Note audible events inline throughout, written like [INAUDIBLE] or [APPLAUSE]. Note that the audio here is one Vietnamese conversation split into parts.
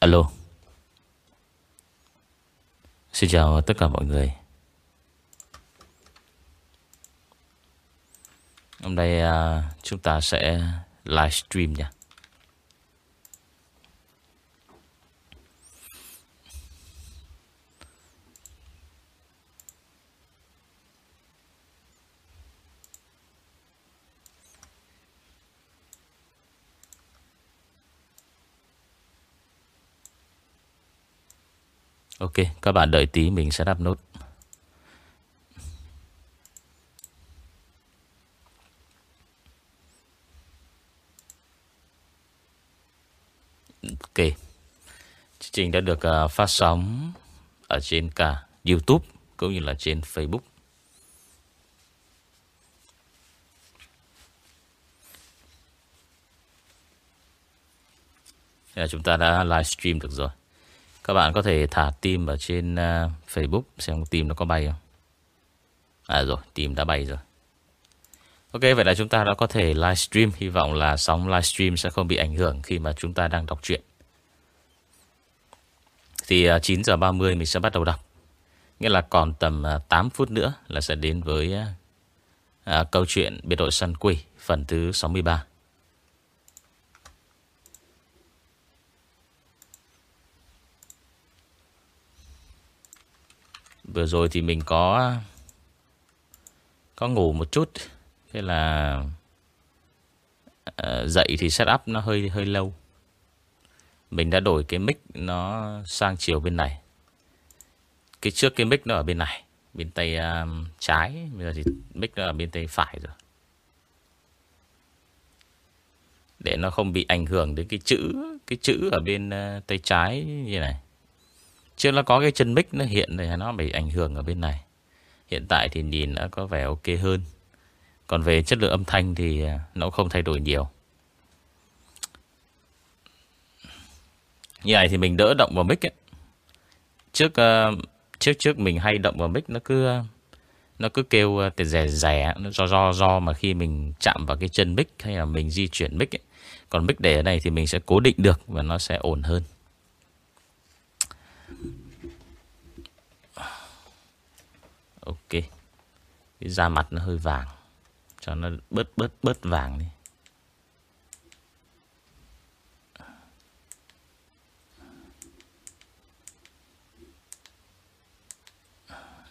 Alo. Xin chào tất cả mọi người. Hôm nay uh, chúng ta sẽ livestream nha. Ok, các bạn đợi tí mình sẽ đáp nốt. Ok. Chương trình đã được uh, phát sóng ở trên cả YouTube cũng như là trên Facebook. Là chúng ta đã livestream được rồi. Các bạn có thể thả tim ở trên uh, Facebook xem tim nó có bay không. À rồi, tim đã bay rồi. Ok, vậy là chúng ta đã có thể livestream. Hy vọng là sóng livestream sẽ không bị ảnh hưởng khi mà chúng ta đang đọc truyện. Thì à, uh, 9 giờ 30 mình sẽ bắt đầu đọc. Nghĩa là còn tầm à, uh, 8 phút nữa là sẽ đến với uh, câu chuyện biệt đội săn quỷ phần thứ 63. Vừa rồi thì mình có Có ngủ một chút. Thế là à, Dậy thì setup nó hơi hơi lâu. Mình đã đổi cái mic Nó sang chiều bên này. Cái trước cái mic nó ở bên này Bên tay um, trái. Bây giờ thì mic nó ở bên tay phải rồi. Để nó không bị ảnh hưởng đến cái chữ Cái chữ ở bên uh, tay trái như này. Chứ nó có cái chân mic nó hiện này nó bị ảnh hưởng ở bên này. Hiện tại thì nhìn nó có vẻ ok hơn. Còn về chất lượng âm thanh thì à, nó không thay đổi nhiều. Như này thì mình đỡ động vào mic ấy. Trước à, trước trước mình hay động vào mic nó cứ à, nó cứ kêu uh, rẻ rẻ nó do do do mà khi mình chạm vào cái chân mic hay là mình di chuyển mic ấy. Còn mic để ở đây thì mình sẽ cố định được và nó sẽ ổn hơn. Ok cái da mặt nó hơi vàng. Cho nó bớt bớt bớt vàng đi.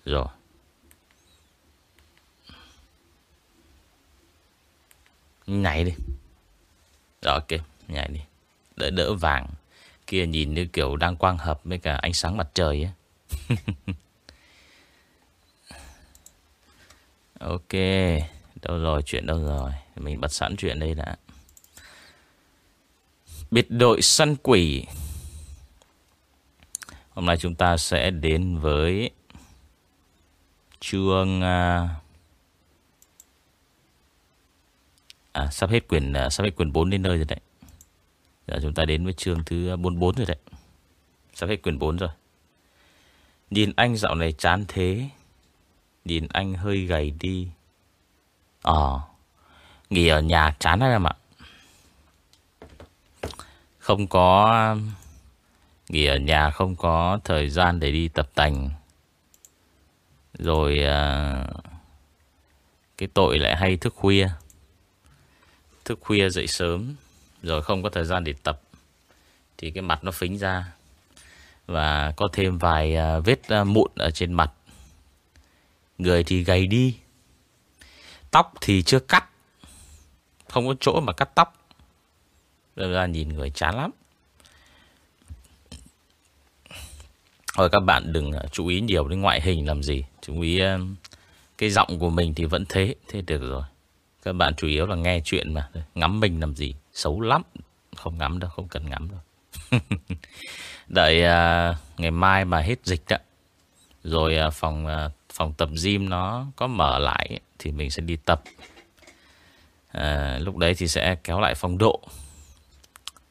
Rồi. Nhảy đi. Rồi, ok, Nhảy đi. Đỡ đỡ vàng. Kia nhìn như kiểu đang quang hợp với cả ánh sáng mặt trời ấy [LAUGHS] Ok Đâu rồi chuyện đâu rồi? Mình bật sẵn chuyện đây đã. Biệt đội săn quỷ. Hôm nay chúng ta sẽ đến với Chương À, à sắp hết quyển à, Sắp hết quyển 4 đến nơi rồi đấy. Giờ chúng ta đến với chương thứ 44 rồi đấy. Sắp hết quyển 4 rồi. Nhìn anh dạo này chán thế. Nhìn anh hơi gầy đi. Ờ Nghỉ ở nhà chán hay em ạ. Không có Nghỉ ở nhà không có thời gian để đi tập tành. Rồi à, Cái tội lại hay thức khuya. Thức khuya dậy sớm Rồi không có thời gian để tập Thì cái mặt nó phính ra. Và có thêm vài ờ, vết ờ, mụn ở trên mặt. Người thì gầy đi. Tóc thì chưa cắt. Không có chỗ mà cắt tóc. Đưa ra nhìn người chán lắm. Rồi các bạn đừng à, chú ý nhiều đến ngoại hình làm gì. Chú ý à, cái giọng của mình thì vẫn thế. Thế được rồi. Các bạn chủ yếu là nghe chuyện mà. Ngắm mình làm gì. Xấu lắm. Không ngắm đâu Không cần ngắm đâu. [LAUGHS] Đợi uh, ngày mai mà hết dịch đó. Rồi uh, phòng uh, phòng tập gym nó có mở lại thì mình sẽ đi tập. À, lúc đấy thì sẽ kéo lại phong độ.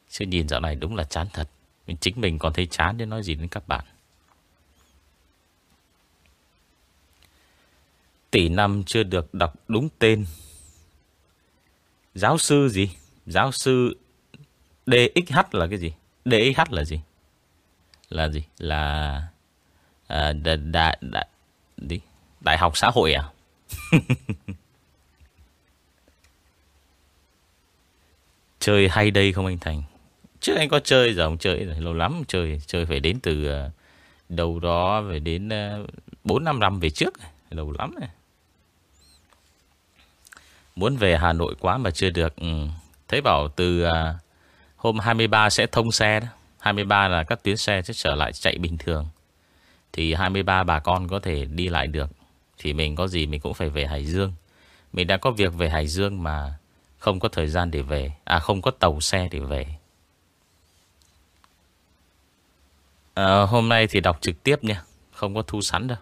Chứ nhìn dạo này đúng là chán thật. Mình chính mình còn thấy chán chứ nói gì đến các bạn. Tỷ năm chưa được đọc đúng tên. Giáo sư gì? Giáo sư DXH là cái gì? DXH là gì? là gì? Là à, đại, đại, đại, đi, đại học xã hội à? [LAUGHS] chơi hay đây không anh Thành? Trước anh có chơi giờ không chơi lâu lắm chơi, chơi phải đến từ ờ, đầu đó phải đến ờ, 4 5 năm về trước, lâu lắm này. Muốn về Hà Nội quá mà chưa được. Ừ. Thấy bảo từ ờ, hôm 23 sẽ thông xe đó. 23 là các tuyến xe sẽ trở lại chạy bình thường. Thì 23 bà con có thể đi lại được. Thì mình có gì mình cũng phải về Hải Dương. Mình đã có việc về Hải Dương mà không có thời gian để về. À không có tàu xe để về. À, hôm nay thì đọc trực tiếp nha. Không có thu sẵn đâu.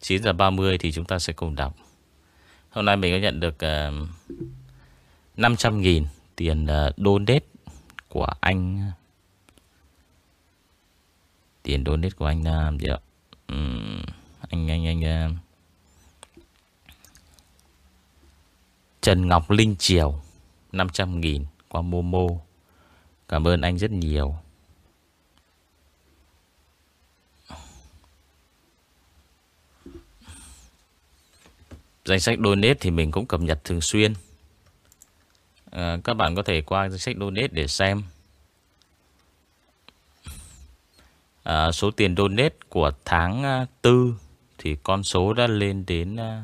9 giờ 30 thì chúng ta sẽ cùng đọc. Hôm nay mình có nhận được ờ, uh, 500 nghìn tiền uh, donate của anh tiền donate của anh Nam, gì ạ? Um, anh anh anh Trần Ngọc Linh Triều 500 nghìn qua Momo. Cảm ơn anh rất nhiều. Danh sách donate thì mình cũng cập nhật thường xuyên. À, Các bạn có thể qua danh sách donate để xem. À, Số tiền donate của tháng ờ, 4 Thì con số đã lên đến ờ,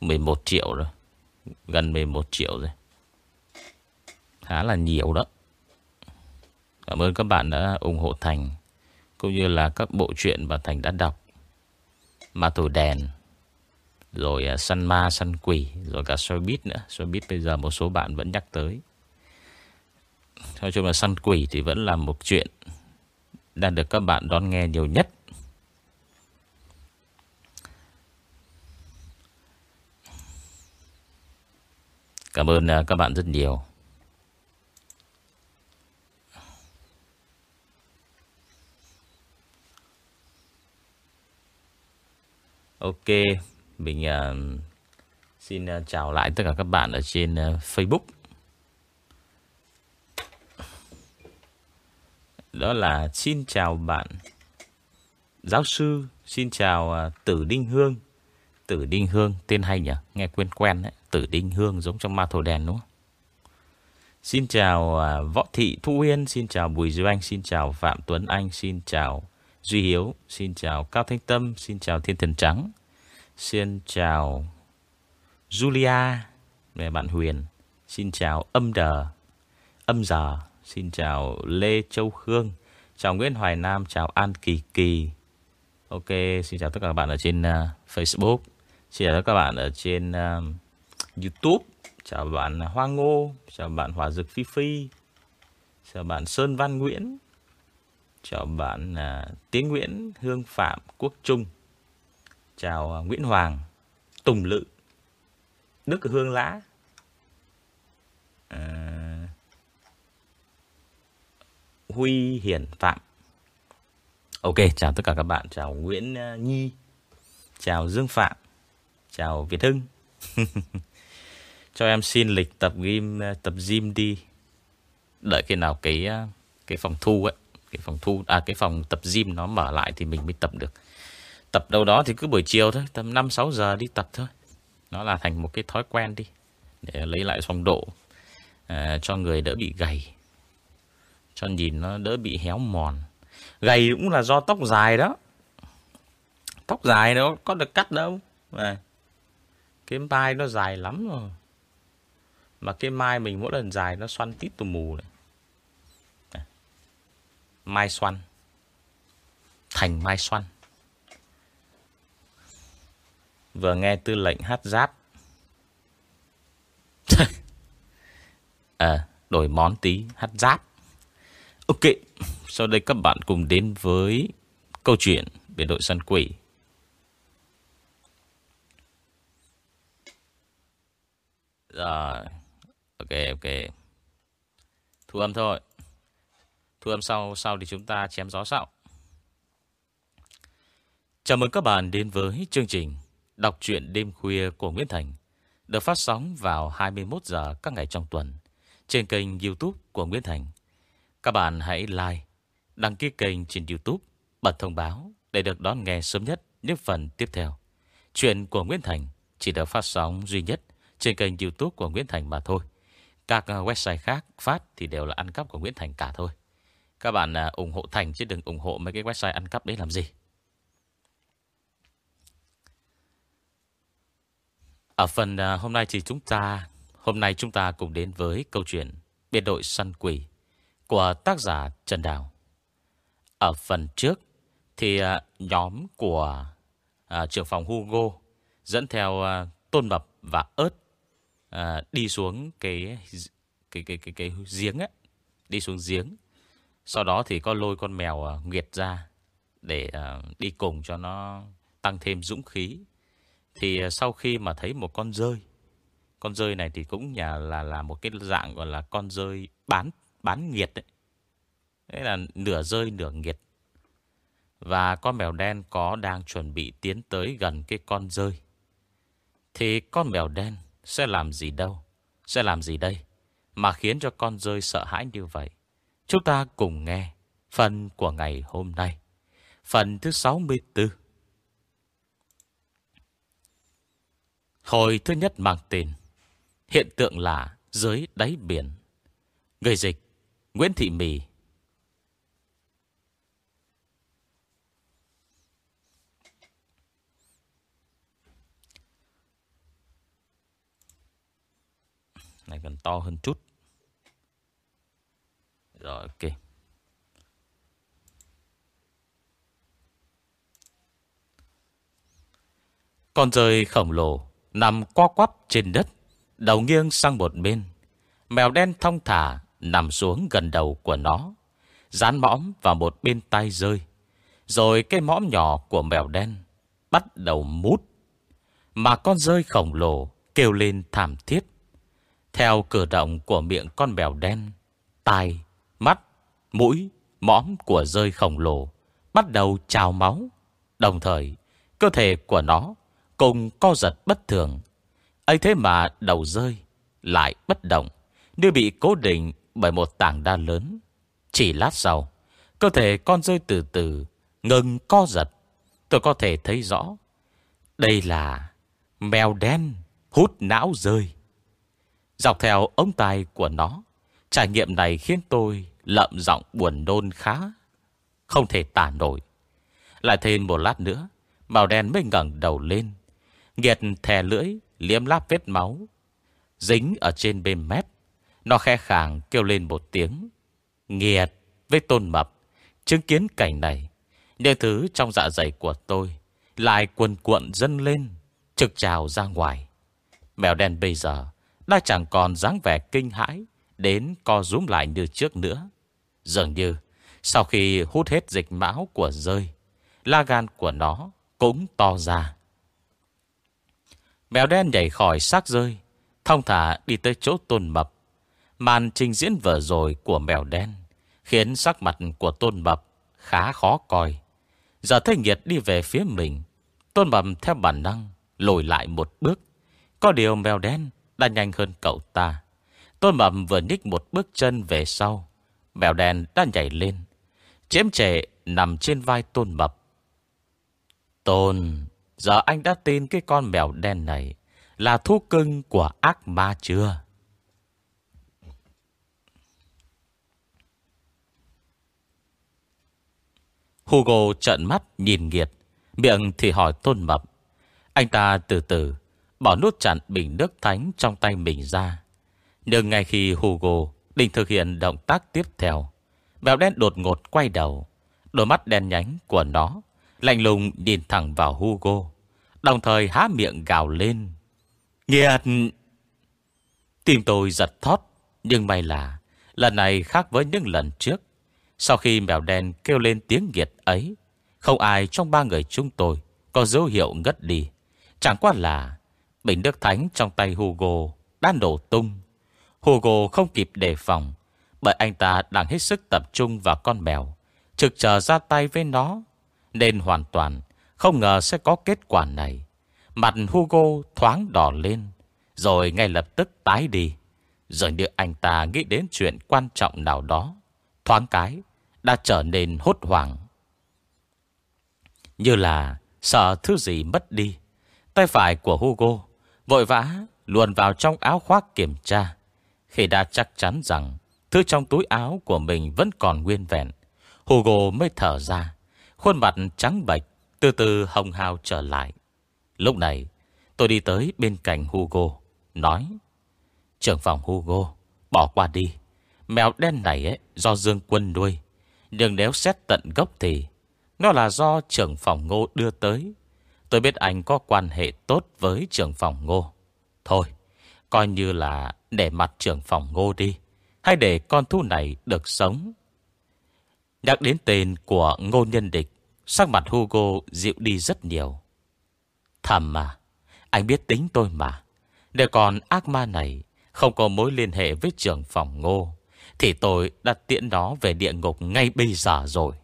11 triệu rồi. Gần 11 triệu rồi. Khá là nhiều đó. Cảm ơn các bạn đã ủng hộ Thành Cũng như là các bộ truyện mà Thành đã đọc. Ma Tổ Đèn rồi săn ma, săn quỷ Rồi cả soi bít nữa. Soi bít bây giờ một số bạn vẫn nhắc tới. Nói chung là săn quỷ thì vẫn là một chuyện đang được các bạn đón nghe nhiều nhất Cảm ơn à, các bạn rất nhiều Ok mình uh, xin uh, chào lại tất cả các bạn ở trên uh, Facebook. Đó là xin chào bạn giáo sư, xin chào à, Tử Đinh Hương. Tử Đinh Hương, tên hay nhỉ? Nghe quen quen đấy. Tử Đinh Hương giống trong ma thổ đèn đúng không? Xin chào à, Võ Thị Thu Uyên, xin chào Bùi Duy Anh, xin chào Phạm Tuấn Anh, xin chào Duy Hiếu, xin chào Cao Thanh Tâm, xin chào Thiên Thần Trắng. Xin chào Julia Mẹ bạn Huyền Xin chào âm đờ Âm giờ Xin chào Lê Châu Khương Chào Nguyễn Hoài Nam Chào An Kỳ Kỳ. Ok Xin chào tất cả các bạn ở trên uh, Facebook. Xin chào tất cả các bạn ở trên uh, Youtube. Chào bạn Hoa Ngô Chào bạn Hòa Dực Phi Phi. Chào bạn Sơn Văn Nguyễn. Chào bạn uh, Tiến Nguyễn Hương Phạm Quốc Trung. Chào uh, Nguyễn Hoàng Tùng Lự Đức Hương Lã. À, Huy Hiển Phạm. Ok, chào tất cả các bạn. Chào Nguyễn ờ, Nhi. Chào Dương Phạm. Chào Việt Hưng. [LAUGHS] Cho em xin lịch tập gym ờ, Tập gym đi. Đợi khi nào cái ờ, cái phòng thu ấy cái phòng thu à cái phòng tập gym nó mở lại thì mình mới tập được. Tập đâu đó thì cứ buổi chiều thôi Tầm 5-6 giờ đi tập thôi. Nó là thành một cái thói quen đi Để lấy lại phong độ à, Cho người đỡ bị gầy. Cho nhìn nó đỡ bị héo mòn. Gầy cũng là do tóc dài đó. Tóc dài nó có được cắt đâu Này, Cái mai nó dài lắm rồi. Mà cái mai mình mỗi lần dài Nó xoăn tít tù mù này. Mai xoăn. Thành mai xoăn. Vừa nghe tư lệnh hát giáp. À [LAUGHS] đổi món tí, hát giáp. Ok, Sau đây các bạn cùng đến với Câu chuyện về đội săn quỷ. Rồi Ok ok. Thu âm thôi. Thu âm sau sau thì chúng ta chém gió sau. Chào mừng các bạn đến với chương trình Đọc truyện đêm khuya của Nguyễn Thành, được phát sóng vào 21 giờ các ngày trong tuần trên kênh YouTube của Nguyễn Thành. Các bạn hãy like đăng ký kênh trên Youtube, bật thông báo để được đón nghe sớm nhất những phần tiếp theo. Chuyện của Nguyễn Thành chỉ được phát sóng duy nhất trên kênh Youtube của Nguyễn Thành mà thôi. Các ờ, website khác phát thì đều là ăn cắp của Nguyễn Thành cả thôi. Các bạn ờ, ủng hộ Thành chứ đừng ủng hộ mấy cái website ăn cắp đấy làm gì. Ở phần ờ, hôm nay thì chúng ta Hôm nay chúng ta cùng đến với câu chuyện Biệt đội săn quỷ của tác giả Trần Đào Ở phần trước Thì à, nhóm của à, trưởng phòng Hugo Dẫn theo à, Tôn Mập và ớt à, đi xuống cái cái cái cái cái giếng ấy, đi xuống giếng. Sau đó thì có lôi con mèo à, Nguyệt ra để à, đi cùng cho nó tăng thêm dũng khí. Thì à, sau khi mà thấy một con rơi, con rơi này thì cũng nhà là là một cái dạng gọi là con rơi bán bán nghiệt đấy. Đấy là nửa rơi nửa nghiệt. Và con mèo đen có đang chuẩn bị tiến tới gần cái con rơi. Thì con mèo đen sẽ làm gì đâu? Sẽ làm gì đây? Mà khiến cho con rơi sợ hãi như vậy. Chúng ta cùng nghe phần của ngày hôm nay. Phần thứ 64. Hồi thứ nhất mang tên, Hiện tượng là dưới đáy biển. Người dịch Nguyễn Thị Mì. Này cần to hơn chút. Rồi, ok. Con rơi khổng lồ, Nằm co quắp trên đất, Đầu nghiêng sang một bên. Mèo đen thông thả Nằm xuống gần đầu của nó. Dán mõm vào một bên tay rơi Rồi cái mõm nhỏ của mèo đen Bắt đầu mút. Mà con rơi khổng lồ Kêu lên thảm thiết. Theo cử động của miệng con mèo đen Tai, mắt, mũi, mõm của rơi khổng lồ Bắt đầu trào máu. Đồng thời Cơ thể của nó Cùng co giật bất thường. Ấy thế mà đầu rơi Lại bất động Như bị cố định bởi một tảng đa lớn. Chỉ lát sau, Cơ thể con rơi từ từ, Ngừng co giật. Tôi có thể thấy rõ, Đây là mèo đen hút não rơi. Dọc theo ống tai của nó, Trải nghiệm này khiến tôi lậm giọng buồn nôn khá, Không thể tả nổi. Lại thêm một lát nữa Màu đen mới ngẩng đầu lên, Nghiệt thè lưỡi, Liếm láp vết máu, Dính ở trên bên mép. Nó khe khàng kêu lên một tiếng. Nghiệt với tôn mập, Chứng kiến cảnh này, Những thứ trong dạ dày của tôi Lại quần cuộn dâng lên, Trực trào ra ngoài. Mèo đen bây giờ đã chẳng còn dáng vẻ kinh hãi Đến co rúm lại như trước nữa. Dường như Sau khi hút hết dịch máu của rơi La gan của nó Cũng to ra. Mèo đen nhảy khỏi xác rơi Thông thả đi tới chỗ tôn mập. Màn trình diễn vừa rồi của mèo đen Khiến sắc mặt của tôn Bập Khá khó coi Giờ thấy nhiệt đi về phía mình Tôn Bập theo bản năng Lùi lại một bước Có điều mèo đen đã nhanh hơn cậu ta. Tôn Bập vừa nhích một bước chân về sau. Mèo đen đã nhảy lên. Chiếm trệ nằm trên vai Tôn Bập Tôn, giờ anh đã tin cái con mèo đen này là thú cưng của ác ma chưa? Hugo trợn mắt nhìn nghiệt, miệng thì hỏi Tôn Mập. Anh ta từ từ Bỏ nút chặn bình nước thánh trong tay mình ra. Nhưng ngay khi Hugo Định thực hiện động tác tiếp theo Mèo đen đột ngột quay đầu. Đôi mắt đen nhánh của nó Lạnh lùng nhìn thẳng vào Hugo Đồng thời há miệng gào lên. Nghiệt! Tim tôi giật thót Nhưng may là Lần này khác với những lần trước. Sau khi mèo đen kêu lên tiếng nghiệt ấy Không ai trong ba người chúng tôi Có dấu hiệu ngất đi Chẳng qua là Bình nước thánh trong tay Hugo đã nổ tung. Hugo không kịp đề phòng, bởi anh ta đang hết sức tập trung vào con mèo, trực chờ ra tay với nó, nên hoàn toàn không ngờ sẽ có kết quả này. Mặt Hugo thoáng đỏ lên, rồi ngay lập tức tái đi. Dường như anh ta nghĩ đến chuyện quan trọng nào đó. Thoáng cái, đã trở nên hốt hoảng. Như là sợ thứ gì mất đi. Tay phải của Hugo vội vã luồn vào trong áo khoác kiểm tra. Khi đã chắc chắn rằng thứ trong túi áo của mình vẫn còn nguyên vẹn, Hugo mới thở ra. Khuôn mặt trắng bệch, từ từ hồng hào trở lại. Lúc này, tôi đi tới bên cạnh Hugo, nói Trưởng phòng Hugo, bỏ qua đi. Mèo đen này ấy, do Dương Quân nuôi. Nhưng nếu xét tận gốc thì nó là do trưởng phòng ngô đưa tới. Tôi biết anh có quan hệ tốt với trưởng phòng ngô. Thôi, coi như là để mặt trưởng phòng ngô đi. Hay để con thú này được sống. Nhắc đến tên của ngô nhân địch, sắc mặt Hugo dịu đi rất nhiều. Thầm mà, anh biết tính tôi mà. Để còn ác ma này không có mối liên hệ với trưởng phòng ngô, thì tôi đã tiễn nó về địa ngục ngay bây giờ rồi.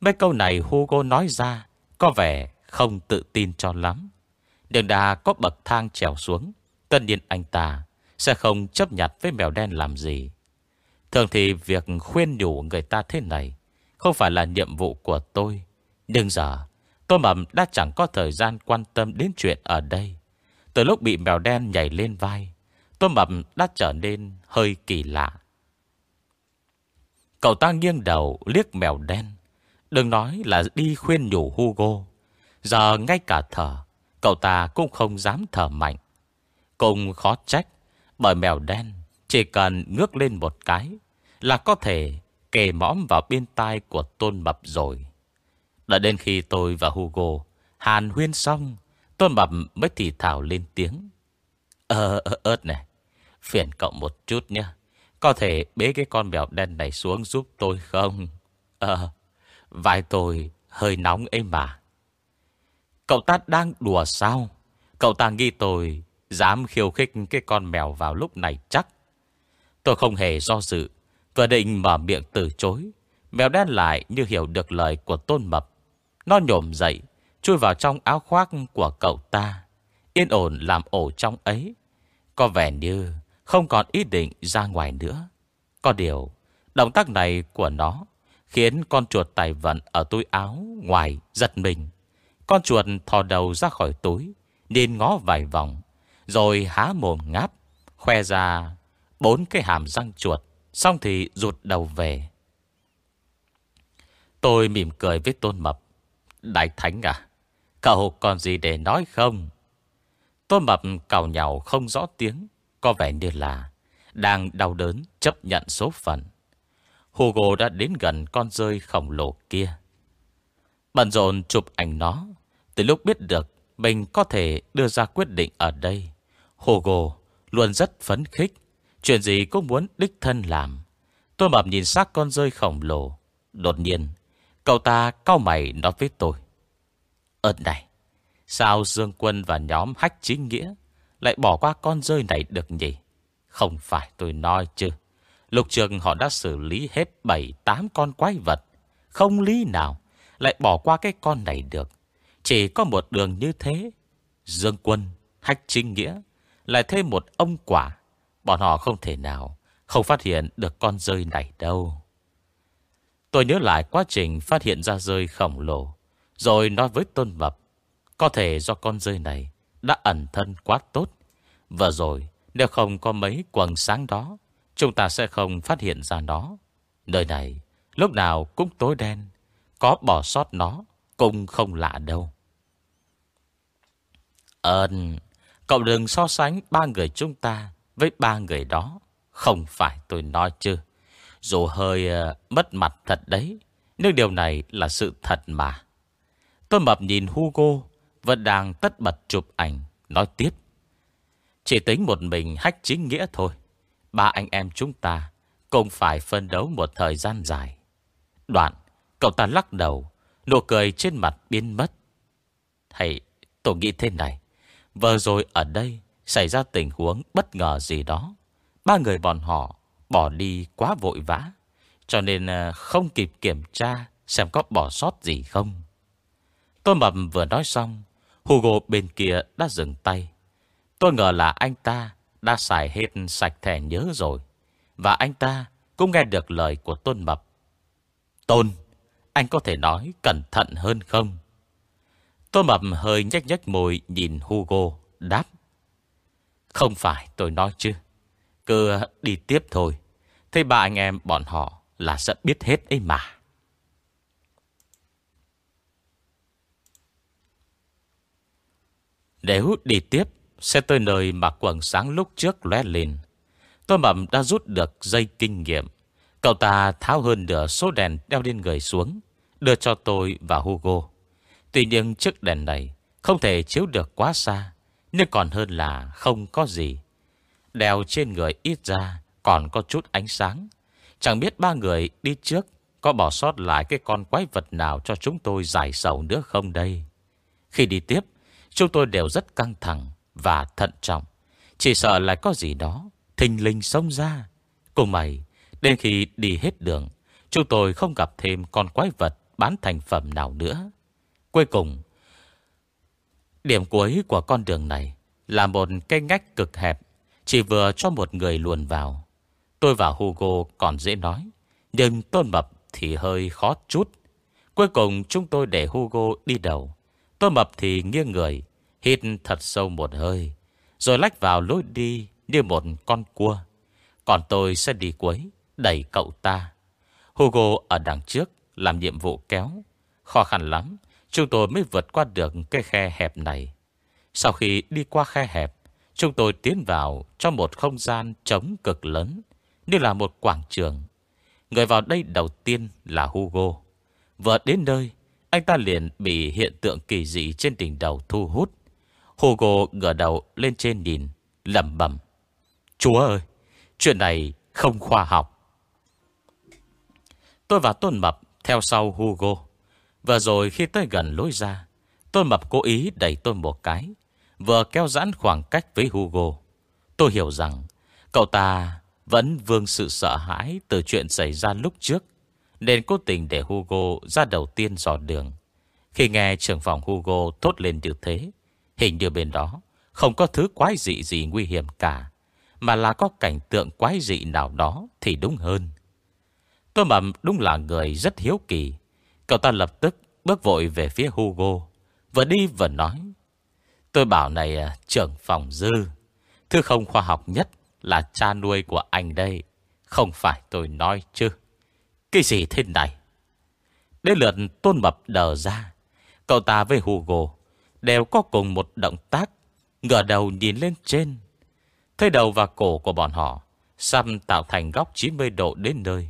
Mấy câu này Hugo nói ra có vẻ không tự tin cho lắm. Đường đã có bậc thang trèo xuống, tất nhiên anh ta sẽ không chấp nhận với mèo đen làm gì. Thường thì việc khuyên nhủ người ta thế này không phải là nhiệm vụ của tôi. Nhưng giờ, tôi mầm đã chẳng có thời gian quan tâm đến chuyện ở đây. Từ lúc bị mèo đen nhảy lên vai, tôi mập đã trở nên hơi kỳ lạ. Cậu ta nghiêng đầu liếc mèo đen. Đừng nói là đi khuyên nhủ Hugo. Giờ ngay cả thở, cậu ta cũng không dám thở mạnh. Cùng khó trách, bởi mèo đen chỉ cần ngước lên một cái là có thể kề mõm vào bên tai của Tôn Mập rồi. Đã đến khi tôi và Hugo hàn huyên xong, Tôn Mập mới thì thảo lên tiếng. Ờ, ờ ớt này, phiền cậu một chút nhé. Có thể bế cái con mèo đen này xuống giúp tôi không? Ờ, vai tôi hơi nóng ấy mà. Cậu ta đang đùa sao? Cậu ta nghi tôi dám khiêu khích cái con mèo vào lúc này chắc. Tôi không hề do dự, vừa định mở miệng từ chối. Mèo đen lại như hiểu được lời của tôn mập. Nó nhổm dậy, chui vào trong áo khoác của cậu ta. Yên ổn làm ổ trong ấy. Có vẻ như không còn ý định ra ngoài nữa. Có điều, động tác này của nó khiến con chuột tài vận ở túi áo ngoài giật mình. Con chuột thò đầu ra khỏi túi, nên ngó vài vòng, rồi há mồm ngáp, khoe ra bốn cái hàm răng chuột, xong thì rụt đầu về. Tôi mỉm cười với Tôn Mập. Đại Thánh à, cậu còn gì để nói không? Tôn Mập cào nhào không rõ tiếng, có vẻ như là đang đau đớn chấp nhận số phận. Hugo đã đến gần con rơi khổng lồ kia. Bận rộn chụp ảnh nó. Từ lúc biết được mình có thể đưa ra quyết định ở đây, Hugo luôn rất phấn khích. Chuyện gì cũng muốn đích thân làm. Tôi mập nhìn xác con rơi khổng lồ. Đột nhiên, cậu ta cau mày nói với tôi. Ơn này, sao Dương Quân và nhóm hách chính nghĩa lại bỏ qua con rơi này được nhỉ? Không phải tôi nói chứ. Lục trường họ đã xử lý hết 7-8 con quái vật. Không lý nào lại bỏ qua cái con này được. Chỉ có một đường như thế. Dương quân, hách trinh nghĩa, lại thêm một ông quả. Bọn họ không thể nào không phát hiện được con rơi này đâu. Tôi nhớ lại quá trình phát hiện ra rơi khổng lồ. Rồi nói với Tôn Mập. Có thể do con rơi này đã ẩn thân quá tốt. Và rồi, nếu không có mấy quần sáng đó, chúng ta sẽ không phát hiện ra nó. Nơi này, lúc nào cũng tối đen. Có bỏ sót nó, cũng không lạ đâu. Ơn, cậu đừng so sánh ba người chúng ta với ba người đó. Không phải tôi nói chứ. Dù hơi uh, mất mặt thật đấy, nhưng điều này là sự thật mà. Tôi mập nhìn Hugo, vẫn đang tất bật chụp ảnh, nói tiếp. Chỉ tính một mình hách chính nghĩa thôi. Ba anh em chúng ta cũng phải phân đấu một thời gian dài. Đoạn, cậu ta lắc đầu, nụ cười trên mặt biến mất. Thầy, tôi nghĩ thế này. Vừa rồi ở đây xảy ra tình huống bất ngờ gì đó. Ba người bọn họ bỏ đi quá vội vã. Cho nên ờ, không kịp kiểm tra xem có bỏ sót gì không. Tôi mập vừa nói xong, Hugo bên kia đã dừng tay. Tôi ngờ là anh ta đã xài hết sạch thẻ nhớ rồi. Và anh ta cũng nghe được lời của Tôn Mập. Tôn, anh có thể nói cẩn thận hơn không? Tôn Mập hơi nhách nhách môi nhìn Hugo, đáp. Không phải tôi nói chứ. Cứ đi tiếp thôi. Thế ba anh em bọn họ là sẽ biết hết ấy mà. Nếu đi tiếp, sẽ tới nơi mà quần sáng lúc trước lóe lên. Tôi mầm đã rút được dây kinh nghiệm. Cậu ta tháo hơn nửa số đèn đeo lên người xuống, đưa cho tôi và Hugo. Tuy nhiên chiếc đèn này không thể chiếu được quá xa, nhưng còn hơn là không có gì. Đèo trên người ít ra còn có chút ánh sáng. Chẳng biết ba người đi trước có bỏ sót lại cái con quái vật nào cho chúng tôi giải sầu nữa không đây. Khi đi tiếp, chúng tôi đều rất căng thẳng và thận trọng. Chỉ sợ lại có gì đó thình linh xông ra. Cùng mày, đến khi đi hết đường, chúng tôi không gặp thêm con quái vật bán thành phẩm nào nữa. Cuối cùng, điểm cuối của con đường này là một cây ngách cực hẹp, chỉ vừa cho một người luồn vào. Tôi và Hugo còn dễ nói, nhưng Tôn Mập thì hơi khó chút. Cuối cùng chúng tôi để Hugo đi đầu tôi Mập thì nghiêng người, hít thật sâu một hơi, rồi lách vào lối đi như một con cua. Còn tôi sẽ đi cuối, đẩy cậu ta. Hugo ở đằng trước làm nhiệm vụ kéo. Khó khăn lắm, chúng tôi mới vượt qua được cái khe hẹp này. Sau khi đi qua khe hẹp, chúng tôi tiến vào trong một không gian trống cực lớn, như là một quảng trường. Người vào đây đầu tiên là Hugo. Vừa đến nơi, anh ta liền bị hiện tượng kỳ dị trên đỉnh đầu thu hút. Hugo ngửa đầu lên trên nhìn, lẩm bẩm. Chúa ơi, chuyện này không khoa học. Tôi và Tôn Mập theo sau Hugo. Vừa rồi khi tới gần lối ra, Tôn Mập cố ý đẩy tôi một cái, vừa kéo giãn khoảng cách với Hugo. Tôi hiểu rằng cậu ta vẫn vương sự sợ hãi từ chuyện xảy ra lúc trước, nên cố tình để Hugo ra đầu tiên dò đường. Khi nghe trưởng phòng Hugo thốt lên như thế, hình như bên đó không có thứ quái dị gì nguy hiểm cả, mà là có cảnh tượng quái dị nào đó thì đúng hơn. Tôi mầm đúng là người rất hiếu kỳ. Cậu ta lập tức bước vội về phía Hugo, vừa đi vừa nói. Tôi bảo này à, trưởng phòng dư, thứ không khoa học nhất là cha nuôi của anh đây. Không phải tôi nói chứ. Cái gì thế này? Đến lượt tôn mập đờ ra. Cậu ta với Hugo đều có cùng một động tác. Ngửa đầu nhìn lên trên. Thấy đầu và cổ của bọn họ xăm tạo thành góc 90 độ đến nơi.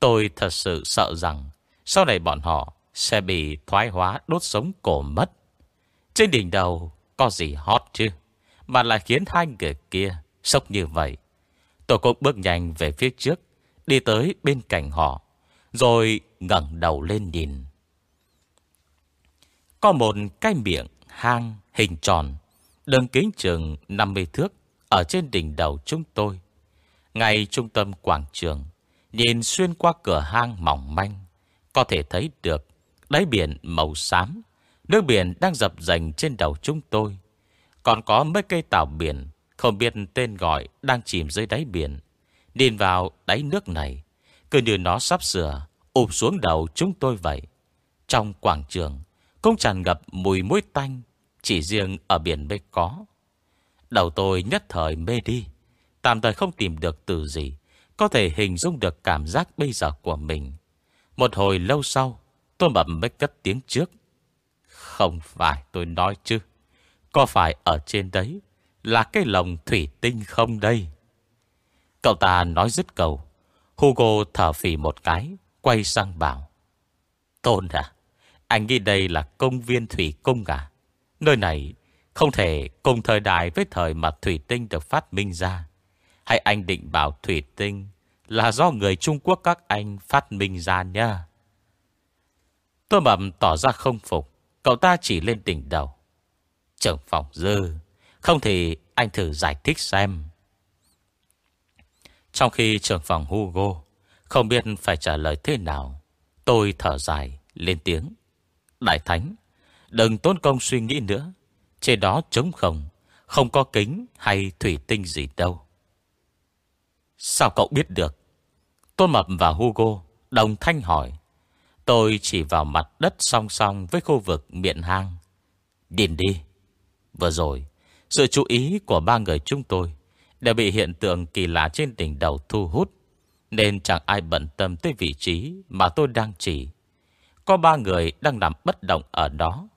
Tôi thật sự sợ rằng sau này bọn họ sẽ bị thoái hóa đốt sống cổ mất. Trên đỉnh đầu có gì hot chứ? Mà lại khiến hai người kia sốc như vậy. Tôi cũng bước nhanh về phía trước, đi tới bên cạnh họ, rồi ngẩng đầu lên nhìn. Có một cái miệng hang hình tròn, đường kính chừng 50 thước ở trên đỉnh đầu chúng tôi. Ngay trung tâm quảng trường, nhìn xuyên qua cửa hang mỏng manh, có thể thấy được đáy biển màu xám, nước biển đang dập dành trên đầu chúng tôi. Còn có mấy cây tàu biển không biết tên gọi đang chìm dưới đáy biển. Nhìn vào đáy nước này, cứ như nó sắp sửa ụp xuống đầu chúng tôi vậy. Trong quảng trường, cũng tràn ngập mùi muối tanh, chỉ riêng ở biển mới có. Đầu tôi nhất thời mê đi, tạm thời không tìm được từ gì, có thể hình dung được cảm giác bây giờ của mình. Một hồi lâu sau, tôi mập mới cất tiếng trước. Không phải tôi nói chứ, có phải ở trên đấy là cái lồng thủy tinh không đây? Cậu ta nói dứt cầu. Hugo thở phì một cái, quay sang bảo. Tôn à, anh nghĩ đây là công viên thủy cung à? Nơi này không thể cùng thời đại với thời mà thủy tinh được phát minh ra. Hay anh định bảo thủy tinh là do người Trung Quốc các anh phát minh ra nha? Tôi mầm tỏ ra không phục. Cậu ta chỉ lên đỉnh đầu. Trưởng phòng dư. Không thì anh thử giải thích xem. Trong khi trưởng phòng Hugo không biết phải trả lời thế nào, tôi thở dài, lên tiếng. Đại Thánh, đừng tốn công suy nghĩ nữa. Trên đó trống không, không có kính hay thủy tinh gì đâu. Sao cậu biết được? Tôn Mập và Hugo đồng thanh hỏi. Tôi chỉ vào mặt đất song song với khu vực miệng hang. Điền đi. Vừa rồi, sự chú ý của ba người chúng tôi đều bị hiện tượng kỳ lạ trên đỉnh đầu thu hút, nên chẳng ai bận tâm tới vị trí mà tôi đang chỉ. Có ba người đang nằm bất động ở đó,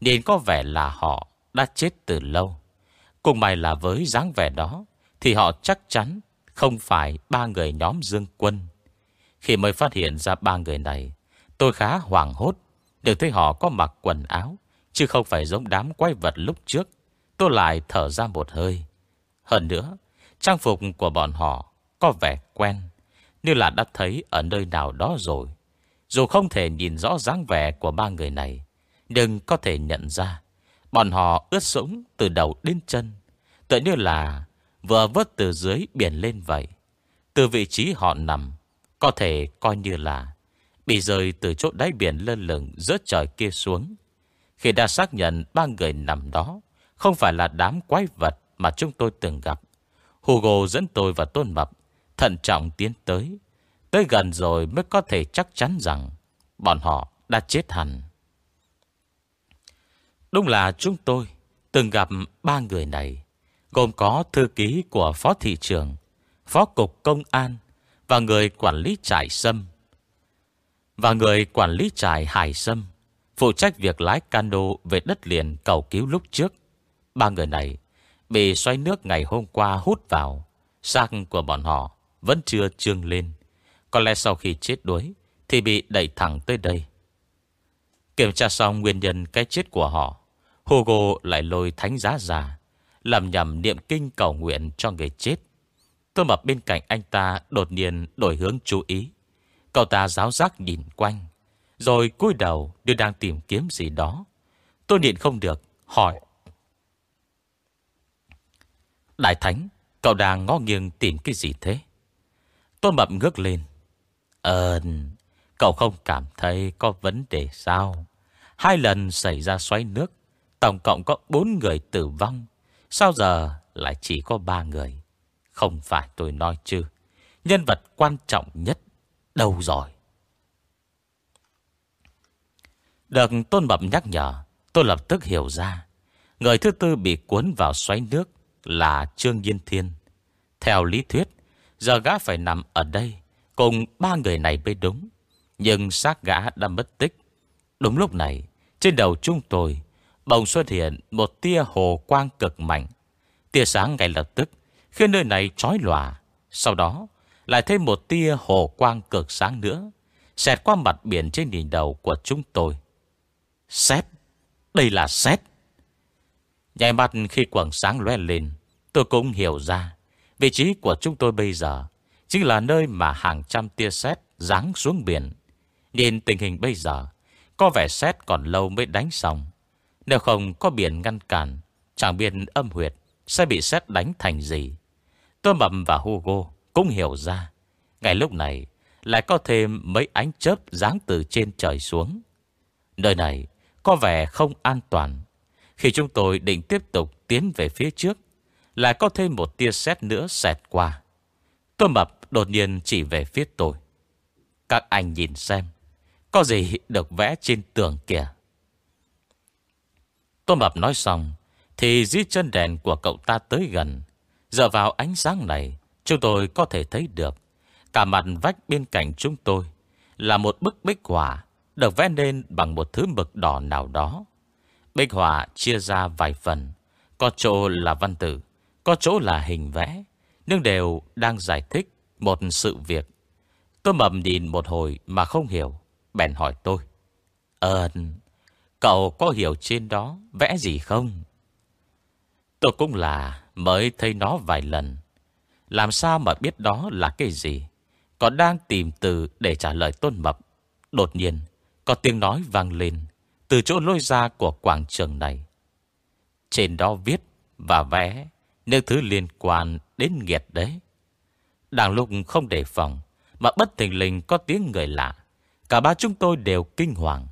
nên có vẻ là họ đã chết từ lâu. Cùng mày là với dáng vẻ đó, thì họ chắc chắn không phải ba người nhóm dương quân. Khi mới phát hiện ra ba người này, tôi khá hoảng hốt, được thấy họ có mặc quần áo, chứ không phải giống đám quái vật lúc trước. Tôi lại thở ra một hơi. Hơn nữa, trang phục của bọn họ có vẻ quen, như là đã thấy ở nơi nào đó rồi. Dù không thể nhìn rõ dáng vẻ của ba người này, nhưng có thể nhận ra, bọn họ ướt sũng từ đầu đến chân, tự như là vừa vớt từ dưới biển lên vậy. Từ vị trí họ nằm, có thể coi như là bị rơi từ chỗ đáy biển lơ lửng giữa trời kia xuống. Khi đã xác nhận ba người nằm đó không phải là đám quái vật mà chúng tôi từng gặp, Hugo dẫn tôi và Tôn Mập thận trọng tiến tới. Tới gần rồi mới có thể chắc chắn rằng bọn họ đã chết hẳn. Đúng là chúng tôi từng gặp ba người này, gồm có thư ký của phó thị trường, phó cục công an và người quản lý trại sâm. Và người quản lý trại hải sâm, phụ trách việc lái cano về đất liền cầu cứu lúc trước. Ba người này bị xoáy nước ngày hôm qua hút vào, xác của bọn họ vẫn chưa trương lên. Có lẽ sau khi chết đuối thì bị đẩy thẳng tới đây. Kiểm tra xong nguyên nhân cái chết của họ, Hugo lại lôi thánh giá ra, làm nhầm niệm kinh cầu nguyện cho người chết. Tôi mập bên cạnh anh ta đột nhiên đổi hướng chú ý. Cậu ta giáo giác nhìn quanh, rồi cúi đầu như đang tìm kiếm gì đó. Tôi điện không được, hỏi. Đại Thánh, cậu đang ngó nghiêng tìm cái gì thế? Tôn Mập ngước lên. Ờ, cậu không cảm thấy có vấn đề sao? Hai lần xảy ra xoáy nước, tổng cộng có bốn người tử vong. Sao giờ lại chỉ có ba người? Không phải tôi nói chứ. Nhân vật quan trọng nhất đâu rồi? Được Tôn Mập nhắc nhở, tôi lập tức hiểu ra. Người thứ tư bị cuốn vào xoáy nước là Trương Nhiên Thiên. Theo lý thuyết, giờ gã phải nằm ở đây cùng ba người này mới đúng. Nhưng xác gã đã mất tích. Đúng lúc này, trên đầu chúng tôi bỗng xuất hiện một tia hồ quang cực mạnh. Tia sáng ngay lập tức khiến nơi này chói lòa. Sau đó, lại thêm một tia hồ quang cực sáng nữa, xẹt qua mặt biển trên đỉnh đầu của chúng tôi. Xét! Đây là xét! Nhảy mặt khi quảng sáng lóe lên, tôi cũng hiểu ra vị trí của chúng tôi bây giờ chính là nơi mà hàng trăm tia sét giáng xuống biển. Nhìn tình hình bây giờ, có vẻ sét còn lâu mới đánh xong. Nếu không có biển ngăn cản, chẳng biết âm huyệt sẽ bị sét đánh thành gì. Tôi mầm và Hugo cũng hiểu ra. Ngay lúc này, lại có thêm mấy ánh chớp giáng từ trên trời xuống. Nơi này có vẻ không an toàn. Khi chúng tôi định tiếp tục tiến về phía trước, lại có thêm một tia sét nữa xẹt qua. Tôi mập đột nhiên chỉ về phía tôi. Các anh nhìn xem, có gì được vẽ trên tường kìa. Tôi mập nói xong, thì dưới chân đèn của cậu ta tới gần. Dựa vào ánh sáng này, chúng tôi có thể thấy được cả mặt vách bên cạnh chúng tôi là một bức bích họa được vẽ nên bằng một thứ mực đỏ nào đó. Bích họa chia ra vài phần, có chỗ là văn tử, có chỗ là hình vẽ, nhưng đều đang giải thích một sự việc. Tôi mầm nhìn một hồi mà không hiểu, bèn hỏi tôi. Ờ, cậu có hiểu trên đó vẽ gì không? Tôi cũng là mới thấy nó vài lần. Làm sao mà biết đó là cái gì? Còn đang tìm từ để trả lời tôn mập. Đột nhiên, có tiếng nói vang lên từ chỗ lôi ra của quảng trường này. Trên đó viết và vẽ những thứ liên quan đến nghiệt đấy. Đang lúc không đề phòng, mà bất thình lình có tiếng người lạ. Cả ba chúng tôi đều kinh hoàng.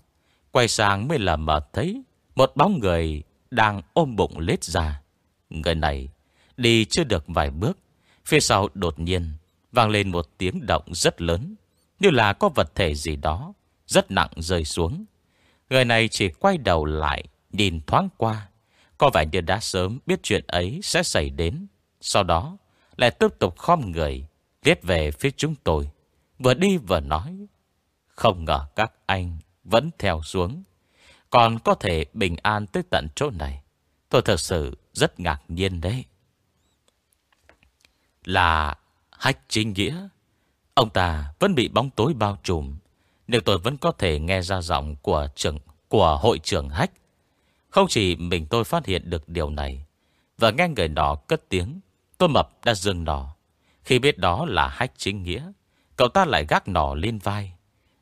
Quay sang mới là mở thấy một bóng người đang ôm bụng lết ra. Người này đi chưa được vài bước. Phía sau đột nhiên vang lên một tiếng động rất lớn. Như là có vật thể gì đó Rất nặng rơi xuống Người này chỉ quay đầu lại, Nhìn thoáng qua. Có vẻ như đã sớm biết chuyện ấy sẽ xảy đến. Sau đó, Lại tiếp tục khom người Liết về phía chúng tôi. Vừa đi vừa nói, Không ngờ các anh vẫn theo xuống. Còn có thể bình an tới tận chỗ này. Tôi thật sự rất ngạc nhiên đấy. Là hách chính nghĩa. Ông ta vẫn bị bóng tối bao trùm. Nhưng tôi vẫn có thể nghe ra giọng của trưởng, của hội trưởng hách, Không chỉ mình tôi phát hiện được điều này, Và nghe người đó cất tiếng, Tôi mập đã dừng nỏ. Khi biết đó là hách chính nghĩa, Cậu ta lại gác nỏ lên vai,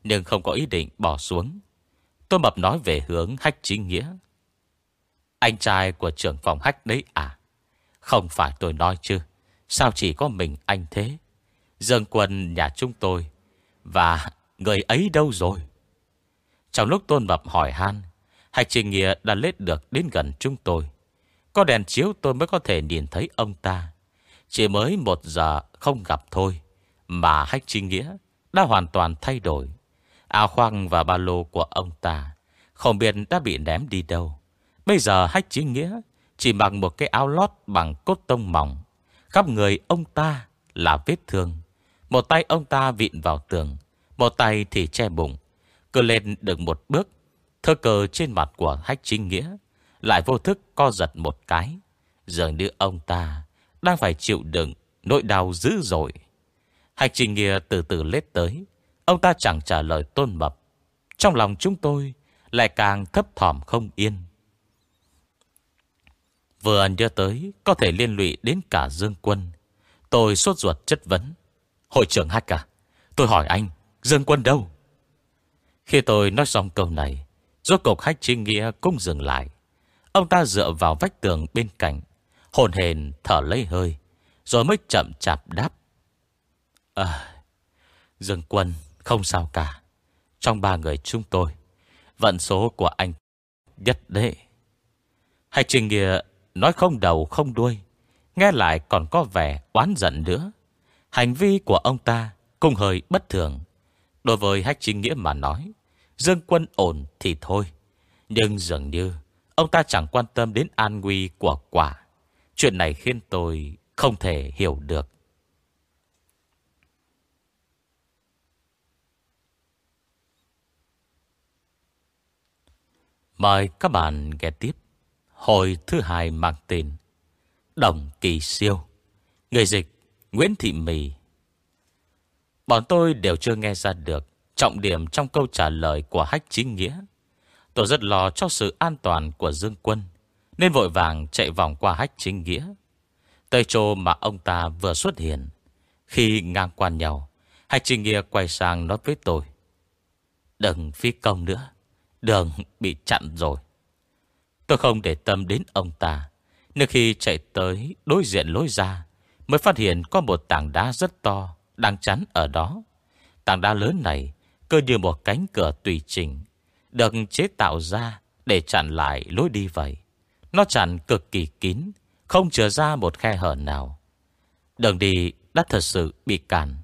Nhưng không có ý định bỏ xuống. Tôi mập nói về hướng hách chính nghĩa. Anh trai của trưởng phòng hách đấy à? Không phải tôi nói chứ. Sao chỉ có mình anh thế? Dương quân nhà chúng tôi Và người ấy đâu rồi Trong lúc tôn mập hỏi han Hạch trình nghĩa đã lết được đến gần chúng tôi Có đèn chiếu tôi mới có thể nhìn thấy ông ta Chỉ mới một giờ không gặp thôi Mà Hách Trình Nghĩa đã hoàn toàn thay đổi. Áo khoang và ba lô của ông ta không biết đã bị ném đi đâu. Bây giờ Hách Trinh Nghĩa chỉ mặc một cái áo lót bằng cốt tông mỏng. Khắp người ông ta là vết thương. Một tay ông ta vịn vào tường, một tay thì che bụng. Cứ lên được một bước, thơ cờ trên mặt của Hách chính Nghĩa lại vô thức co giật một cái. Dường như ông ta đang phải chịu đựng nỗi đau dữ dội. Hạch trình nghĩa từ từ lết tới Ông ta chẳng trả lời tôn mập Trong lòng chúng tôi Lại càng thấp thỏm không yên Vừa đưa tới Có thể liên lụy đến cả Dương Quân Tôi sốt ruột chất vấn Hội trưởng Hách à Tôi hỏi anh Dương Quân đâu Khi tôi nói xong câu này Rốt cuộc Hách Trinh Nghĩa cũng dừng lại Ông ta dựa vào vách tường bên cạnh Hồn hền thở lấy hơi Rồi mới chậm chạp đáp À, Dương Quân không sao cả. Trong ba người chúng tôi, vận số của anh nhất đệ. Hạch Trình Nghĩa nói không đầu không đuôi, nghe lại còn có vẻ oán giận nữa. Hành vi của ông ta cũng hơi bất thường. Đối với Hách Trinh Nghĩa mà nói, Dương Quân ổn thì thôi. Nhưng dường như ông ta chẳng quan tâm đến an nguy của quả. Chuyện này khiến tôi không thể hiểu được. Mời các bạn nghe tiếp Hồi thứ hai mang tên Đồng Kỳ Siêu Người dịch Nguyễn Thị Mì Bọn tôi đều chưa nghe ra được Trọng điểm trong câu trả lời của Hách Chính Nghĩa Tôi rất lo cho sự an toàn của Dương Quân Nên vội vàng chạy vòng qua Hách Chính Nghĩa Tây trô mà ông ta vừa xuất hiện Khi ngang qua nhau Hách Chính Nghĩa quay sang nói với tôi Đừng phi công nữa Đường bị chặn rồi. Tôi không để tâm đến ông ta. Nhưng khi chạy tới đối diện lối ra, mới phát hiện có một tảng đá rất to đang chắn ở đó. Tảng đá lớn này cơ như một cánh cửa tùy chỉnh được chế tạo ra để chặn lại lối đi vậy. Nó chặn cực kỳ kín, không chừa ra một khe hở nào. Đường đi đã thật sự bị cản.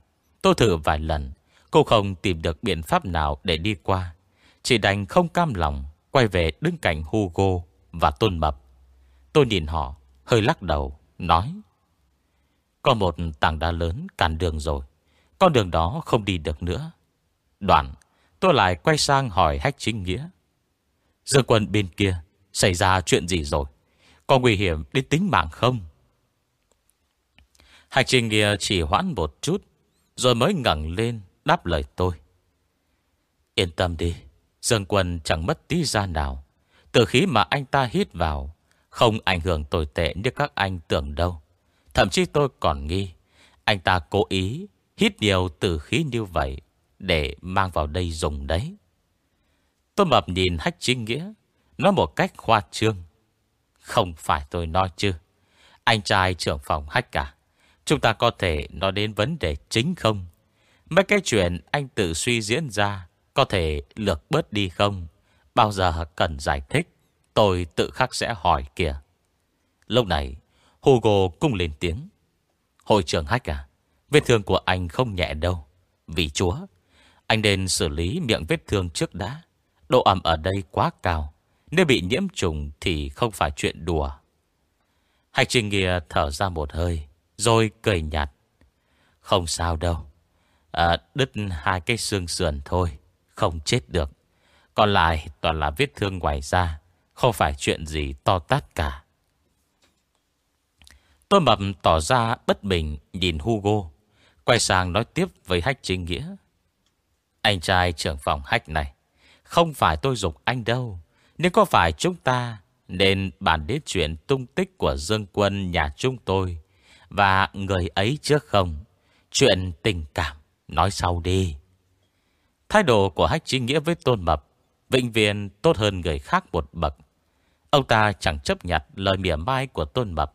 Tôi thử vài lần, cô không tìm được biện pháp nào để đi qua. Chỉ đành không cam lòng Quay về đứng cạnh Hugo và Tôn Mập Tôi nhìn họ Hơi lắc đầu Nói Có một tảng đá lớn cản đường rồi con đường đó không đi được nữa. Đoạn tôi lại quay sang hỏi Hách Chính Nghĩa. Dương quân bên kia Xảy ra chuyện gì rồi? Có nguy hiểm đến tính mạng không? Hách Trình Nghĩa chỉ hoãn một chút Rồi mới ngẩng lên đáp lời tôi. Yên tâm đi Dương Quân chẳng mất tí ra nào. Từ khí mà anh ta hít vào, không ảnh hưởng tồi tệ như các anh tưởng đâu. Thậm chí tôi còn nghi, anh ta cố ý hít nhiều từ khí như vậy để mang vào đây dùng đấy. Tôi mập nhìn Hách Chính Nghĩa, nói một cách khoa trương. Không phải tôi nói chứ. Anh trai trưởng phòng Hách cả. Chúng ta có thể nói đến vấn đề chính không? Mấy cái chuyện anh tự suy diễn ra có thể lược bớt đi không? Bao giờ cần giải thích, tôi tự khắc sẽ hỏi kìa. Lúc này, Hugo cung lên tiếng. Hội trưởng Hách à, vết thương của anh không nhẹ đâu. Vì chúa, Anh nên xử lý miệng vết thương trước đã. Độ ẩm ở đây quá cao. Nếu bị nhiễm trùng thì không phải chuyện đùa. Hạch Trinh Nghia thở ra một hơi, rồi cười nhạt. Không sao đâu. À, đứt hai cái xương sườn thôi, không chết được. Còn lại toàn là vết thương ngoài da, không phải chuyện gì to tát cả. Tôi mập tỏ ra bất bình nhìn Hugo, quay sang nói tiếp với Hách Chính Nghĩa. Anh trai trưởng phòng Hách này, không phải tôi dục anh đâu. Nếu có phải chúng ta nên bàn đến chuyện tung tích của Dương Quân nhà chúng tôi và người ấy trước không? Chuyện tình cảm, nói sau đi. Thái độ của Hách Chính Nghĩa với Tôn Mập Vĩnh viên tốt hơn người khác một bậc Ông ta chẳng chấp nhận lời mỉa mai của Tôn Mập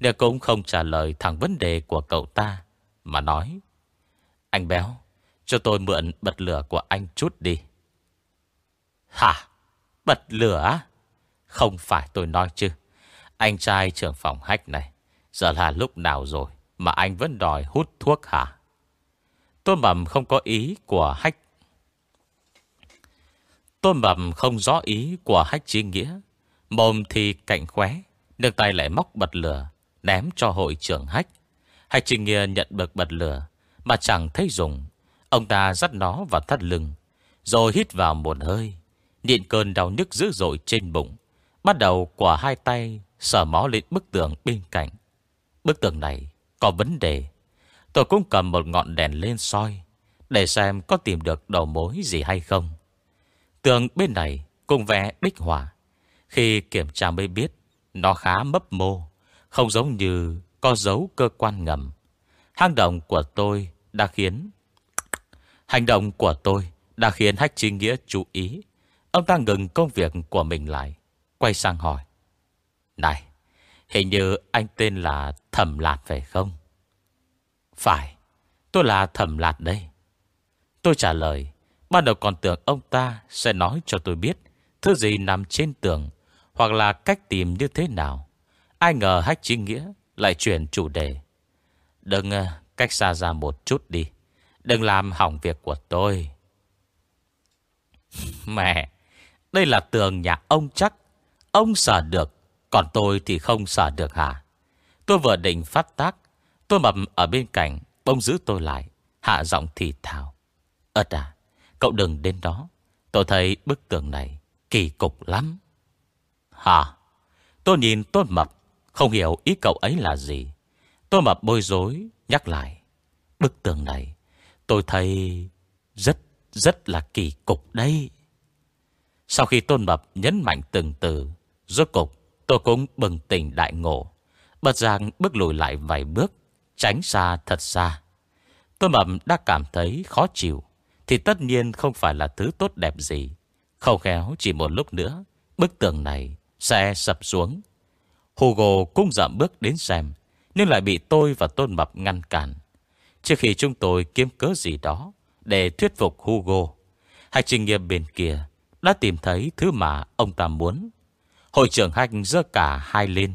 Nếu cũng không trả lời thẳng vấn đề của cậu ta mà nói, Anh béo, Cho tôi mượn bật lửa của anh chút đi. Hả? Bật lửa Không phải tôi nói chứ. Anh trai trưởng phòng hách này, Giờ là lúc nào rồi Mà anh vẫn đòi hút thuốc hả? Tôn Mập không có ý của hách. Tôn Mập không rõ ý của hách chi nghĩa. Mồm thì cạnh khóe Nước tay lại móc bật lửa, Ném cho hội trưởng hách. Hai trình nghĩa nhận bật bật lửa Mà chẳng thấy dùng. Ông ta dắt nó vào thắt lưng Rồi hít vào một hơi Nhịn cơn đau nhức dữ dội trên bụng. Bắt đầu quả hai tay Sờ mó lên bức tường bên cạnh. Bức tường này có vấn đề. Tôi cũng cầm một ngọn đèn lên soi Để xem có tìm được đầu mối gì hay không. Tường bên này cùng vẽ bích hỏa. Khi kiểm tra mới biết, nó khá mấp mô, không giống như có dấu cơ quan ngầm. Hành động của tôi đã khiến... Hành động của tôi đã khiến Hách Trinh Nghĩa chú ý. Ông ta ngừng công việc của mình lại, quay sang hỏi. Này, hình như anh tên là Thẩm Lạt phải không? Phải, tôi là Thẩm Lạt đây. Tôi trả lời, Ban đầu còn tưởng ông ta sẽ nói cho tôi biết thứ gì nằm trên tường hoặc là cách tìm như thế nào. Ai ngờ Hách Trinh Nghĩa lại chuyển chủ đề. Đừng ờ, cách xa ra một chút đi. Đừng làm hỏng việc của tôi. [LAUGHS] Mẹ, đây là tường nhà ông chắc. Ông sợ được, còn tôi thì không sợ được hả? Tôi vừa định phát tác. Tôi mập ở bên cạnh, bông giữ tôi lại. Hạ giọng thì thào. Ơt à, Cậu đừng đến đó. Tôi thấy bức tường này kỳ cục lắm. Hả? Tôi nhìn Tôn Mập, không hiểu ý cậu ấy là gì. tôi Mập bối rối, nhắc lại. Bức tường này, tôi thấy rất, rất là kỳ cục đây. Sau khi Tôn Mập nhấn mạnh từng từ, rốt cục tôi cũng bừng tỉnh đại ngộ. Bật giang bước lùi lại vài bước, tránh xa thật xa. Tôn Mập đã cảm thấy khó chịu. Thì tất nhiên không phải là thứ tốt đẹp gì Không khéo chỉ một lúc nữa Bức tường này sẽ sập xuống Hugo cũng dậm bước đến xem Nhưng lại bị tôi và Tôn Mập ngăn cản Trước khi chúng tôi kiếm cớ gì đó Để thuyết phục Hugo hai trình nghiệp bên kia Đã tìm thấy thứ mà ông ta muốn Hội trưởng Hạch dơ cả hai lên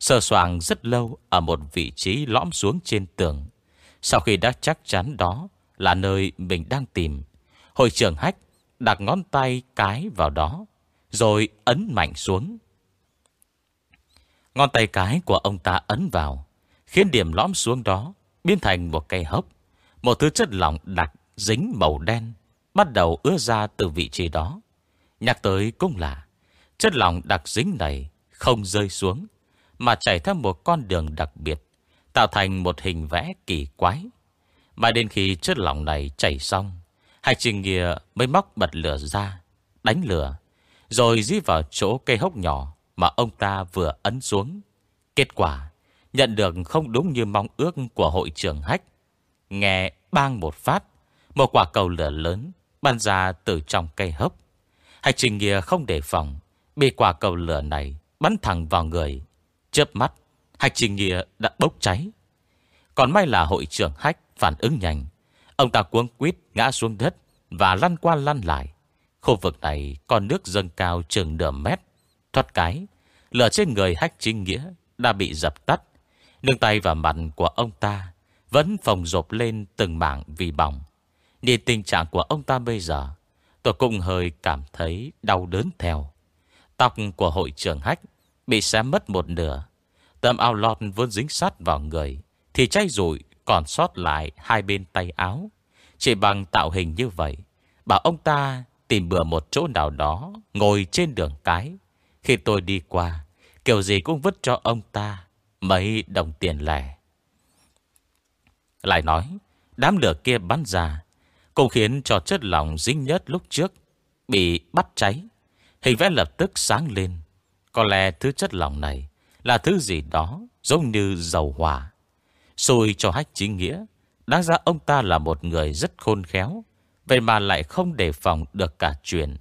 Sơ soàng rất lâu Ở một vị trí lõm xuống trên tường Sau khi đã chắc chắn đó là nơi mình đang tìm. Hội trưởng hách đặt ngón tay cái vào đó, rồi ấn mạnh xuống. Ngón tay cái của ông ta ấn vào, khiến điểm lõm xuống đó biến thành một cây hốc. Một thứ chất lỏng đặc dính màu đen bắt đầu ứa ra từ vị trí đó. Nhắc tới cũng là chất lỏng đặc dính này không rơi xuống, mà chảy theo một con đường đặc biệt, tạo thành một hình vẽ kỳ quái. Mà đến khi chất lỏng này chảy xong Hải trình nghĩa mới móc bật lửa ra Đánh lửa Rồi dí vào chỗ cây hốc nhỏ mà ông ta vừa ấn xuống Kết quả, Nhận được không đúng như mong ước của hội trưởng hách Nghe bang một phát, Một quả cầu lửa lớn Bắn ra từ trong cây hốc Hạch trình nghĩa không đề phòng, Bị quả cầu lửa này Bắn thẳng vào người Chớp mắt Hạch trình nghĩa đã bốc cháy Còn may là hội trưởng hách phản ứng nhanh. Ông ta cuống quýt ngã xuống đất và lăn qua lăn lại. Khu vực này còn nước dâng cao chừng nửa mét. Thoát cái, lửa trên người hách chính nghĩa đã bị dập tắt. Nương tay và mặt của ông ta vẫn phồng rộp lên từng mảng vì bỏng. Nhìn tình trạng của ông ta bây giờ Tôi cũng hơi cảm thấy đau đớn theo. Tóc của hội trưởng hách Bị xé mất một nửa. Tấm áo lọt vốn dính sát vào người Thì cháy rụi còn sót lại hai bên tay áo. Chỉ bằng tạo hình như vậy Bảo ông ta tìm bừa một chỗ nào đó Ngồi trên đường cái. Khi tôi đi qua, Kiểu gì cũng vứt cho ông ta Mấy đồng tiền lẻ. Lại nói, Đám lửa kia bắn ra, Cũng khiến cho chất lỏng dính nhất lúc trước Bị bắt cháy. Hình vẽ lập tức sáng lên. Có lẽ thứ chất lỏng này Là thứ gì đó giống như dầu hỏa Xui cho hách chính nghĩa, Đáng ra ông ta là một người rất khôn khéo, Vậy mà lại không đề phòng được cả chuyện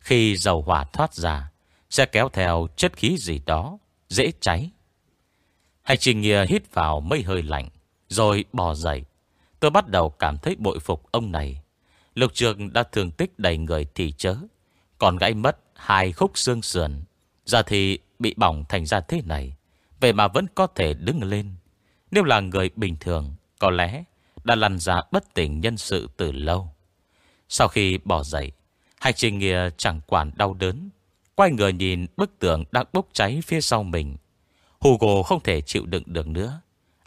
Khi dầu hỏa thoát ra. Sẽ kéo theo chất khí gì đó, Dễ cháy. Hạch trình nghĩa hít vào mây hơi lạnh, Rồi bò dậy. Tôi bắt đầu cảm thấy bội phục ông này. Lục trường đã thường tích đầy người thì chớ. Còn gãy mất hai khúc xương sườn, Giờ thì bị bỏng thành ra thế này. Vậy mà vẫn có thể đứng lên. Nếu là người bình thường, Có lẽ đã lăn ra bất tỉnh nhân sự từ lâu. Sau khi bỏ dậy Hành trình nghĩa chẳng quản đau đớn Quay người nhìn bức tường đang bốc cháy phía sau mình Hugo không thể chịu đựng được nữa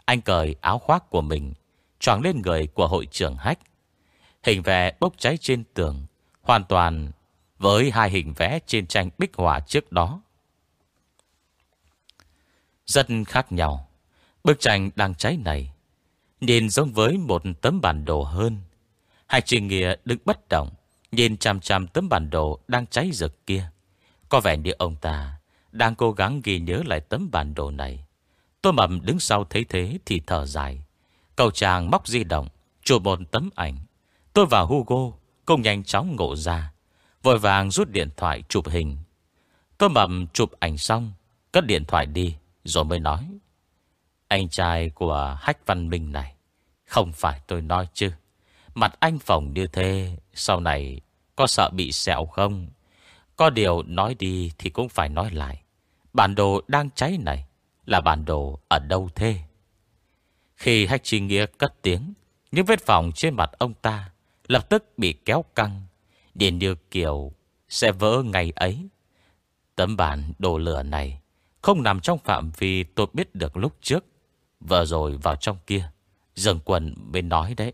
Anh cởi áo khoác của mình Choàng lên người của hội trưởng hách Hình vẽ bốc cháy trên tường Hoàn toàn với hai hình vẽ trên tranh bích họa trước đó. Rất khác nhau. Bức tranh đang cháy này nhìn giống với một tấm bản đồ hơn. Hai trình nghĩa đứng bất động, nhìn chằm chằm tấm bản đồ đang cháy rực kia. Có vẻ như ông ta đang cố gắng ghi nhớ lại tấm bản đồ này. Tôi mầm đứng sau thấy thế thì thở dài. Cầu chàng móc di động, chụp một tấm ảnh. Tôi và Hugo cùng nhanh chóng ngộ ra. Vội vàng rút điện thoại chụp hình. Tôi mầm chụp ảnh xong, cất điện thoại đi, rồi mới nói. Anh trai của Hách Văn Minh này, không phải tôi nói chứ. Mặt anh phồng như thế, sau này có sợ bị sẹo không? Có điều nói đi thì cũng phải nói lại. Bản đồ đang cháy này là bản đồ ở đâu thế? Khi Hách Chi Nghĩa cất tiếng, những vết phòng trên mặt ông ta lập tức bị kéo căng. Điền như kiểu sẽ vỡ ngày ấy. Tấm bản đồ lửa này không nằm trong phạm vi tôi biết được lúc trước. Vừa rồi vào trong kia, dần quần bên nói đấy.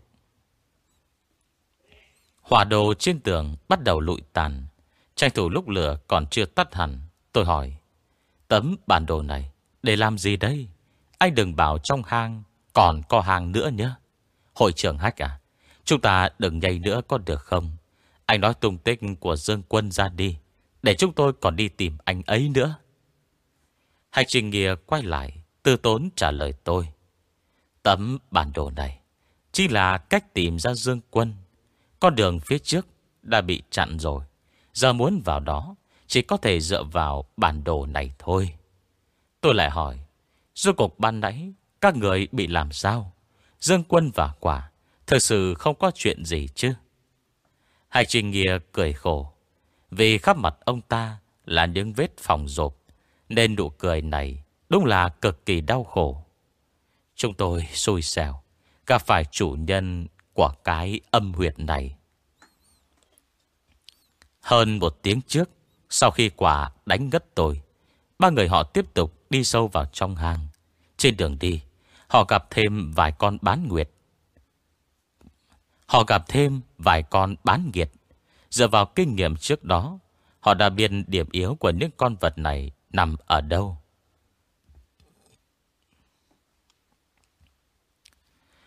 Hỏa đồ trên tường bắt đầu lụi tàn. Tranh thủ lúc lửa còn chưa tắt hẳn. Tôi hỏi, tấm bản đồ này để làm gì đây? Anh đừng bảo trong hang còn có hàng nữa nhé. Hội trưởng Hách à, chúng ta đừng nhây nữa có được không? Anh nói tung tích của Dương Quân ra đi Để chúng tôi còn đi tìm anh ấy nữa hạch trình Nghìa quay lại Tư tốn trả lời tôi Tấm bản đồ này Chỉ là cách tìm ra Dương Quân Con đường phía trước Đã bị chặn rồi Giờ muốn vào đó, Chỉ có thể dựa vào bản đồ này thôi Tôi lại hỏi, Rốt cuộc ban nãy Các người bị làm sao Dương Quân và quả, Thực sự không có chuyện gì chứ Hai trình nghĩa cười khổ. Vì khắp mặt ông ta là những vết phòng rộp. Nên nụ cười này đúng là cực kỳ đau khổ. Chúng tôi xui xẻo. Gặp phải chủ nhân của cái âm huyệt này. Hơn một tiếng trước, sau khi quả đánh ngất tôi, ba người họ tiếp tục đi sâu vào trong hang. Trên đường đi, họ gặp thêm vài con bán nguyệt Họ gặp thêm vài con bán nghiệt. Dựa vào kinh nghiệm trước đó, họ đã biết điểm yếu của những con vật này nằm ở đâu.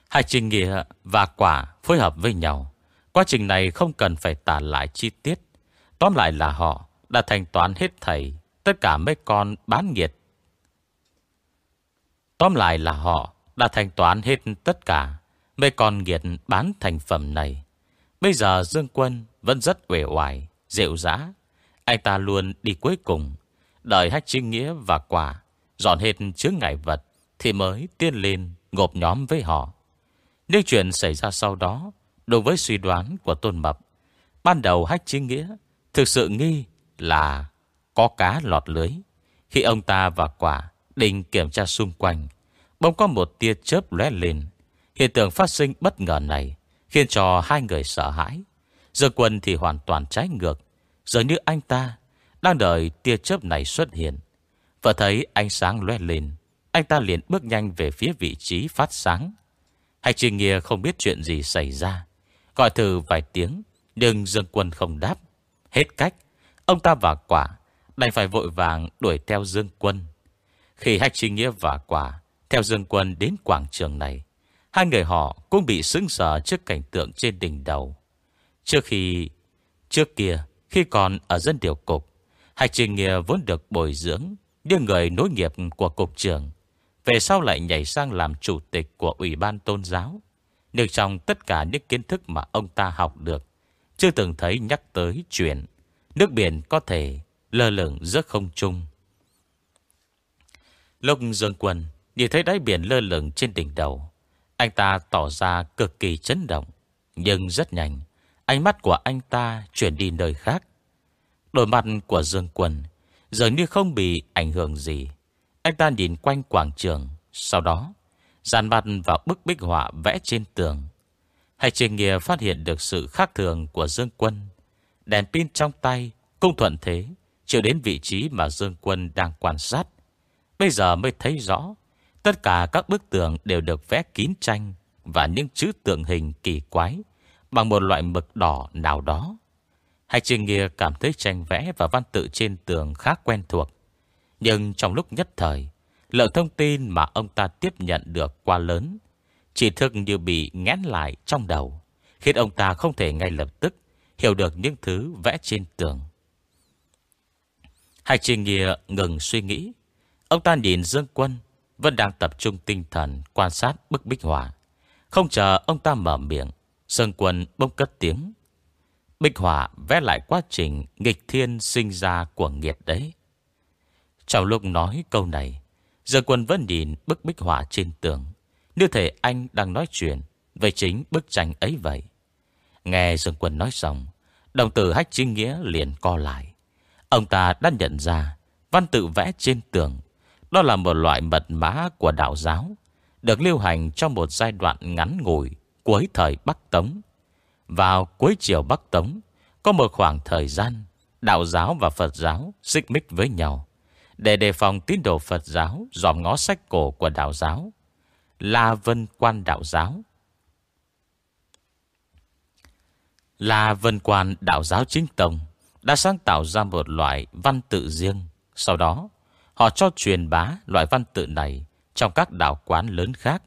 Hai trình nghĩa và quả phối hợp với nhau. Quá trình này không cần phải tả lại chi tiết. Tóm lại là họ đã thanh toán hết thầy, tất cả mấy con bán nghiệt. Tóm lại là họ đã thanh toán hết tất cả Mấy con nghiệt bán thành phẩm này. Bây giờ Dương Quân vẫn rất uể oải Rượu dã Anh ta luôn đi cuối cùng. Đợi hách trinh nghĩa và quả Dọn hết chướng ngại vật Thì mới tiên lên ngộp nhóm với họ. Nhưng chuyện xảy ra sau đó, Đối với suy đoán của Tôn Mập, Ban đầu hách trinh nghĩa Thực sự nghi là Có cá lọt lưới. Khi ông ta và quả định kiểm tra xung quanh, Bỗng có một tia chớp lóe lên. Hiện tượng phát sinh bất ngờ này Khiến cho hai người sợ hãi. Dương quân thì hoàn toàn trái ngược Giờ như anh ta Đang đợi tia chớp này xuất hiện. Và thấy ánh sáng lóe lên, Anh ta liền bước nhanh về phía vị trí phát sáng. Hạch trình nghe không biết chuyện gì xảy ra. Gọi thử vài tiếng, Nhưng Dương quân không đáp. Hết cách, Ông ta và quả Đành phải vội vàng đuổi theo Dương quân. Khi Hạch trình nghĩa và quả Theo Dương quân đến quảng trường này, Hai người họ cũng bị sững sờ trước cảnh tượng trên đỉnh đầu. Trước khi, Trước kia, Khi còn ở dân điều cục Hạch trình nghĩa vốn được bồi dưỡng Như người nối nghiệp của cục trưởng, Về sau lại nhảy sang làm chủ tịch Của Ủy ban Tôn giáo. Nhưng trong tất cả những kiến thức mà ông ta học được chưa từng thấy nhắc tới chuyện Nước biển có thể lơ lửng giữa không trung. Lúc Dương Quân Nhìn thấy đáy biển lơ lửng trên đỉnh đầu, Anh ta tỏ ra cực kỳ chấn động, Nhưng rất nhanh, Ánh mắt của anh ta chuyển đi nơi khác. Đôi mặt của Dương Quân Dường như không bị ảnh hưởng gì. Anh ta nhìn quanh quảng trường, Sau đó, Dàn mặt vào bức bích họa vẽ trên tường. Hay trình nghĩa phát hiện được sự khác thường của Dương Quân? Đèn pin trong tay Cũng thuận thế Chiều đến vị trí mà Dương Quân đang quan sát. Bây giờ mới thấy rõ Tất cả các bức tường đều được vẽ kín tranh Và những chữ tượng hình kỳ quái Bằng một loại mực đỏ nào đó. Hai Trương Nghia cảm thấy tranh vẽ và văn tự trên tường khá quen thuộc. Nhưng trong lúc nhất thời, lượng thông tin mà ông ta tiếp nhận được quá lớn, chỉ thực như bị ngén lại trong đầu, khiến ông ta không thể ngay lập tức hiểu được những thứ vẽ trên tường. Hai trình nghĩa ngừng suy nghĩ. Ông ta nhìn Dương Quân, vẫn đang tập trung tinh thần quan sát bức bích họa. Không chờ ông ta mở miệng, Dương Quân bông cất tiếng. Bích họa vẽ lại quá trình nghịch thiên sinh ra của nghiệt đấy. Trong lúc nói câu này, dương quân vẫn nhìn bức bích họa trên tường, như thể anh đang nói chuyện về chính bức tranh ấy vậy. Nghe Dương Quân nói xong, đồng tử hách chính nghĩa liền co lại. Ông ta đã nhận ra văn tự vẽ trên tường. Đó là một loại mật mã của đạo giáo, được lưu hành trong một giai đoạn ngắn ngủi cuối thời Bắc Tống vào cuối chiều Bắc Tống, có một khoảng thời gian, đạo giáo và Phật giáo xích mích với nhau. Để đề phòng tín đồ Phật giáo dòm ngó sách cổ của đạo giáo, La Vân Quan Đạo Giáo. La Vân Quan Đạo Giáo Chính Tông đã sáng tạo ra một loại văn tự riêng. Sau đó, họ cho truyền bá loại văn tự này trong các đạo quán lớn khác.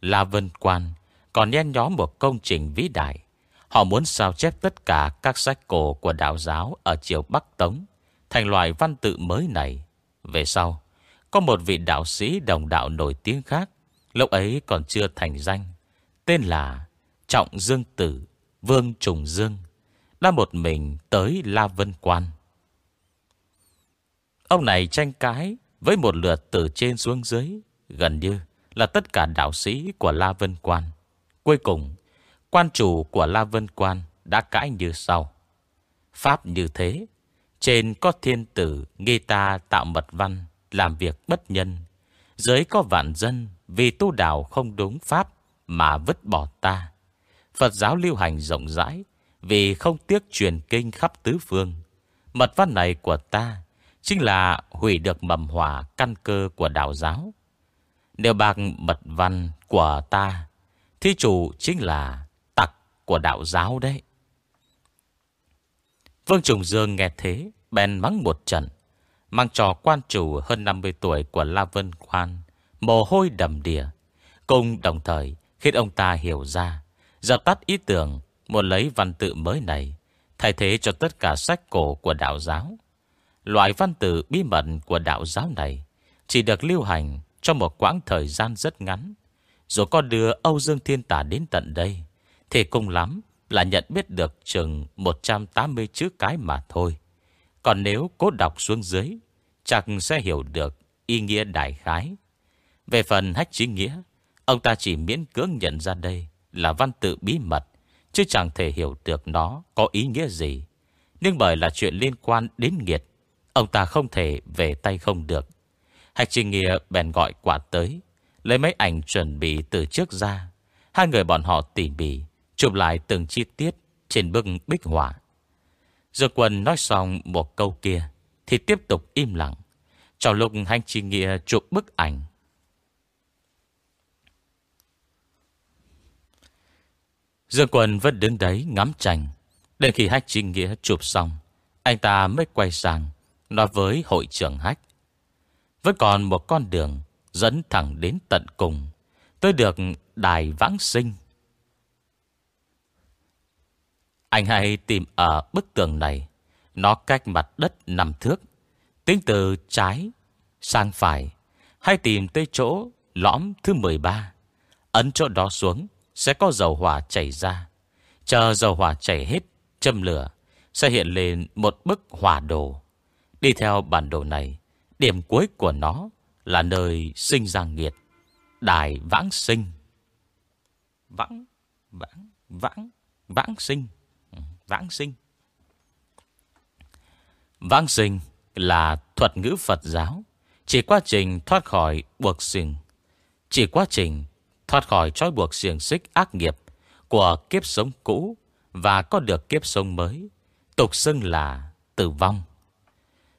La Vân Quan còn nhen nhóm một công trình vĩ đại Họ muốn sao chép tất cả các sách cổ của đạo giáo ở chiều Bắc Tống thành loại văn tự mới này. Về sau, có một vị đạo sĩ đồng đạo nổi tiếng khác, lúc ấy còn chưa thành danh, tên là Trọng Dương Tử, Vương Trùng Dương, đã một mình tới La Vân Quan. Ông này tranh cái với một lượt từ trên xuống dưới, gần như là tất cả đạo sĩ của La Vân Quan. Cuối cùng, Quan chủ của La Vân Quan đã cãi như sau. Pháp như thế, trên có thiên tử nghi ta tạo mật văn, làm việc bất nhân. Dưới có vạn dân vì tu đạo không đúng pháp mà vứt bỏ ta. Phật giáo lưu hành rộng rãi vì không tiếc truyền kinh khắp tứ phương. Mật văn này của ta chính là hủy được mầm hỏa căn cơ của đạo giáo. Nếu bạc mật văn của ta, thi chủ chính là tặc của đạo giáo đấy. Vương Trùng Dương nghe thế, bèn mắng một trận, mang trò quan chủ hơn 50 tuổi của La Vân Quan, mồ hôi đầm đìa, cùng đồng thời khiến ông ta hiểu ra, dập tắt ý tưởng muốn lấy văn tự mới này, thay thế cho tất cả sách cổ của đạo giáo. Loại văn tự bí mật của đạo giáo này chỉ được lưu hành trong một quãng thời gian rất ngắn, rồi có đưa Âu Dương Thiên Tả đến tận đây. Thì cùng lắm là nhận biết được chừng 180 chữ cái mà thôi. Còn nếu cố đọc xuống dưới, chắc sẽ hiểu được ý nghĩa đại khái. Về phần hách trí nghĩa, ông ta chỉ miễn cưỡng nhận ra đây là văn tự bí mật, chứ chẳng thể hiểu được nó có ý nghĩa gì. Nhưng bởi là chuyện liên quan đến nghiệt, ông ta không thể về tay không được. Hạch trình nghĩa bèn gọi quả tới, lấy mấy ảnh chuẩn bị từ trước ra. Hai người bọn họ tỉ mỉ Chụp lại từng chi tiết Trên bức bích họa Dược quân nói xong một câu kia Thì tiếp tục im lặng Trong lúc hành chi nghĩa chụp bức ảnh Dương quân vẫn đứng đấy ngắm tranh Đến khi Hách Trinh Nghĩa chụp xong, Anh ta mới quay sang Nói với hội trưởng Hách. Vẫn còn một con đường Dẫn thẳng đến tận cùng, Tới được đài vãng sinh. Anh hãy tìm ở bức tường này, Nó cách mặt đất nằm thước, Tính từ trái sang phải, Hay tìm tới chỗ lõm thứ 13 Ấn chỗ đó xuống. Sẽ có dầu hỏa chảy ra. Chờ dầu hỏa chảy hết Châm lửa, Sẽ hiện lên một bức hỏa đồ. Đi theo bản đồ này, Điểm cuối của nó Là nơi sinh ra nghiệt, Đài vãng sinh. Vãng Vãng Vãng Vãng sinh. Ừ, vãng sinh. Vãng sinh là thuật ngữ Phật giáo. Chỉ quá trình thoát khỏi buộc sinh, Chỉ quá trình thoát khỏi trói buộc xiềng xích ác nghiệp Của kiếp sống cũ Và có được kiếp sống mới Tục xưng là tử vong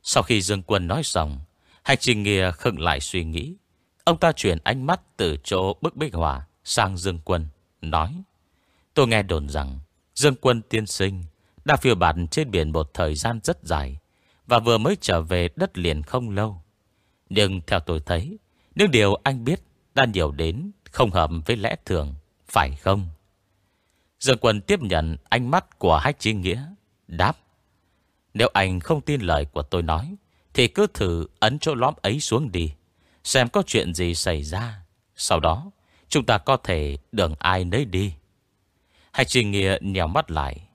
Sau khi Dương Quân nói xong Hành trình Nghìa khựng lại suy nghĩ Ông ta chuyển ánh mắt từ chỗ bức bích hỏa sang Dương Quân, nói Tôi nghe đồn rằng Dương Quân tiên sinh đã phiêu bạt trên biển một thời gian rất dài và vừa mới trở về đất liền không lâu. Nhưng theo tôi thấy, những điều anh biết đã nhiều đến không hợp với lẽ thường, phải không? Dương Quân tiếp nhận ánh mắt của Hách Chí Nghĩa, đáp. Nếu anh không tin lời của tôi nói, thì cứ thử ấn chỗ lõm ấy xuống đi, xem có chuyện gì xảy ra. Sau đó, chúng ta có thể đường ai nấy đi. Hách Chí Nghĩa nhèo mắt lại,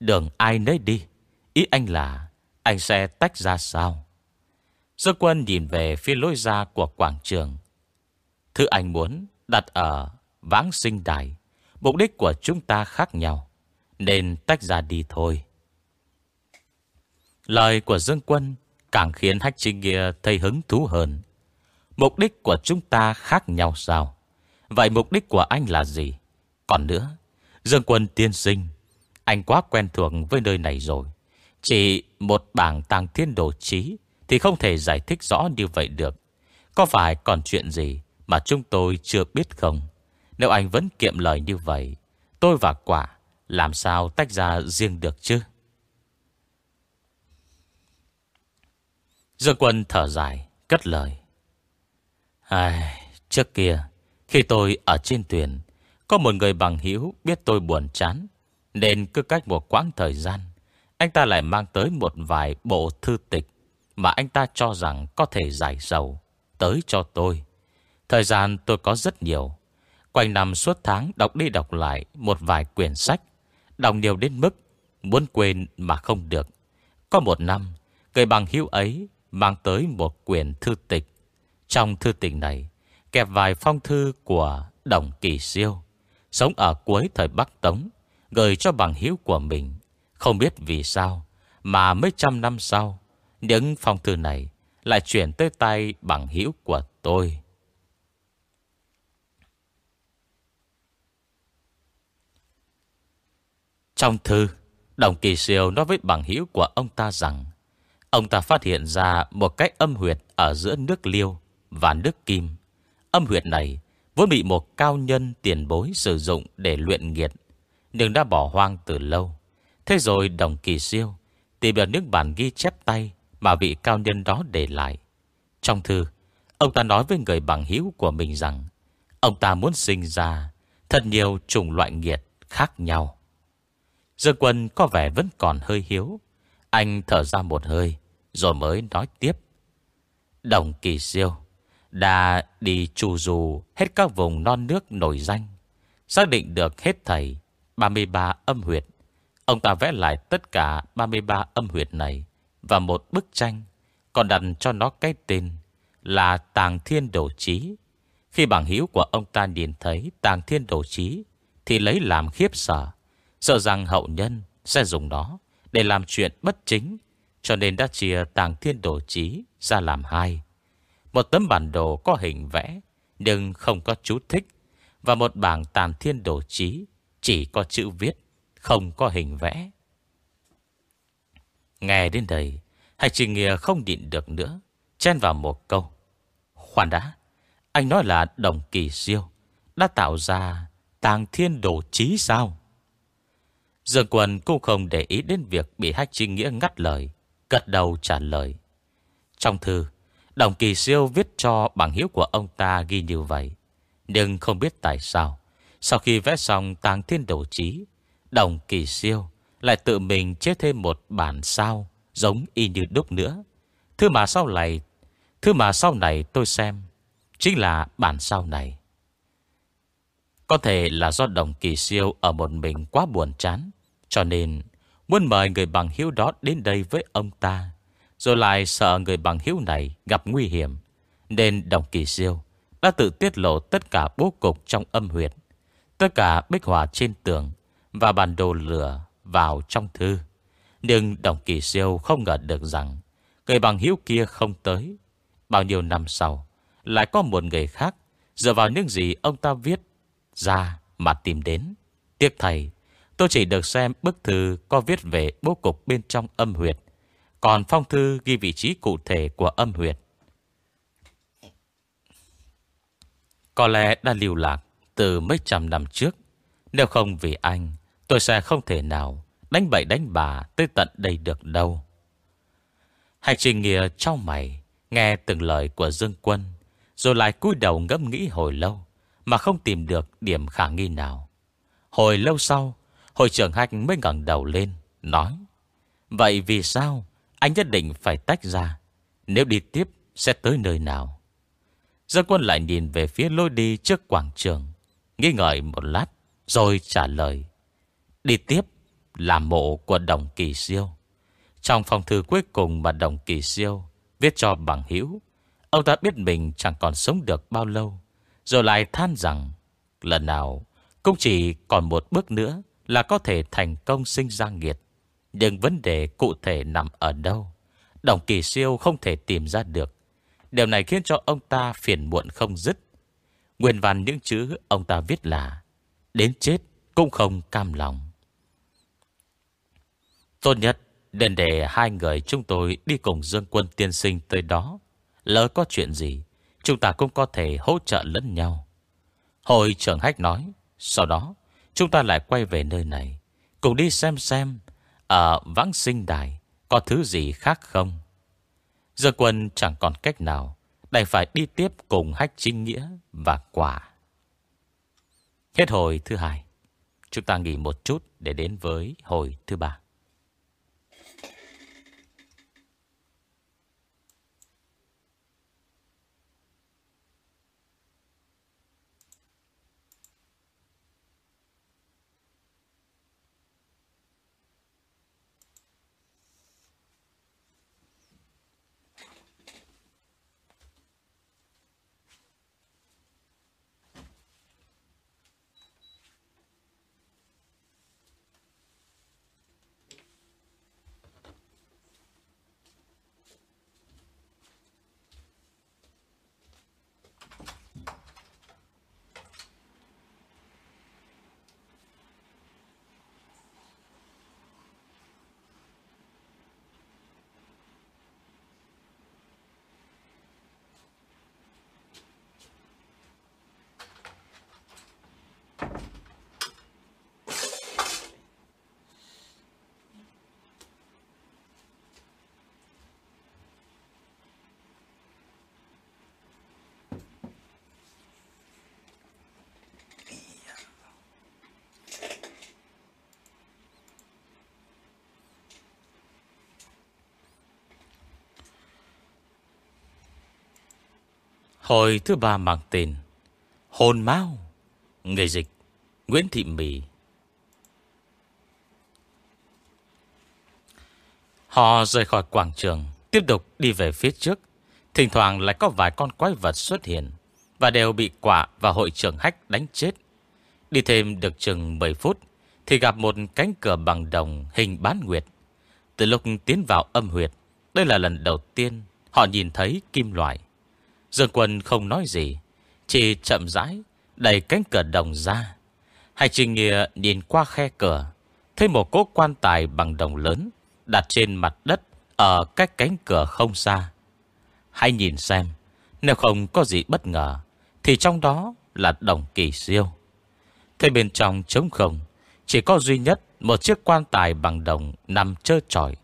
Đường ai nấy đi Ý anh là Anh sẽ tách ra sao Dương quân nhìn về phía lối ra của quảng trường Thứ anh muốn đặt ở vãng sinh đài Mục đích của chúng ta khác nhau Nên tách ra đi thôi Lời của Dương Quân càng khiến Hách Trinh Nghĩa thấy hứng thú hơn. Mục đích của chúng ta khác nhau sao? Vậy mục đích của anh là gì? Còn nữa, Dương Quân tiên sinh anh quá quen thuộc với nơi này rồi. Chỉ một bảng tàng thiên đồ trí thì không thể giải thích rõ như vậy được. Có phải còn chuyện gì mà chúng tôi chưa biết không? Nếu anh vẫn kiệm lời như vậy, tôi và quả làm sao tách ra riêng được chứ? Dương quân thở dài, cất lời. Ai, trước kia, khi tôi ở trên thuyền, có một người bằng hữu biết tôi buồn chán, nên cứ cách một quãng thời gian Anh ta lại mang tới một vài bộ thư tịch Mà anh ta cho rằng có thể giải sầu Tới cho tôi Thời gian tôi có rất nhiều. Quanh năm suốt tháng đọc đi đọc lại Một vài quyển sách. Đọc nhiều đến mức Muốn quên mà không được. Có một năm Người bằng hữu ấy Mang tới một quyển thư tịch. Trong thư tịch này, Kẹp vài phong thư của Đồng Kỳ Siêu, Sống ở cuối thời Bắc Tống, Gửi cho bằng hữu của mình. Không biết vì sao, Mà mấy trăm năm sau, Những phong thư này Lại chuyển tới tay bằng hữu của tôi. Trong thư Đồng kỳ siêu nói với bằng hữu của ông ta rằng Ông ta phát hiện ra một cái âm huyệt ở giữa nước liêu và nước kim. Âm huyệt này vốn bị một cao nhân tiền bối sử dụng để luyện nghiệt nhưng đã bỏ hoang từ lâu. Thế rồi đồng kỳ siêu tìm được những bản ghi chép tay mà vị cao nhân đó để lại. Trong thư, ông ta nói với người bằng hữu của mình rằng ông ta muốn sinh ra thật nhiều chủng loại nghiệt khác nhau. Dương quân có vẻ vẫn còn hơi hiếu. Anh thở ra một hơi, rồi mới nói tiếp. Đồng kỳ siêu đã đi trù dù hết các vùng non nước nổi danh, xác định được hết thầy 33 âm huyệt. Ông ta vẽ lại tất cả 33 âm huyệt này và một bức tranh, còn đặt cho nó cái tên là Tàng Thiên Đồ Chí. Khi bảng hiếu của ông ta nhìn thấy Tàng Thiên Đồ Chí thì lấy làm khiếp sợ, sợ rằng hậu nhân sẽ dùng nó để làm chuyện bất chính, cho nên đã chia Tàng Thiên Đồ Chí ra làm hai. Một tấm bản đồ có hình vẽ nhưng không có chú thích và một bảng Tàng Thiên Đồ Chí Chỉ có chữ viết Không có hình vẽ. Nghe đến đây Hạch Trình Nghĩa không nhịn được nữa Chen vào một câu. Khoan đã Anh nói là đồng kỳ siêu Đã tạo ra tàng thiên đồ trí sao? Dương Quân cũng không để ý đến việc Bị Hách Trinh Nghĩa ngắt lời Cật đầu trả lời. Trong thư, Đồng kỳ siêu viết cho bằng hiếu của ông ta ghi như vậy. Nhưng không biết tại sao, Sau khi vẽ xong tàng thiên đồ trí, Đồng kỳ siêu Lại tự mình chế thêm một bản sao Giống y như đúc nữa. Thứ mà sau này, Thứ mà sau này tôi xem Chính là bản sao này. Có thể là do đồng kỳ siêu Ở một mình quá buồn chán. Cho nên, Muốn mời người bằng hiếu đó đến đây với ông ta, Rồi lại sợ người bằng hiếu này Gặp nguy hiểm. Nên đồng kỳ siêu Đã tự tiết lộ tất cả bố cục trong âm huyệt, Tất cả bích họa trên tường Và bản đồ lửa vào trong thư. Nhưng đồng kỳ siêu không ngờ được rằng Người bằng hiếu kia không tới. Bao nhiêu năm sau, Lại có một người khác Dựa vào những gì ông ta viết ra mà tìm đến. Tiếc thầy, Tôi chỉ được xem bức thư có viết về bố cục bên trong âm huyệt, Còn phong thư ghi vị trí cụ thể của âm huyệt. Có lẽ đã lưu lạc từ mấy trăm năm trước. Nếu không vì anh, Tôi sẽ không thể nào đánh bậy đánh bà tới tận đây được đâu. Hành trình nghĩa trong mày, Nghe từng lời của Dương Quân, Rồi lại cúi đầu ngẫm nghĩ hồi lâu. Mà không tìm được điểm khả nghi nào. Hồi lâu sau, Hội trưởng Hạch mới ngẩng đầu lên, Nói, Vậy vì sao anh nhất định phải tách ra? Nếu đi tiếp, sẽ tới nơi nào? Dân quân lại nhìn về phía lối đi trước quảng trường Nghĩ ngợi một lát, Rồi trả lời, Đi tiếp là mộ của đồng kỳ siêu. Trong phòng thư cuối cùng mà đồng kỳ siêu Viết cho bằng hữu, Ông ta biết mình chẳng còn sống được bao lâu. Rồi lại than rằng Lần nào cũng chỉ còn một bước nữa Là có thể thành công sinh ra nghiệt. Nhưng vấn đề cụ thể nằm ở đâu? Đồng kỳ siêu không thể tìm ra được. Điều này khiến cho ông ta phiền muộn không dứt. Nguyên văn những chữ ông ta viết là Đến chết cũng không cam lòng. Tốt nhất Nên để hai người chúng tôi đi cùng Dương quân tiên sinh tới đó. Lỡ có chuyện gì, chúng ta cũng có thể hỗ trợ lẫn nhau. Hội trưởng Hách nói, sau đó chúng ta lại quay về nơi này, cùng đi xem xem ở vãng sinh đài có thứ gì khác không. Giờ quân chẳng còn cách nào, đành phải đi tiếp cùng Hách Chính Nghĩa và Quả. Hết hồi thứ hai, chúng ta nghỉ một chút để đến với hồi thứ ba. Hồi thứ ba mang tên Hồn Mao Người dịch Nguyễn Thị Mỹ Họ rời khỏi quảng trường, Tiếp tục đi về phía trước. Thỉnh thoảng lại có vài con quái vật xuất hiện Và đều bị quả và hội trưởng hách đánh chết. Đi thêm được chừng 10 phút Thì gặp một cánh cửa bằng đồng hình bán nguyệt. Từ lúc tiến vào âm huyệt, Đây là lần đầu tiên Họ nhìn thấy kim loại. Dương quân không nói gì, Chỉ chậm rãi Đẩy cánh cửa đồng ra. Hai trình nghĩa nhìn qua khe cửa, Thấy một cố quan tài bằng đồng lớn Đặt trên mặt đất Ở cách cánh cửa không xa. Hãy nhìn xem, Nếu không có gì bất ngờ, Thì trong đó là đồng kỳ siêu. Thế bên trong trống không, Chỉ có duy nhất một chiếc quan tài bằng đồng Nằm trơ trọi.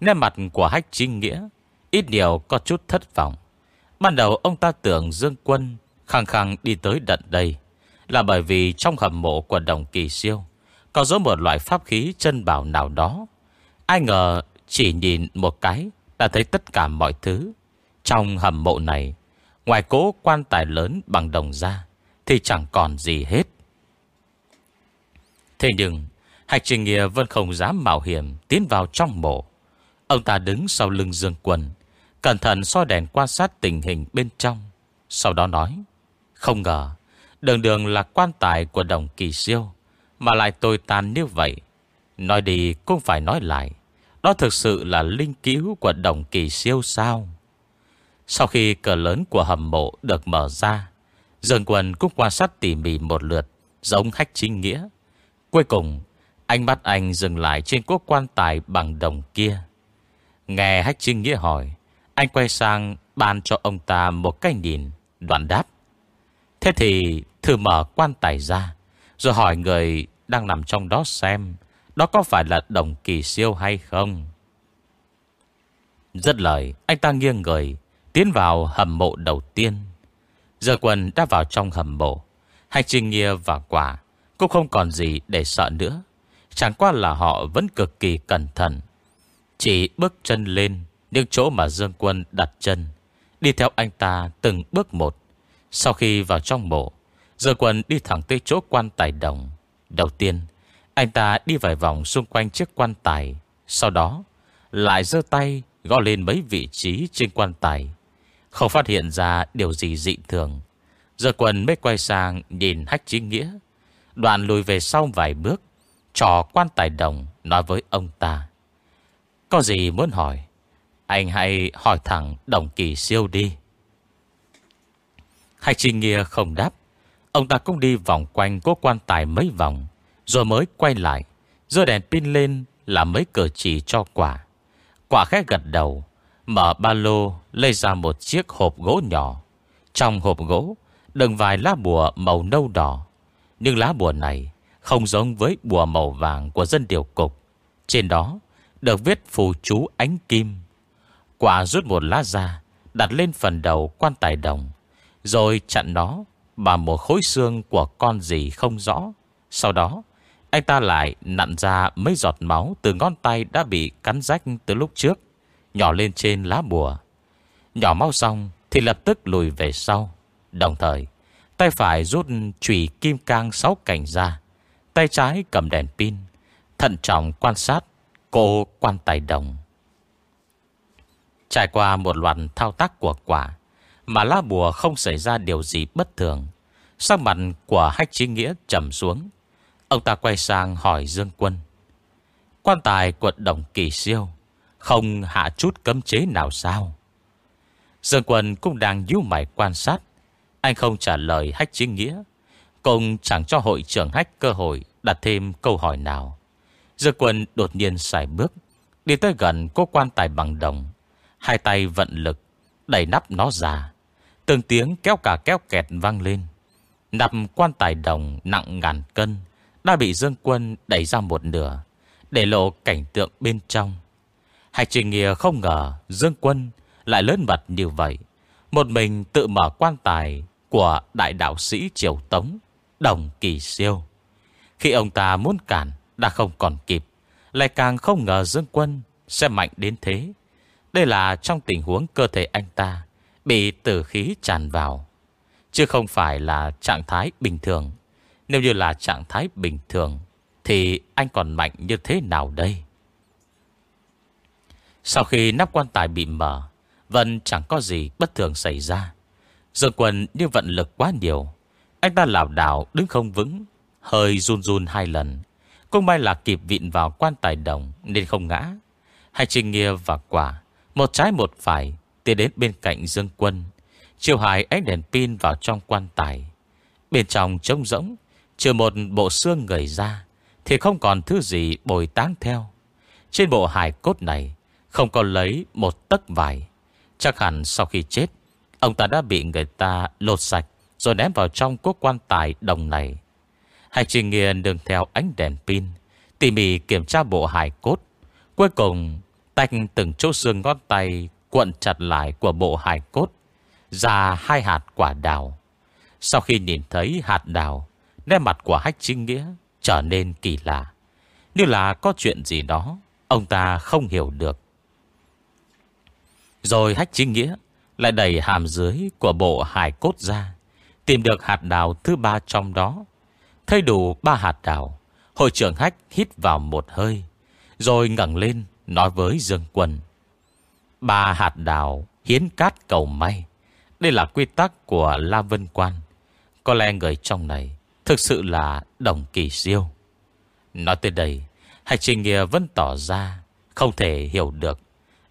Nét mặt của hách chính nghĩa Ít nhiều có chút thất vọng. Ban đầu ông ta tưởng Dương Quân khăng khăng đi tới đận đây là bởi vì trong hầm mộ của đồng kỳ siêu có dấu một loại pháp khí chân bảo nào đó. Ai ngờ chỉ nhìn một cái đã thấy tất cả mọi thứ. Trong hầm mộ này, ngoài cố quan tài lớn bằng đồng ra, thì chẳng còn gì hết. Thế nhưng, Hạch Trình Nghĩa vẫn không dám mạo hiểm tiến vào trong mộ. Ông ta đứng sau lưng Dương Quân, cẩn thận soi đèn quan sát tình hình bên trong. Sau đó nói, không ngờ, đường đường là quan tài của đồng kỳ siêu, mà lại tồi tàn như vậy. Nói đi cũng phải nói lại, đó thực sự là linh cứu của đồng kỳ siêu sao. Sau khi cờ lớn của hầm mộ được mở ra, Dương Quần cũng quan sát tỉ mỉ một lượt, giống hách chính nghĩa. Cuối cùng, anh bắt anh dừng lại trên quốc quan tài bằng đồng kia. Nghe hách chính nghĩa hỏi, anh quay sang ban cho ông ta một cái nhìn, đoạn đáp. Thế thì thử mở quan tài ra, rồi hỏi người đang nằm trong đó xem, đó có phải là đồng kỳ siêu hay không? Rất lời, anh ta nghiêng người, tiến vào hầm mộ đầu tiên. Giờ quần đã vào trong hầm mộ. Hành trình nghe và quả cũng không còn gì để sợ nữa. Chẳng qua là họ vẫn cực kỳ cẩn thận. Chỉ bước chân lên những chỗ mà Dương Quân đặt chân. Đi theo anh ta từng bước một. Sau khi vào trong mộ, Dương Quân đi thẳng tới chỗ quan tài đồng. Đầu tiên, anh ta đi vài vòng xung quanh chiếc quan tài. Sau đó, lại giơ tay gõ lên mấy vị trí trên quan tài. Không phát hiện ra điều gì dị thường. Giờ quần mới quay sang nhìn hách chí nghĩa. Đoạn lùi về sau vài bước. Trò quan tài đồng nói với ông ta. Có gì muốn hỏi? Anh hãy hỏi thẳng đồng kỳ siêu đi. Hách Trình nghĩa không đáp. Ông ta cũng đi vòng quanh cố quan tài mấy vòng. Rồi mới quay lại. Rồi đèn pin lên là mấy cờ chỉ cho quả. Quả khét gật đầu. Mở ba lô, lấy ra một chiếc hộp gỗ nhỏ. Trong hộp gỗ, đựng vài lá bùa màu nâu đỏ. Nhưng lá bùa này không giống với bùa màu vàng của dân điều cục. Trên đó được viết phù chú ánh kim. Quả rút một lá ra, đặt lên phần đầu quan tài đồng, rồi chặn nó bằng một khối xương của con gì không rõ. Sau đó, anh ta lại nặn ra mấy giọt máu từ ngón tay đã bị cắn rách từ lúc trước nhỏ lên trên lá bùa. Nhỏ máu xong thì lập tức lùi về sau. Đồng thời, tay phải rút chùy kim cang sáu cảnh ra. Tay trái cầm đèn pin, thận trọng quan sát cô quan tài đồng. Trải qua một loạt thao tác của quả, mà lá bùa không xảy ra điều gì bất thường. Sắc mặt của hách chí nghĩa trầm xuống. Ông ta quay sang hỏi Dương Quân. Quan tài quận đồng kỳ siêu không hạ chút cấm chế nào sao Dương Quân cũng đang nhíu mày quan sát Anh không trả lời hách chí nghĩa Cũng chẳng cho hội trưởng hách cơ hội Đặt thêm câu hỏi nào Dương Quân đột nhiên xài bước Đi tới gần cô quan tài bằng đồng Hai tay vận lực Đẩy nắp nó ra Từng tiếng kéo cả kéo kẹt vang lên Nắp quan tài đồng nặng ngàn cân Đã bị Dương Quân đẩy ra một nửa Để lộ cảnh tượng bên trong Hạch Trình Nghìa không ngờ Dương Quân lại lớn mặt như vậy. Một mình tự mở quan tài của đại đạo sĩ Triều Tống, Đồng Kỳ Siêu. Khi ông ta muốn cản, đã không còn kịp. Lại càng không ngờ Dương Quân sẽ mạnh đến thế. Đây là trong tình huống cơ thể anh ta bị tử khí tràn vào. Chứ không phải là trạng thái bình thường. Nếu như là trạng thái bình thường, thì anh còn mạnh như thế nào đây? Sau khi nắp quan tài bị mở, vẫn chẳng có gì bất thường xảy ra. Dương Quần như vận lực quá nhiều. Anh ta lảo đảo đứng không vững, hơi run run hai lần. Cũng may là kịp vịn vào quan tài đồng nên không ngã. Hai trình nghĩa và quả, một trái một phải, tiến đến bên cạnh Dương quân. Chiều hải ánh đèn pin vào trong quan tài. Bên trong trông rỗng, Trừ một bộ xương người ra Thì không còn thứ gì bồi táng theo Trên bộ hài cốt này Không còn lấy một tấc vải Chắc hẳn sau khi chết Ông ta đã bị người ta lột sạch Rồi ném vào trong quốc quan tài đồng này Hành trình nghiền đường theo ánh đèn pin Tỉ mỉ kiểm tra bộ hài cốt Cuối cùng Tách từng chỗ xương ngón tay Cuộn chặt lại của bộ hài cốt, Ra hai hạt quả đào. Sau khi nhìn thấy hạt đào, Nét mặt của hách chính nghĩa Trở nên kỳ lạ. Như là có chuyện gì đó, Ông ta không hiểu được. Rồi hách chính nghĩa Lại đẩy hàm dưới của bộ hài cốt ra, Tìm được hạt đào thứ ba trong đó. Thấy đủ ba hạt đào, Hội trưởng hách hít vào một hơi, Rồi ngẩng lên Nói với Dương Quân. Ba hạt đào hiến cát cầu may. Đây là quy tắc của La Vân Quan. Có lẽ người trong này Thực sự là đồng kỳ siêu Nói tới đây Hành trình nghĩa vẫn tỏ ra Không thể hiểu được.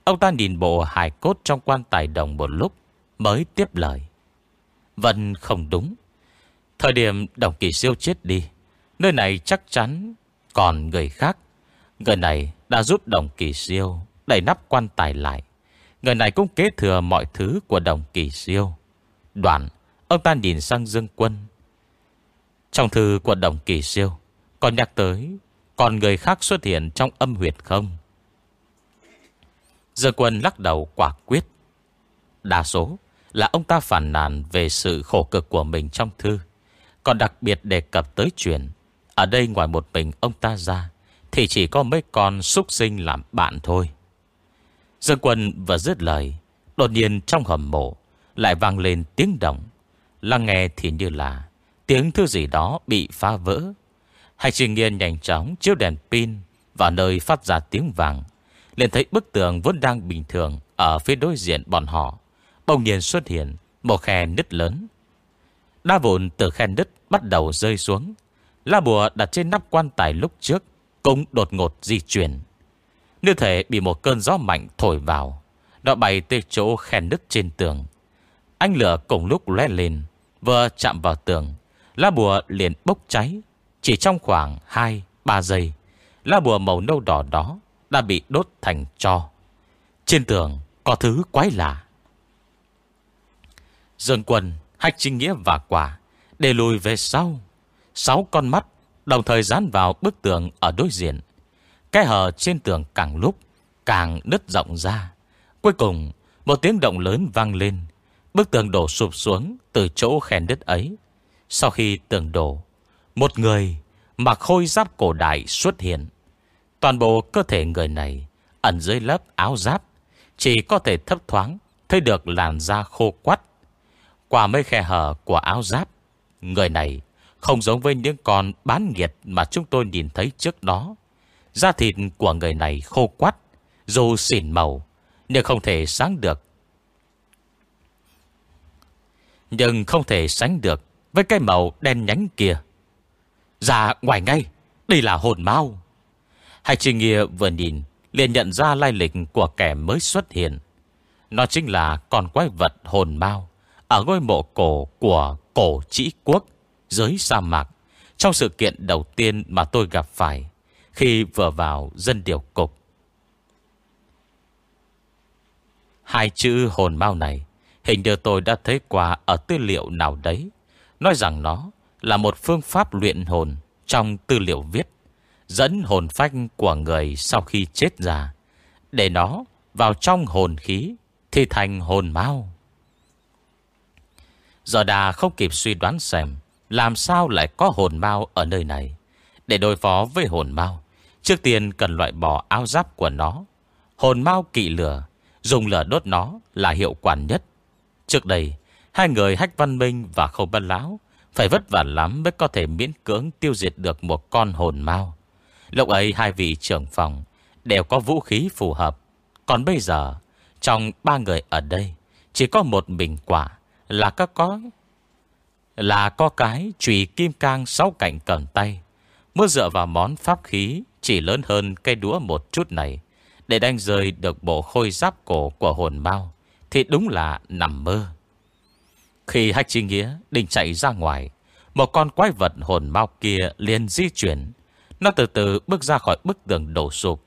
Ông ta nhìn bộ hài cốt trong quan tài đồng một lúc Mới tiếp lời. Vẫn không đúng. Thời điểm đồng kỳ siêu chết đi, Nơi này chắc chắn Còn người khác. Người này đã giúp đồng kỳ siêu Đẩy nắp quan tài lại. Người này cũng kế thừa mọi thứ của đồng kỳ siêu Đoạn, Ông ta nhìn sang Dương Quân. Trong thư của đồng kỳ siêu Còn nhắc tới, Còn người khác xuất hiện trong âm huyệt không? Dương Quân lắc đầu quả quyết. Đa số là ông ta phản nàn về sự khổ cực của mình trong thư. Còn đặc biệt đề cập tới chuyện, Ở đây ngoài một mình ông ta ra thì chỉ có mấy con súc sinh làm bạn thôi. Dương quân vừa dứt lời, Đột nhiên trong hầm mộ Lại vang lên tiếng động. Lắng nghe thì như là Tiếng thứ gì đó bị phá vỡ. Hành trình nghiên nhanh chóng chiếu đèn pin Vào nơi phát ra tiếng vàng, liền thấy bức tường vốn đang bình thường Ở phía đối diện bọn họ, Bỗng nhiên xuất hiện Một khe nứt lớn. Đa vụn từ khe nứt bắt đầu rơi xuống. La bùa đặt trên nắp quan tài lúc trước cũng đột ngột di chuyển. Như thể bị một cơn gió mạnh thổi vào Nó bay tới chỗ khen nứt trên tường. Ánh lửa cùng lúc lóe lên, Vừa chạm vào tường, Lá bùa liền bốc cháy. Chỉ trong khoảng 2-3 giây, Lá bùa màu nâu đỏ đó Đã bị đốt thành cho. Trên tường có thứ quái lạ. Dương quân, Hách trinh nghĩa và quả, Để lùi về sau. Sáu con mắt Đồng thời dán vào bức tường ở đối diện. Cái hở trên tường càng lúc Càng nứt rộng ra. Cuối cùng, một tiếng động lớn vang lên. Bức tường đổ sụp xuống Từ chỗ khen đứt ấy. Sau khi tường đổ, Một người mặc khôi giáp cổ đại xuất hiện. Toàn bộ cơ thể người này Ẩn dưới lớp áo giáp, Chỉ có thể thấp thoáng Thấy được làn da khô quắt. Qua mấy khe hở của áo giáp, Người này không giống với những con bán nghiệt Mà chúng tôi nhìn thấy trước đó. Da thịt của người này khô quắt, Dù xỉn màu, Nhưng không thể sáng được. Nhưng không thể sánh được Với cái màu đen nhánh kia. Ra ngoài ngay, Đây là hồn mau. Hai trình nghĩa vừa nhìn, liền nhận ra lai lịch của kẻ mới xuất hiện. Nó chính là con quái vật hồn mau Ở ngôi mộ cổ của cổ trĩ quốc. Dưới sa mạc Trong sự kiện đầu tiên mà tôi gặp phải khi vừa vào dân điều cục. Hai chữ hồn mau này hình như tôi đã thấy qua ở tư liệu nào đấy. Nói rằng nó là một phương pháp luyện hồn trong tư liệu viết. Dẫn hồn phách của người sau khi chết ra. Để nó vào trong hồn khí thì thành hồn mau. Giờ đà không kịp suy đoán xem làm sao lại có hồn mau ở nơi này. Để đối phó với hồn mau, Trước tiên cần loại bỏ áo giáp của nó. Hồn mau kỵ lửa, Dùng lửa đốt nó là hiệu quả nhất. Trước đây, Hai người Hách Văn Minh và Khâu Bân Lão Phải vất vả lắm mới có thể miễn cưỡng tiêu diệt được một con hồn mau. Lúc ấy hai vị trưởng phòng Đều có vũ khí phù hợp. Còn bây giờ, Trong ba người ở đây, Chỉ có một bình quả Là có có. Là có cái trùy kim cang sáu cạnh cầm tay. Muốn dựa vào món pháp khí, Chỉ lớn hơn cây đũa một chút này. Để đánh rơi được bộ khôi giáp cổ của hồn mau, Thì đúng là nằm mơ. Khi Hách Chi Nghĩa định chạy ra ngoài, Một con quái vật hồn mau kia liền di chuyển. Nó từ từ bước ra khỏi bức tường đổ sụp.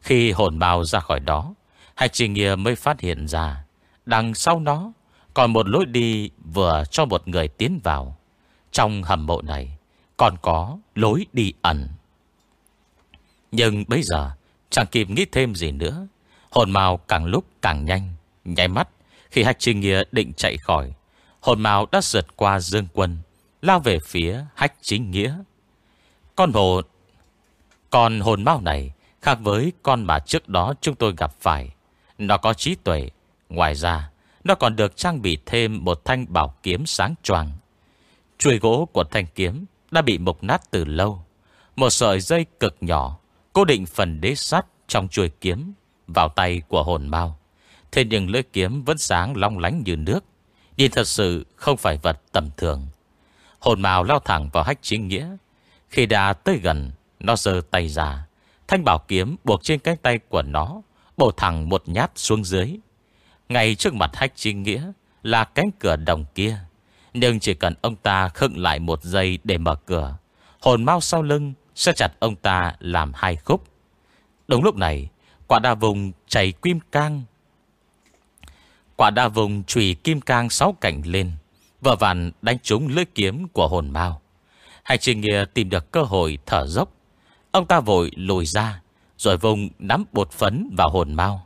Khi hồn mau ra khỏi đó Hạch trình nghĩa mới phát hiện ra, Đằng sau nó còn một lối đi vừa cho một người tiến vào. Trong hầm mộ này, Còn có lối đi ẩn. Nhưng bây giờ, Chẳng kịp nghĩ thêm gì nữa. Hồn màu càng lúc càng nhanh, Nháy mắt, Khi Hạch Trình Nghĩa định chạy khỏi. Hồn màu đã sượt qua Dương Quân, Lao về phía Hách Chính Nghĩa Con hồ, Con hồn mau này Khác với con mà trước đó chúng tôi gặp phải. Nó có trí tuệ, Ngoài ra nó còn được trang bị thêm một thanh bảo kiếm sáng choàng. Chuôi gỗ của thanh kiếm Đã bị mục nát từ lâu. Một sợi dây cực nhỏ, Cố định phần đế sắt trong chuôi kiếm Vào tay của hồn mau. Thế nhưng lưỡi kiếm vẫn sáng long lánh như nước. Nhìn thật sự không phải vật tầm thường. Hồn màu lao thẳng vào hách chính nghĩa. Khi đã tới gần, Nó giơ tay ra. Thanh bảo kiếm buộc trên cánh tay của nó, Bổ thẳng một nhát xuống dưới. Ngay trước mặt hách chính nghĩa Là cánh cửa đồng kia. Nhưng chỉ cần ông ta khựng lại một giây để mở cửa, Hồn mau sau lưng Sẽ chặt ông ta làm hai khúc. Đúng lúc này, Quả đa vùng chảy kim cang. Quả đa vùng trùy kim cang sáu cảnh lên Vợ vàn đánh trúng lưỡi kiếm của hồn mau. Hành trình nghĩa tìm được cơ hội thở dốc. Ông ta vội lùi ra, Rồi vùng nắm bột phấn vào hồn mau.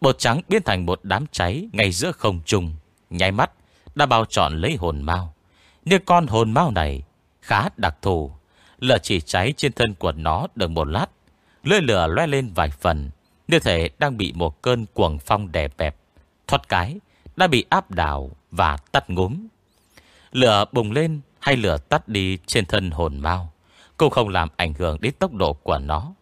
Bột trắng biến thành một đám cháy Ngay giữa không trung, Nháy mắt, đã bao trọn lấy hồn mau Nhưng con hồn mau này Khá đặc thù, Lửa chỉ cháy trên thân của nó được một lát, Lưỡi lửa loe lên vài phần, Như thể đang bị một cơn cuồng phong đè bẹp, Thoát cái, Đã bị áp đảo và tắt ngốm. Lửa bùng lên hay lửa tắt đi trên thân hồn mau, Cũng không làm ảnh hưởng đến tốc độ của nó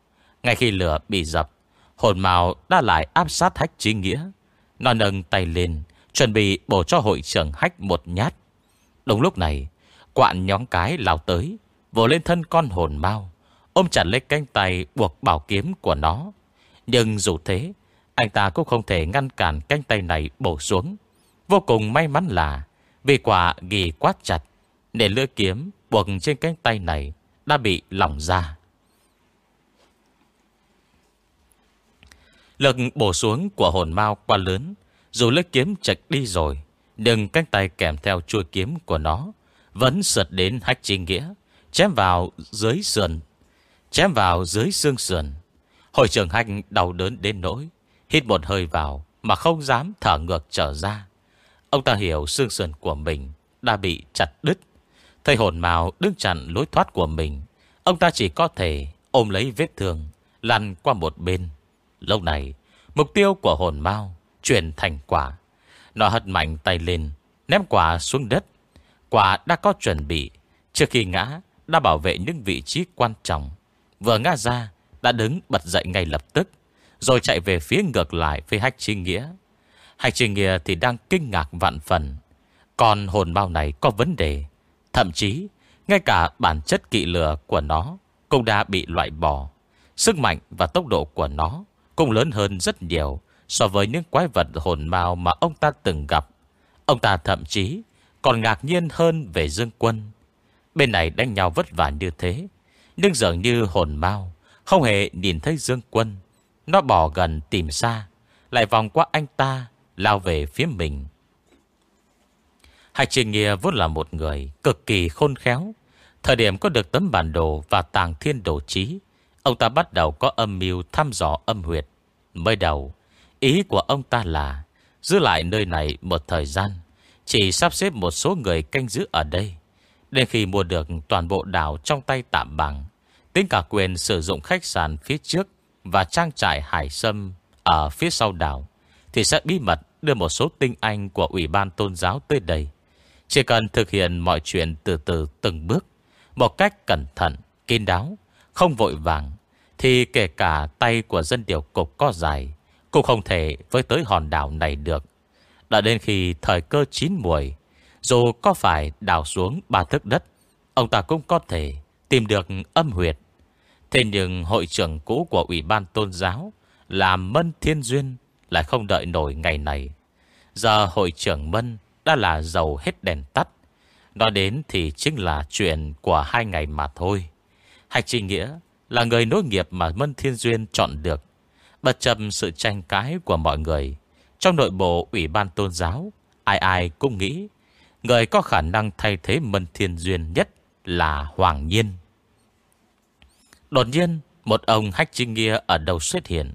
Ngay khi lửa bị dập Hồn mau đã lại áp sát hách trí nghĩa. Nó nâng tay lên, Chuẩn bị bổ cho hội trưởng hách một nhát. Đúng lúc này, Quạn nhóm cái lao tới, Vồ lên thân con hồn mau Ôm chặt lấy cánh tay buộc bảo kiếm của nó. Nhưng dù thế, Anh ta cũng không thể ngăn cản cánh tay này bổ xuống. Vô cùng may mắn là, Vì quả ghi quá chặt Để lưỡi kiếm buộc trên cánh tay này Đã bị lỏng ra. Lực bổ xuống của hồn mau quá lớn. Dù lưỡi kiếm chạch đi rồi, Nhưng cánh tay kèm theo chuôi kiếm của nó Vẫn sượt đến hách chi nghĩa, Chém vào dưới sườn, Chém vào dưới xương sườn. Hội trưởng hành đau đớn đến nỗi, Hít một hơi vào Mà không dám thở ngược trở ra. Ông ta hiểu xương sườn của mình Đã bị chặt đứt. Thầy hồn màu đứng chặn lối thoát của mình. Ông ta chỉ có thể ôm lấy vết thương, Lăn qua một bên. Lúc này, Mục tiêu của hồn mau Chuyển thành quả. Nó hất mạnh tay lên, Ném quả xuống đất. Quả đã có chuẩn bị. Trước khi ngã, Đã bảo vệ những vị trí quan trọng. Vừa ngã ra, Đã đứng bật dậy ngay lập tức, Rồi chạy về phía ngược lại với Hách chi Nghĩa. Hách chi Nghĩa thì đang kinh ngạc vạn phần. Còn hồn bao này có vấn đề. Thậm chí, Ngay cả bản chất kỵ lửa của nó Cũng đã bị loại bỏ. Sức mạnh và tốc độ của nó cũng lớn hơn rất nhiều So với những quái vật hồn mau mà ông ta từng gặp. Ông ta thậm chí Còn ngạc nhiên hơn về Dương Quân. Bên này đánh nhau vất vả như thế, nhưng dường như hồn mau Không hề nhìn thấy Dương Quân. Nó bỏ gần tìm xa, Lại vòng qua anh ta, Lao về phía mình. Hạch Trình Nghia vốn là một người Cực kỳ khôn khéo. Thời điểm có được tấm bản đồ và tàng thiên đồ trí Ông ta bắt đầu có âm mưu thăm dò âm huyệt. Mới đầu, Ý của ông ta là Giữ lại nơi này một thời gian, Chỉ sắp xếp một số người canh giữ ở đây. Đến khi mua được toàn bộ đảo trong tay tạm bằng, Tính cả quyền sử dụng khách sạn phía trước Và trang trại hải sâm Ở phía sau đảo, Thì sẽ bí mật đưa một số tinh anh Của Ủy ban tôn giáo tới đây. Chỉ cần thực hiện mọi chuyện từ từ từng bước, Một cách cẩn thận, Kín đáo, Không vội vàng thì kể cả tay của dân điều cục có dài Cũng không thể với tới hòn đảo này được. Đã đến khi thời cơ chín muồi, dù có phải đào xuống ba thước đất Ông ta cũng có thể tìm được âm huyệt. Thế nhưng hội trưởng cũ của Ủy ban Tôn giáo Là Mân Thiên Duyên Lại không đợi nổi ngày này. Giờ hội trưởng Mân đã là giàu hết đèn tắt. Nói đến thì chính là chuyện của hai ngày mà thôi. Hạch Trinh Nghĩa là người nối nghiệp mà Mân Thiên Duyên chọn được. Bất chấp sự tranh cãi của mọi người. Trong nội bộ Ủy ban Tôn giáo, ai ai cũng nghĩ người có khả năng thay thế Mân Thiên Duyên nhất là Hoàng Nhiên. Đột nhiên, một ông Hách Trinh Nghĩa ở đầu xuất hiện.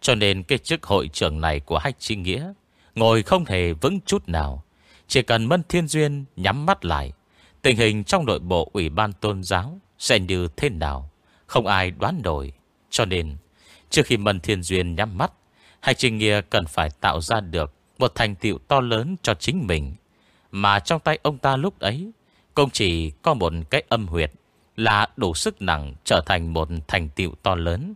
Cho nên cái chức hội trưởng này của Hách Trinh Nghĩa ngồi không hề vững chút nào. Chỉ cần Mân Thiên Duyên nhắm mắt lại, tình hình trong nội bộ Ủy ban Tôn giáo sẽ như thế nào, không ai đoán nổi. Cho nên, trước khi Mân Thiên Duyên nhắm mắt, Hành Trình Nghĩa cần phải tạo ra được một thành tựu to lớn cho chính mình. Mà trong tay ông ta lúc ấy, Công chỉ có một cái âm huyệt là đủ sức nặng trở thành một thành tựu to lớn.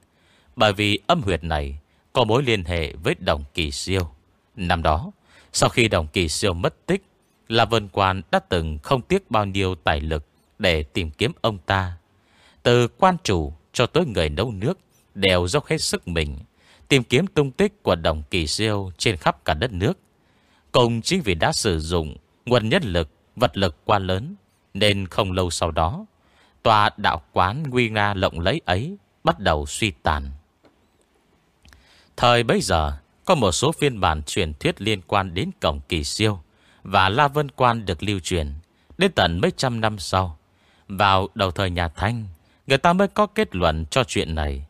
Bởi vì âm huyệt này có mối liên hệ với đồng kỳ siêu. Năm đó, sau khi đồng kỳ siêu mất tích, là Vân Quan đã từng không tiếc bao nhiêu tài lực để tìm kiếm ông ta. Từ quan chủ cho tới người nấu nước đều dốc hết sức mình tìm kiếm tung tích của đồng kỳ siêu trên khắp cả đất nước. Cùng chính vì đã sử dụng nguồn nhất lực, vật lực quá lớn, nên không lâu sau đó, tòa đạo quán nguy nga lộng lấy ấy bắt đầu suy tàn. Thời bấy giờ, có một số phiên bản truyền thuyết liên quan đến cổng kỳ siêu và La Vân Quan được lưu truyền đến tận mấy trăm năm sau. Vào đầu thời nhà Thanh, người ta mới có kết luận cho chuyện này.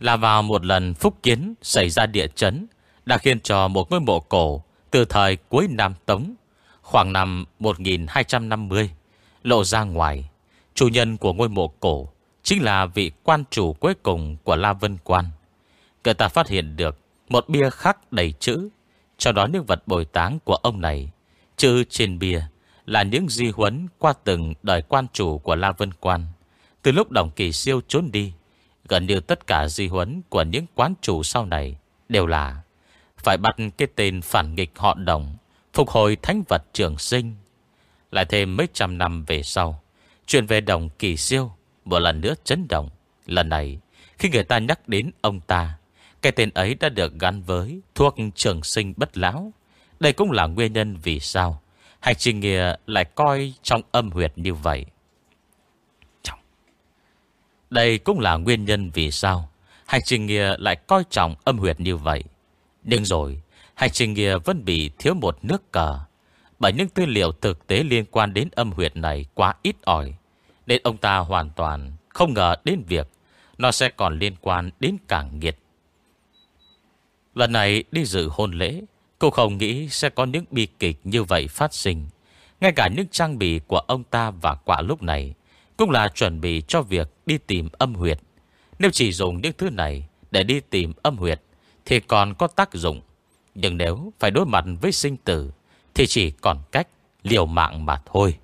Là vào một lần phúc kiến xảy ra địa chấn đã khiến cho một ngôi mộ cổ từ thời cuối Nam Tống, khoảng năm 1250, lộ ra ngoài. Chủ nhân của ngôi mộ cổ chính là vị quan chủ cuối cùng của La Vân Quan. Người ta phát hiện được một bia khắc đầy chữ, cho đó những vật bồi táng của ông này. Chữ trên bia là những di huấn qua từng đời quan chủ của La Vân Quan. Từ lúc Đồng Kỳ Siêu trốn đi, gần như tất cả di huấn của những quán chủ sau này đều là phải bắt cái tên phản nghịch họ đồng Phục hồi thánh vật trường sinh Lại thêm mấy trăm năm về sau Chuyện về đồng kỳ siêu một lần nữa chấn động Lần này khi người ta nhắc đến ông ta Cái tên ấy đã được gắn với Thuốc trường sinh bất lão Đây cũng là nguyên nhân vì sao Hành trình nghĩa lại coi trong âm huyệt như vậy Đây cũng là nguyên nhân vì sao Hành trình nghĩa lại coi trọng âm huyệt như vậy nhưng rồi, hành trình kia vẫn bị thiếu một nước cờ. Bởi những tư liệu thực tế liên quan đến âm huyệt này quá ít ỏi. Nên ông ta hoàn toàn không ngờ đến việc nó sẽ còn liên quan đến cảng nghiệt. Lần này đi dự hôn lễ, cô không nghĩ sẽ có những bi kịch như vậy phát sinh. Ngay cả những trang bị của ông ta và quả lúc này cũng là chuẩn bị cho việc đi tìm âm huyệt. Nếu chỉ dùng những thứ này để đi tìm âm huyệt thì còn có tác dụng. Nhưng nếu phải đối mặt với sinh tử thì chỉ còn cách liều mạng mà thôi.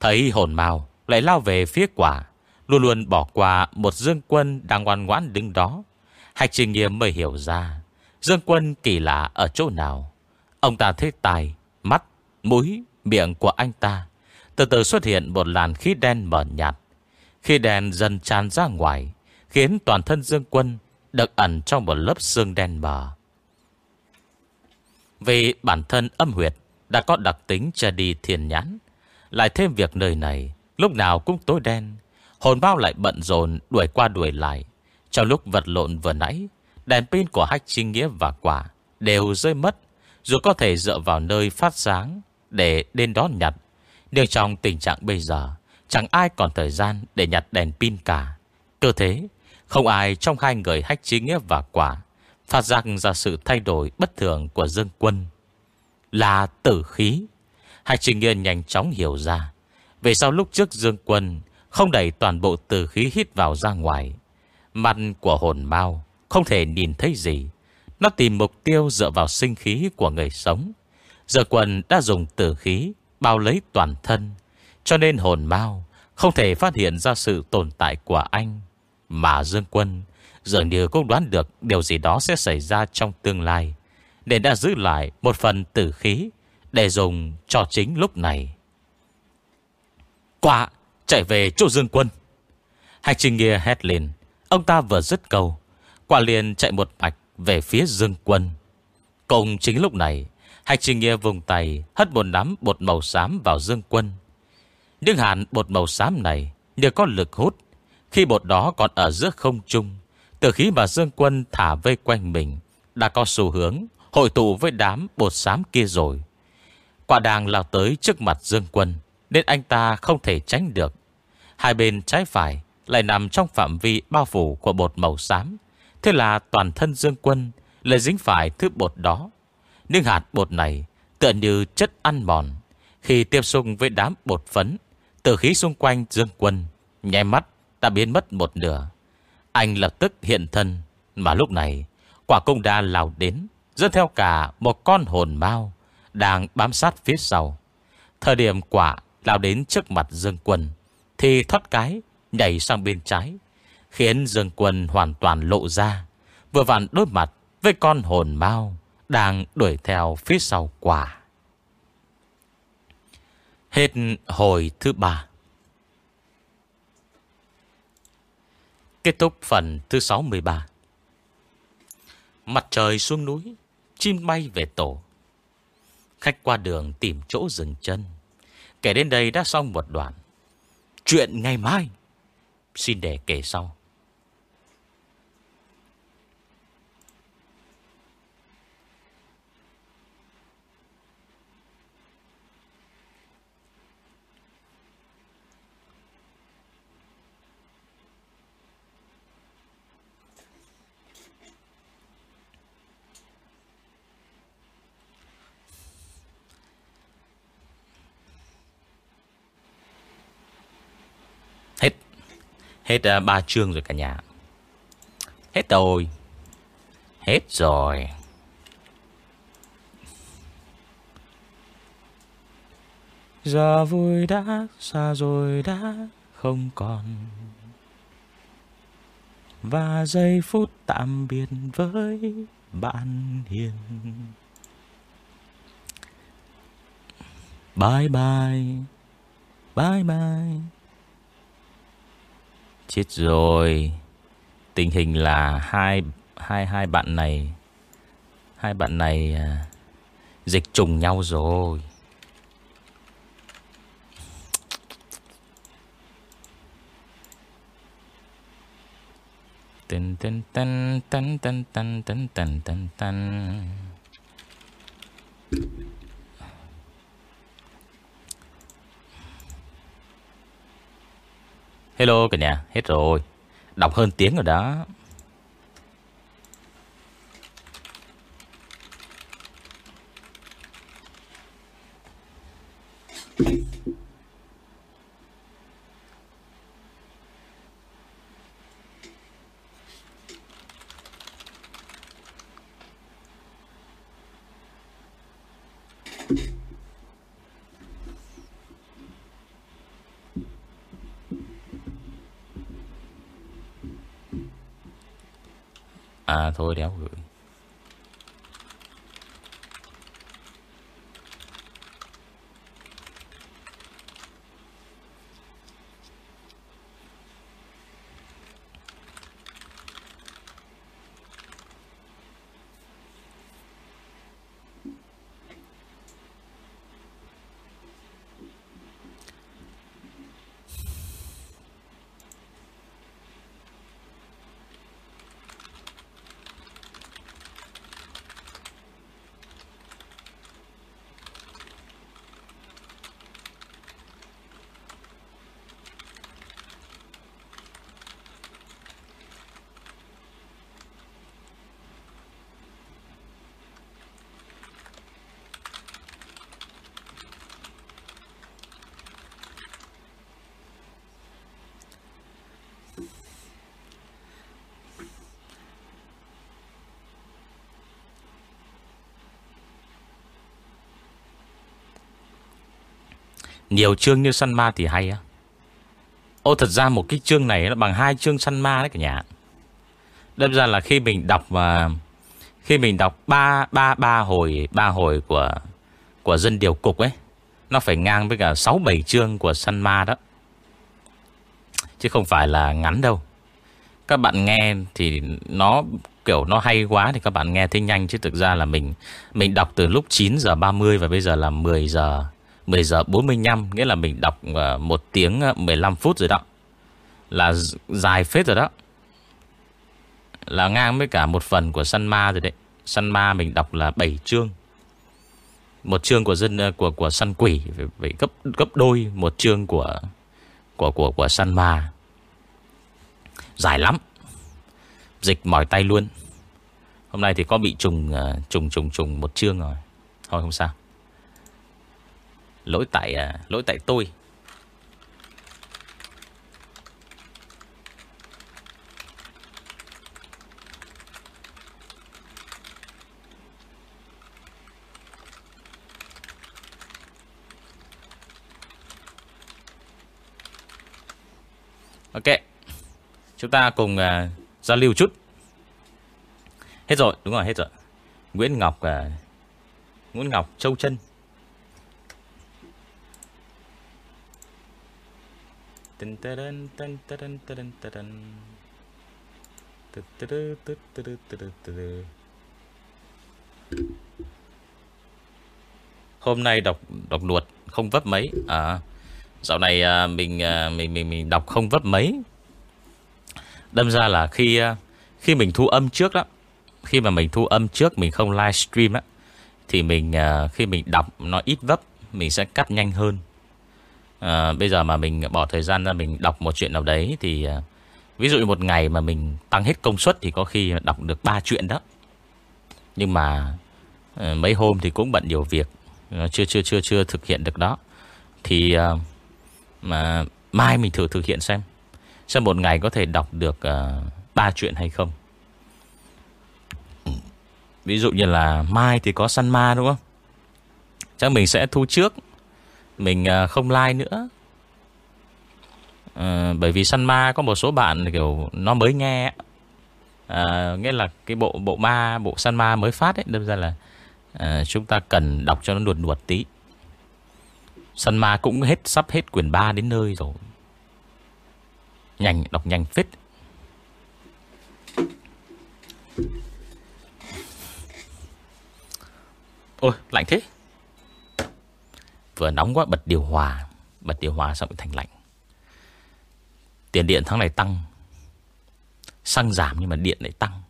Thấy hồn màu lại lao về phía quả, luôn luôn bỏ qua một dương quân đang ngoan ngoãn đứng đó. Hạch trình nghiêm mới hiểu ra dương quân kỳ lạ ở chỗ nào. Ông ta thấy tài, mắt, mũi, miệng của anh ta. Từ từ xuất hiện một làn khí đen mờ nhạt. Khi đèn dần tràn ra ngoài, khiến toàn thân dương quân được ẩn trong một lớp xương đen mờ. Vì bản thân âm huyệt đã có đặc tính che đi thiền nhãn, lại thêm việc nơi này lúc nào cũng tối đen, hồn bao lại bận rộn đuổi qua đuổi lại. Trong lúc vật lộn vừa nãy, đèn pin của hách trinh nghĩa và quả đều rơi mất, dù có thể dựa vào nơi phát sáng để đến đó nhặt. Nhưng trong tình trạng bây giờ, chẳng ai còn thời gian để nhặt đèn pin cả. Cơ thế, không ai trong hai người hách trinh nghĩa và quả Phát giác ra sự thay đổi bất thường của Dương Quân Là tử khí Hách trinh nghĩa nhanh chóng hiểu ra về sau lúc trước Dương Quân Không đẩy toàn bộ tử khí hít vào ra ngoài Mặt của hồn mau Không thể nhìn thấy gì Nó tìm mục tiêu dựa vào sinh khí của người sống Dương Quân đã dùng tử khí Bao lấy toàn thân, Cho nên hồn mau Không thể phát hiện ra sự tồn tại của anh mà Dương Quân dường như cũng đoán được điều gì đó sẽ xảy ra trong tương lai. Nên đã giữ lại một phần tử khí để dùng cho chính lúc này. Quả, Chạy về chỗ Dương Quân. Hành trình nghĩa hét lên. Ông ta vừa dứt câu Quả liền chạy một mạch về phía Dương Quân. Cùng chính lúc này Hành trình nghĩa vùng tay Hất một nắm bột màu xám vào Dương Quân. Nhưng hạn bột màu xám này Nhờ có lực hút. Khi bột đó còn ở giữa không trung Từ khi mà Dương Quân thả vây quanh mình Đã có xu hướng Hội tụ với đám bột xám kia rồi. Quả đàng lao tới trước mặt Dương Quân. Nên anh ta không thể tránh được. Hai bên trái phải Lại nằm trong phạm vi bao phủ của bột màu xám. Thế là toàn thân Dương Quân Lại dính phải thứ bột đó. Nhưng hạt bột này Tựa như chất ăn mòn. Khi tiếp xúc với đám bột phấn, Từ khí xung quanh Dương Quân Nhẹ mắt đã biến mất một nửa. Anh lập tức hiện thân, Mà lúc này Quả cung đa lao đến, Dẫn theo cả một con hồn mau Đang bám sát phía sau. Thời điểm quả lao đến trước mặt Dương Quân, Thì thoát cái, Nhảy sang bên trái, Khiến Dương Quân hoàn toàn lộ ra, Vừa vặn đối mặt với con hồn mau Đang đuổi theo phía sau quả. Hết hồi thứ ba. Kết thúc phần thứ 63 Mặt trời xuống núi, Chim bay về tổ. Khách qua đường tìm chỗ dừng chân. Kể đến đây đã xong một đoạn. Chuyện ngày mai. Xin để kể sau. Hết uh, ba chương rồi cả nhà. Hết rồi. Hết rồi. Giờ vui đã xa rồi đã không còn. Và giây phút tạm biệt với bạn hiền. Bye bye. Bye bye. Chết rồi Tình hình là hai hai hai bạn này hai bạn này à, dịch trùng nhau rồi. Tân tân tân tân tân tân tân tân tân Hello cả nhà, hết rồi. Đọc hơn tiếng rồi đó. Đeo. Nhiều chương như săn ma thì hay á. Ô, thật ra một cái chương này nó bằng hai chương săn ma đấy cả nhà. Đâm ra là khi mình đọc mà Khi mình đọc ba ba ba hồi ba hồi của của dân điều cục ấy, Nó phải ngang với cả 6 7 chương của săn ma đó. Chứ không phải là ngắn đâu. Các bạn nghe thì nó, kiểu nó hay quá Thì các bạn nghe thấy nhanh. Chứ thực ra là mình mình đọc từ lúc 9 giờ 30 Và bây giờ là 10 giờ. 10 giờ 45 Nghĩa là mình đọc ờ, 1 tiếng ờ, 15 phút rồi đó. Là dài phết rồi đó. Là ngang với cả một phần của Săn Ma rồi đấy. Săn Ma mình đọc là 7 chương. Một chương của dân ờ, của của săn quỷ phải, gấp gấp đôi một chương của của của của săn ma. Dài lắm. Dịch mỏi tay luôn. Hôm nay thì có bị trùng trùng trùng trùng một chương rồi. Thôi không sao lỗi tại à, lỗi tại tôi. Ok Chúng ta cùng uh, giao lưu chút. Hết rồi đúng rồi hết rồi. Nguyễn Ngọc uh, Nguyễn Ngọc Châu Trân Tân tân tân tân tân Hôm nay đọc đọc luật không vấp mấy à Dạo này à, mình à, mình mình mình đọc không vấp mấy. Đâm ra là khi à, khi mình thu âm trước đó, khi mà mình thu âm trước mình không livestream á thì mình à, khi mình đọc nó ít vấp, mình sẽ cắt nhanh hơn. À, bây giờ mà mình bỏ thời gian ra mình đọc một chuyện nào đấy thì ờ, ví dụ một ngày mà mình tăng hết công suất thì có khi đọc được 3 chuyện đó. Nhưng mà ờ, mấy hôm thì cũng bận nhiều việc, chưa chưa chưa chưa thực hiện được đó. Thì mà mai mình thử thực hiện xem Xem một ngày có thể đọc được uh, chuyện hay không Ví dụ như là mai thì có săn ma đúng không Chắc mình sẽ thu trước mình à, không like nữa à, Bởi vì săn ma có một số bạn kiểu Nó mới nghe à, Nghĩa là cái bộ bộ ma Bộ săn ma mới phát ấy Đâm ra là à, Chúng ta cần đọc cho nó nuột nuột tí Săn ma cũng hết sắp hết quyển 3 đến nơi rồi. Nhanh, đọc nhanh phết. Ôi, lạnh thế. Vừa nóng quá, bật điều hòa. Bật điều hòa xong thành lạnh. Tiền điện tháng này tăng. Xăng giảm nhưng mà điện lại tăng.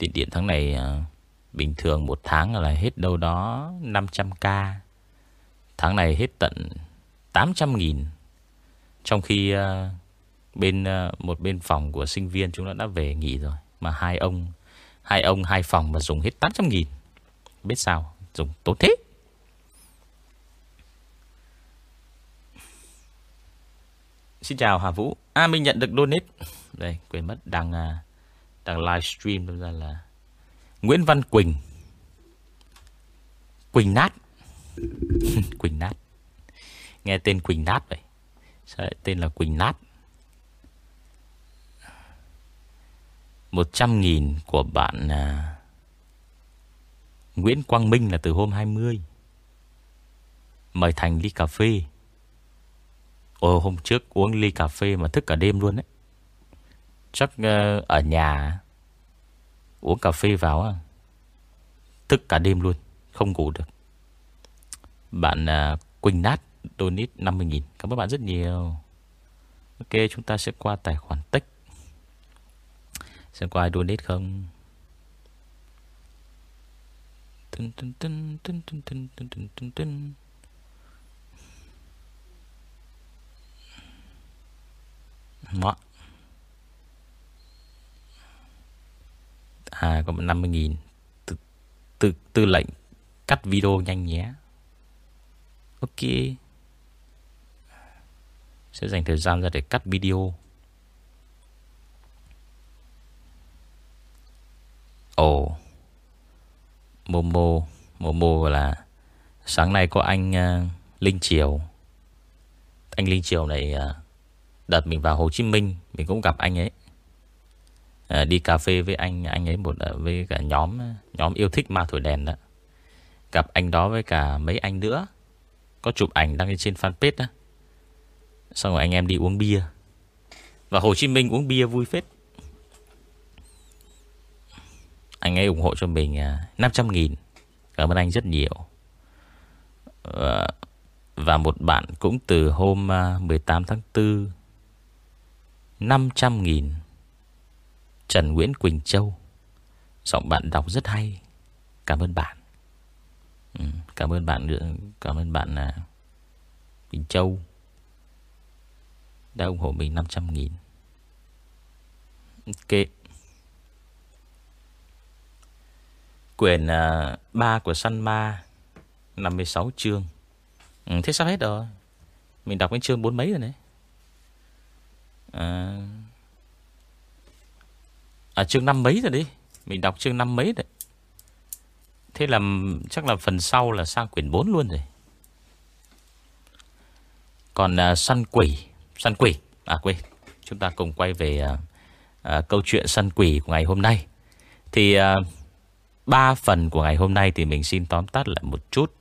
Tiền điện tháng này à, Bình thường một tháng là hết đâu đó 500k Tháng này hết tận 800 nghìn Trong khi à, bên à, một bên phòng của sinh viên chúng nó đã về nghỉ rồi, Mà hai ông Hai ông, hai phòng mà dùng hết 800 nghìn Biết sao? Dùng tốt thế. Xin chào Hà Vũ. À mình nhận được donate. Đây quên mất đang à, Đang livestream ra là Nguyễn Văn Quỳnh. Quỳnh Nát. [LAUGHS] Quỳnh Nát. Nghe tên Quỳnh Nát vậy. Sao lại tên là Quỳnh Nát? 100 nghìn của bạn à, Nguyễn Quang Minh là từ hôm 20 Mời Thành ly cà phê. Ồ hôm trước uống ly cà phê mà thức cả đêm luôn đấy Chắc uh, ở nhà Uống cà phê vào Thức cả đêm luôn Không ngủ được. Bạn uh, Quỳnh Nát Donate 50.000 Cảm ơn bạn rất nhiều. Ok chúng ta sẽ qua tài khoản tích Xem có ai donate không? Tưng tưng tưng tưng tưng tưng tưng tưng tưng tưng Đó À có 50.000 tư, tư, tư lệnh cắt video nhanh nhé. Ok. Sẽ dành thời gian ra để cắt video. Ồ. oh. Momo Momo là Sáng nay có anh uh, Linh Triều Anh Linh Triều này à, uh, Đợt mình vào Hồ Chí Minh Mình cũng gặp anh ấy uh, đi cà phê với anh anh ấy một uh, với cả nhóm nhóm yêu thích ma thổi đèn đó. Gặp anh đó với cả mấy anh nữa. Có chụp ảnh đăng lên trên fanpage đó. Xong rồi anh em đi uống bia Và Hồ Chí Minh uống bia vui phết anh ấy ủng hộ cho mình 500 à, nghìn. Cảm ơn anh rất nhiều. Ờ, và một bạn cũng từ hôm à, 18 tháng 4 500 nghìn. Trần Nguyễn Quỳnh Châu. Giọng bạn đọc rất hay. Cảm ơn bạn. Ừ, Cảm ơn bạn nữa. Cảm ơn bạn à, Quỳnh Châu. Đã ủng hộ mình 500 nghìn. Ok. Quyển à, uh, 3 của Săn Ma 56 chương. Ừ, Thế sắp hết rồi? Mình đọc đến chương bốn mấy rồi đấy À, à chương năm mấy rồi đi. Mình đọc chương năm mấy đấy Thế là chắc là phần sau là sang quyển 4 luôn rồi. Còn à, uh, săn quỷ Săn quỷ. À quên Chúng ta cùng quay về uh, uh, câu chuyện săn quỷ của ngày hôm nay. Thì uh, ba phần của ngày hôm nay thì mình xin tóm tắt lại một chút.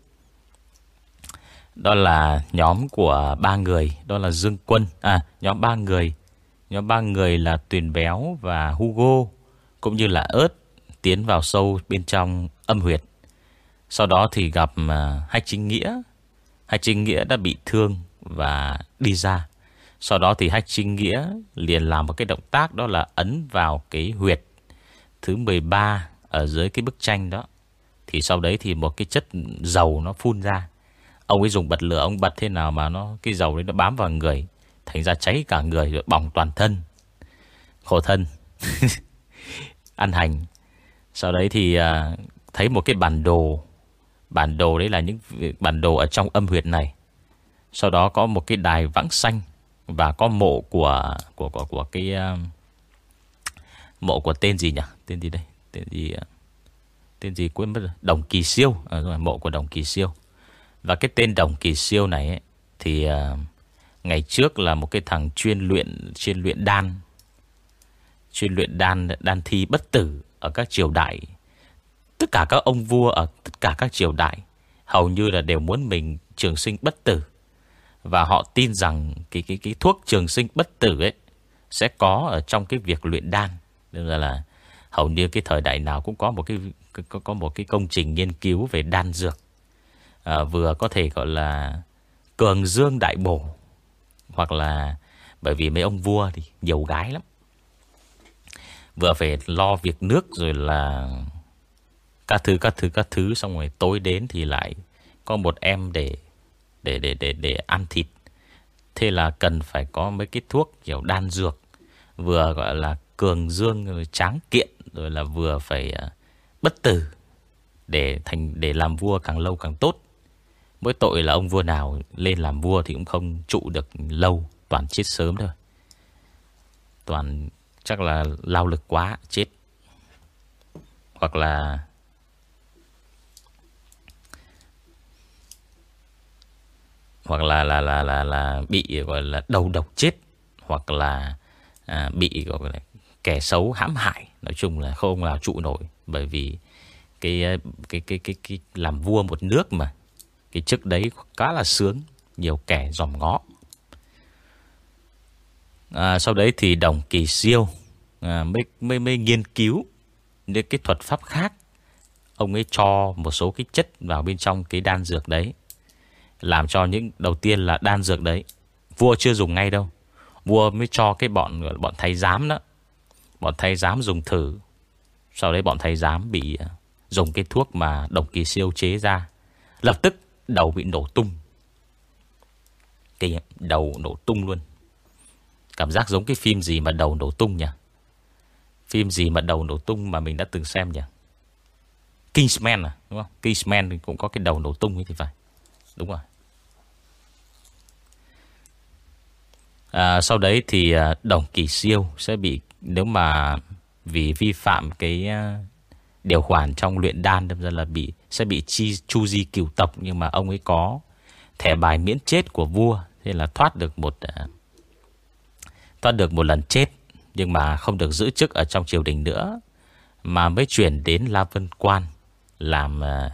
Đó là nhóm của ba người, Đó là Dương Quân À nhóm ba người. Nhóm ba người là Tuyền Béo và Hugo, Cũng như là ớt Tiến vào sâu bên trong âm huyệt. Sau đó thì gặp à, Hách Chính Nghĩa. Hách Chính Nghĩa đã bị thương Và đi ra. Sau đó thì Hách Chính Nghĩa liền làm một cái động tác, Đó là ấn vào cái huyệt Thứ 13 ở dưới cái bức tranh đó Thì sau đấy thì một cái chất dầu nó phun ra. Ông ấy dùng bật lửa Ông bật thế nào mà nó cái dầu đấy nó bám vào người Thành ra cháy cả người rồi bỏng toàn thân. Khổ thân. [LAUGHS] Ăn hành. Sau đấy thì à, thấy một cái bản đồ. Bản đồ đấy là những bản đồ ở trong âm huyệt này. Sau đó có một cái đài vãng xanh Và có mộ của Của của, của cái uh, Mộ của tên gì nhỉ? Tên gì đây? Tên gì Tên gì quên mất rồi Đồng Kỳ Siêu à, rồi, Mộ của Đồng Kỳ Siêu Và cái tên Đồng Kỳ Siêu này ấy, Thì à, Ngày trước là một cái thằng chuyên luyện chuyên luyện đan. Chuyên luyện đan đan thi bất tử ở các triều đại. Tất cả các ông vua ở tất cả các triều đại hầu như là đều muốn mình trường sinh bất tử. Và họ tin rằng cái cái cái thuốc trường sinh bất tử ấy sẽ có ở trong cái việc luyện đan. Nên là, là hầu như cái thời đại nào cũng có một cái có, có một cái công trình nghiên cứu về đan dược. À, vừa có thể gọi là cường dương đại bổ hoặc là bởi vì mấy ông vua thì nhiều gái lắm. Vừa phải lo việc nước rồi là Các thứ các thứ các thứ Xong rồi tối đến thì lại Có một em để Để để để để ăn thịt. Thế là cần phải có mấy cái thuốc kiểu đan dược. Vừa gọi là cường dương rồi tráng kiện. Rồi là vừa phải à, bất tử Để thành để làm vua càng lâu càng tốt Mỗi tội là ông vua nào lên làm vua thì cũng không trụ được lâu, toàn chết sớm thôi. Toàn chắc là lao lực quá, chết. Hoặc là hoặc là là là là là bị gọi là đầu độc chết hoặc là à, bị gọi là kẻ xấu hãm hại. Nói chung là không là trụ nổi bởi vì cái ờ, cái cái cái cái làm vua một nước mà cái chức đấy khá là sướng Nhiều kẻ dòm ngó. À, Sau đấy thì đồng kỳ siêu à, mới, mới, mới nghiên cứu Những cái thuật pháp khác. Ông ấy cho một số cái chất vào bên trong cái đan dược đấy Làm cho những đầu tiên là đan dược đấy Vua chưa dùng ngay đâu. Vua mới cho cái bọn bọn thái giám đó Bọn thay giám dùng thử. Sau đấy bọn thay giám bị ờ, Dùng cái thuốc mà đồng kỳ siêu chế ra. Lập tức Đầu bị nổ tung. Cái đầu nổ tung luôn. Cảm giác giống cái phim gì mà đầu nổ tung nhỉ? Phim gì mà đầu nổ tung mà mình đã từng xem nhỉ? Kingsman à đúng không? Kingsman cũng có cái đầu nổ tung ấy thì phải. Đúng rồi. À, Sau đấy thì ờ, đồng kỳ siêu sẽ bị nếu mà vì vi phạm cái ờ, điều khoản trong luyện đan đâm ra là bị sẽ bị chi chu di cửu tộc nhưng mà ông ấy có thẻ bài miễn chết của vua nên là thoát được một ờ, thoát được một lần chết nhưng mà không được giữ chức ở trong triều đình nữa mà mới chuyển đến La Vân Quan làm uh,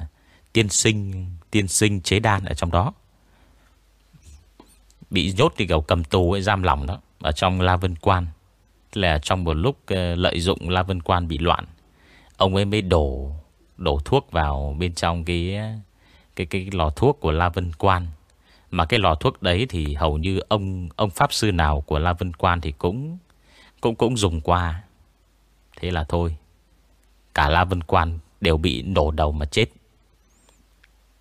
tiên sinh tiên sinh chế đan ở trong đó. Bị nhốt thì kiểu cầm tù ấy, giam lỏng đó Ở trong La Vân Quan. Là trong một lúc ờ, lợi dụng La Vân Quan bị loạn Ông ấy mới đổ Đổ thuốc vào bên trong cái ờ, Cái cái lò thuốc của La Vân Quan Mà cái lò thuốc đấy thì hầu như ông ông pháp sư nào của La Vân Quan thì cũng cũng cũng dùng qua. Thế là thôi. Cả La Vân Quan đều bị nổ đầu mà chết.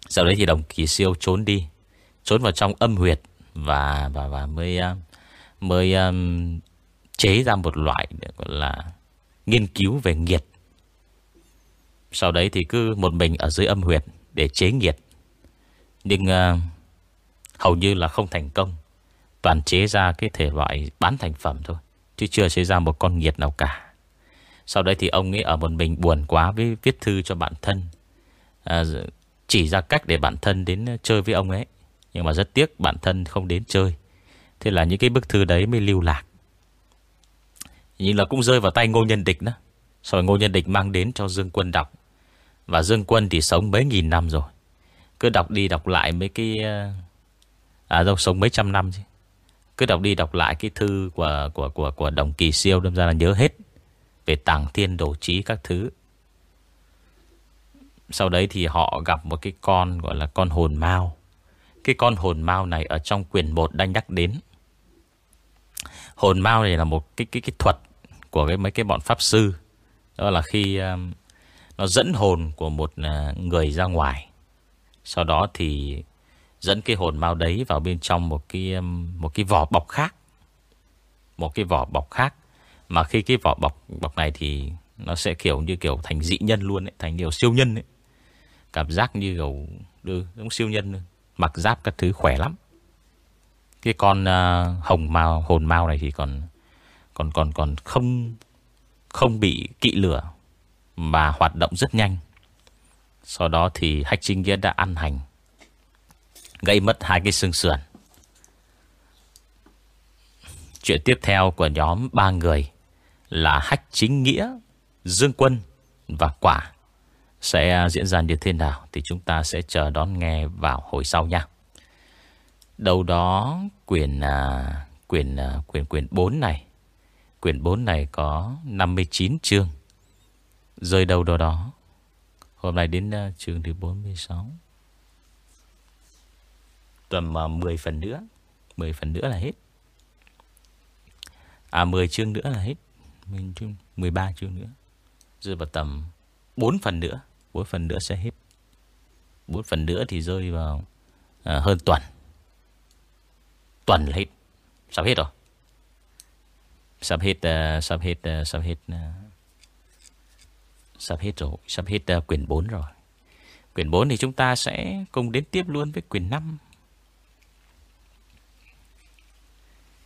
Sau đấy thì đồng kỳ siêu trốn đi. Trốn vào trong âm huyệt và và và mới ờ, mới um, chế ra một loại gọi là nghiên cứu về nghiệt. Sau đấy thì cứ một mình ở dưới âm huyệt để chế nghiệt. Nhưng uh, hầu như là không thành công. Toàn chế ra cái thể loại bán thành phẩm thôi. Chứ chưa chế ra một con nghiệt nào cả Sau đấy thì ông ấy ở một mình buồn quá Với viết thư cho bạn thân à, Chỉ ra cách để bản thân đến chơi với ông ấy Nhưng mà rất tiếc bản thân không đến chơi Thế là những cái bức thư đấy mới lưu lạc nhưng là cũng rơi vào tay Ngô Nhân Địch đó rồi Ngô Nhân Địch mang đến cho Dương Quân đọc Và Dương Quân thì sống mấy nghìn năm rồi Cứ đọc đi đọc lại mấy cái ờ, À đâu, sống mấy trăm năm chứ cứ đọc đi đọc lại cái thư của của của của Đồng Kỳ Siêu đâm ra là nhớ hết về tàng thiên đồ trí các thứ. Sau đấy thì họ gặp một cái con gọi là con hồn mao. Cái con hồn mao này ở trong quyển 1 đang nhắc đến. Hồn mao này là một cái cái cái thuật của cái mấy cái bọn pháp sư. Đó là khi um, nó dẫn hồn của một uh, người ra ngoài. Sau đó thì Dẫn cái hồn mau đấy vào bên trong một cái um, một cái vỏ bọc khác. Một cái vỏ bọc khác. Mà khi cái vỏ bọc bọc này thì nó sẽ kiểu như kiểu thành dị nhân luôn ấy, thành điều siêu nhân ấy. Cảm giác như kiểu đưa giống siêu nhân Mặc giáp các thứ khỏe lắm. Cái con uh, hồng mao hồn mao này thì còn còn còn còn không không bị kỵ lửa mà hoạt động rất nhanh. Sau đó thì Hách Trinh Nghĩa đã ăn hành Gây mất hai cái xương sườn Chuyện tiếp theo của nhóm ba người Là Hách Chính Nghĩa Dương Quân và Quả Sẽ diễn ra như thế nào Thì chúng ta sẽ chờ đón nghe vào hồi sau nha Đầu đó quyển à, quyển à, quyển quyển 4 này. Quyển 4 này có 59 chương. Rơi đâu đó đó. Hôm nay đến uh, chương thứ 46 Tầm à, uh, 10 phần nữa. 10 phần nữa là hết. À 10 chương nữa là hết. 10 chương, 13 chương nữa. Rơi vào tầm 4 phần nữa. 4 phần nữa sẽ hết. 4 phần nữa thì rơi vào à, hơn tuần. Tuần là hết. Sắp hết rồi. Sắp hết uh, Sắp hết uh, Sắp hết uh, Sắp hết rồi. Sắp hết uh, quyển 4 rồi. Quyển 4 thì chúng ta sẽ cùng đến tiếp luôn với quyển 5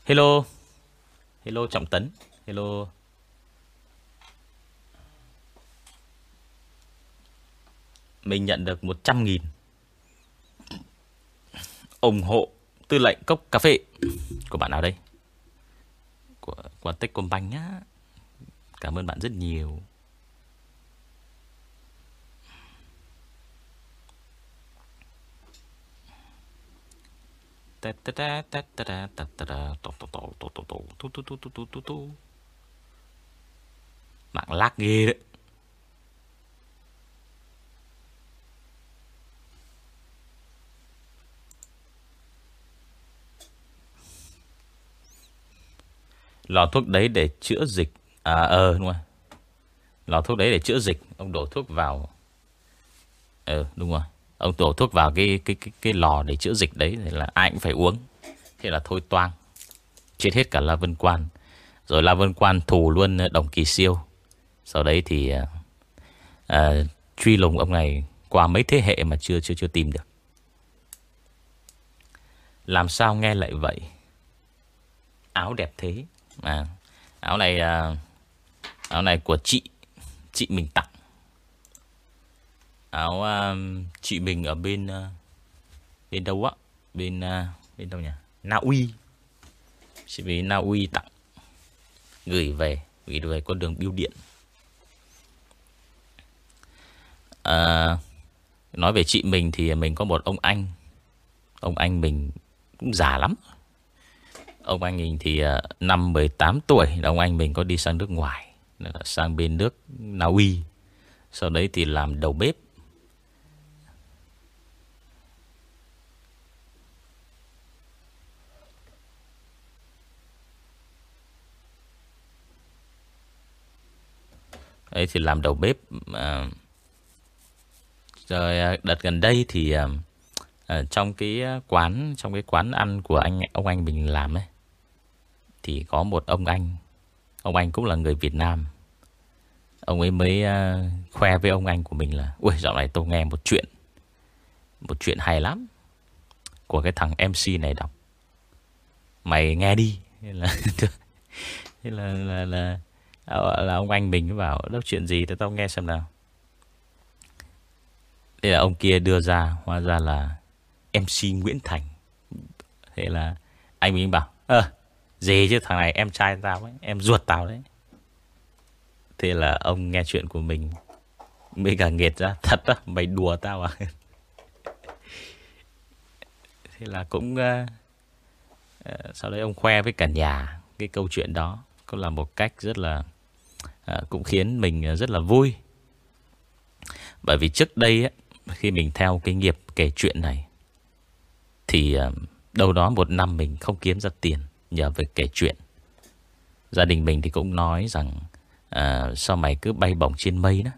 Hello. Hello Trọng Tấn. Hello. Mình nhận được 100.000 ủng hộ tư lệnh cốc cà phê của bạn nào đây? Của, của Techcombank nhá. Cảm ơn bạn rất nhiều. Mạng lag ghê đấy Lò thuốc đấy để chữa dịch À ờ đúng rồi Lò thuốc đấy để chữa dịch Ông đổ thuốc vào Ờ đúng rồi Ông đổ thuốc vào cái cái cái cái lò để chữa dịch đấy thì là ai cũng phải uống. Thế là thôi toang. Chết hết cả La Vân Quan. Rồi La Vân Quan thù luôn Đồng Kỳ Siêu. Sau đấy thì à, à, truy lùng ông này qua mấy thế hệ mà chưa chưa chưa tìm được. Làm sao nghe lại vậy? Áo đẹp thế. À, áo này à, áo này của chị, chị mình tặng. Áo à, chị mình ở bên à, bên đâu á? Bên à, bên đâu nhỉ? Na Uy. Chị mình Na Uy tặng. Gửi về gửi về con đường bưu điện. À, nói về chị mình thì mình có một ông anh. Ông anh mình cũng già lắm. Ông anh mình thì à, năm 18 tuổi Ông anh mình có đi sang nước ngoài Sang bên nước Na Uy. Sau đấy thì làm đầu bếp. Đấy thì làm đầu bếp à, Rồi à, đợt gần đây thì à, à, Trong cái quán Trong cái quán ăn của anh ông anh mình làm ấy thì có một ông anh. Ông anh cũng là người Việt Nam. Ông ấy mới uh, khoe với ông anh của mình là Ui dạo này tôi nghe một chuyện Một chuyện hay lắm Của cái thằng MC này đọc. Mày nghe đi. Thế là [LAUGHS] Thế là, là, là là, là ông anh mình bảo Đó chuyện gì? Thì tao nghe xem nào. Thế là ông kia đưa ra Hóa ra là MC Nguyễn Thành. Thế là anh mình bảo Ơ à, gì chứ thằng này em trai tao ấy Em ruột tao đấy. Thế là ông nghe chuyện của mình Mới cả nghiệt ra [LAUGHS] Thật á mày đùa tao à? [LAUGHS] Thế là cũng uh, Sau đấy ông khoe với cả nhà Cái câu chuyện đó. Cũng là một cách rất là uh, cũng khiến mình rất là vui. Bởi vì trước đây khi mình theo cái nghiệp kể chuyện này thì uh, đâu đó một năm mình không kiếm ra tiền nhờ về kể chuyện. Gia đình mình thì cũng nói rằng à, sao mày cứ bay bổng trên mây đó.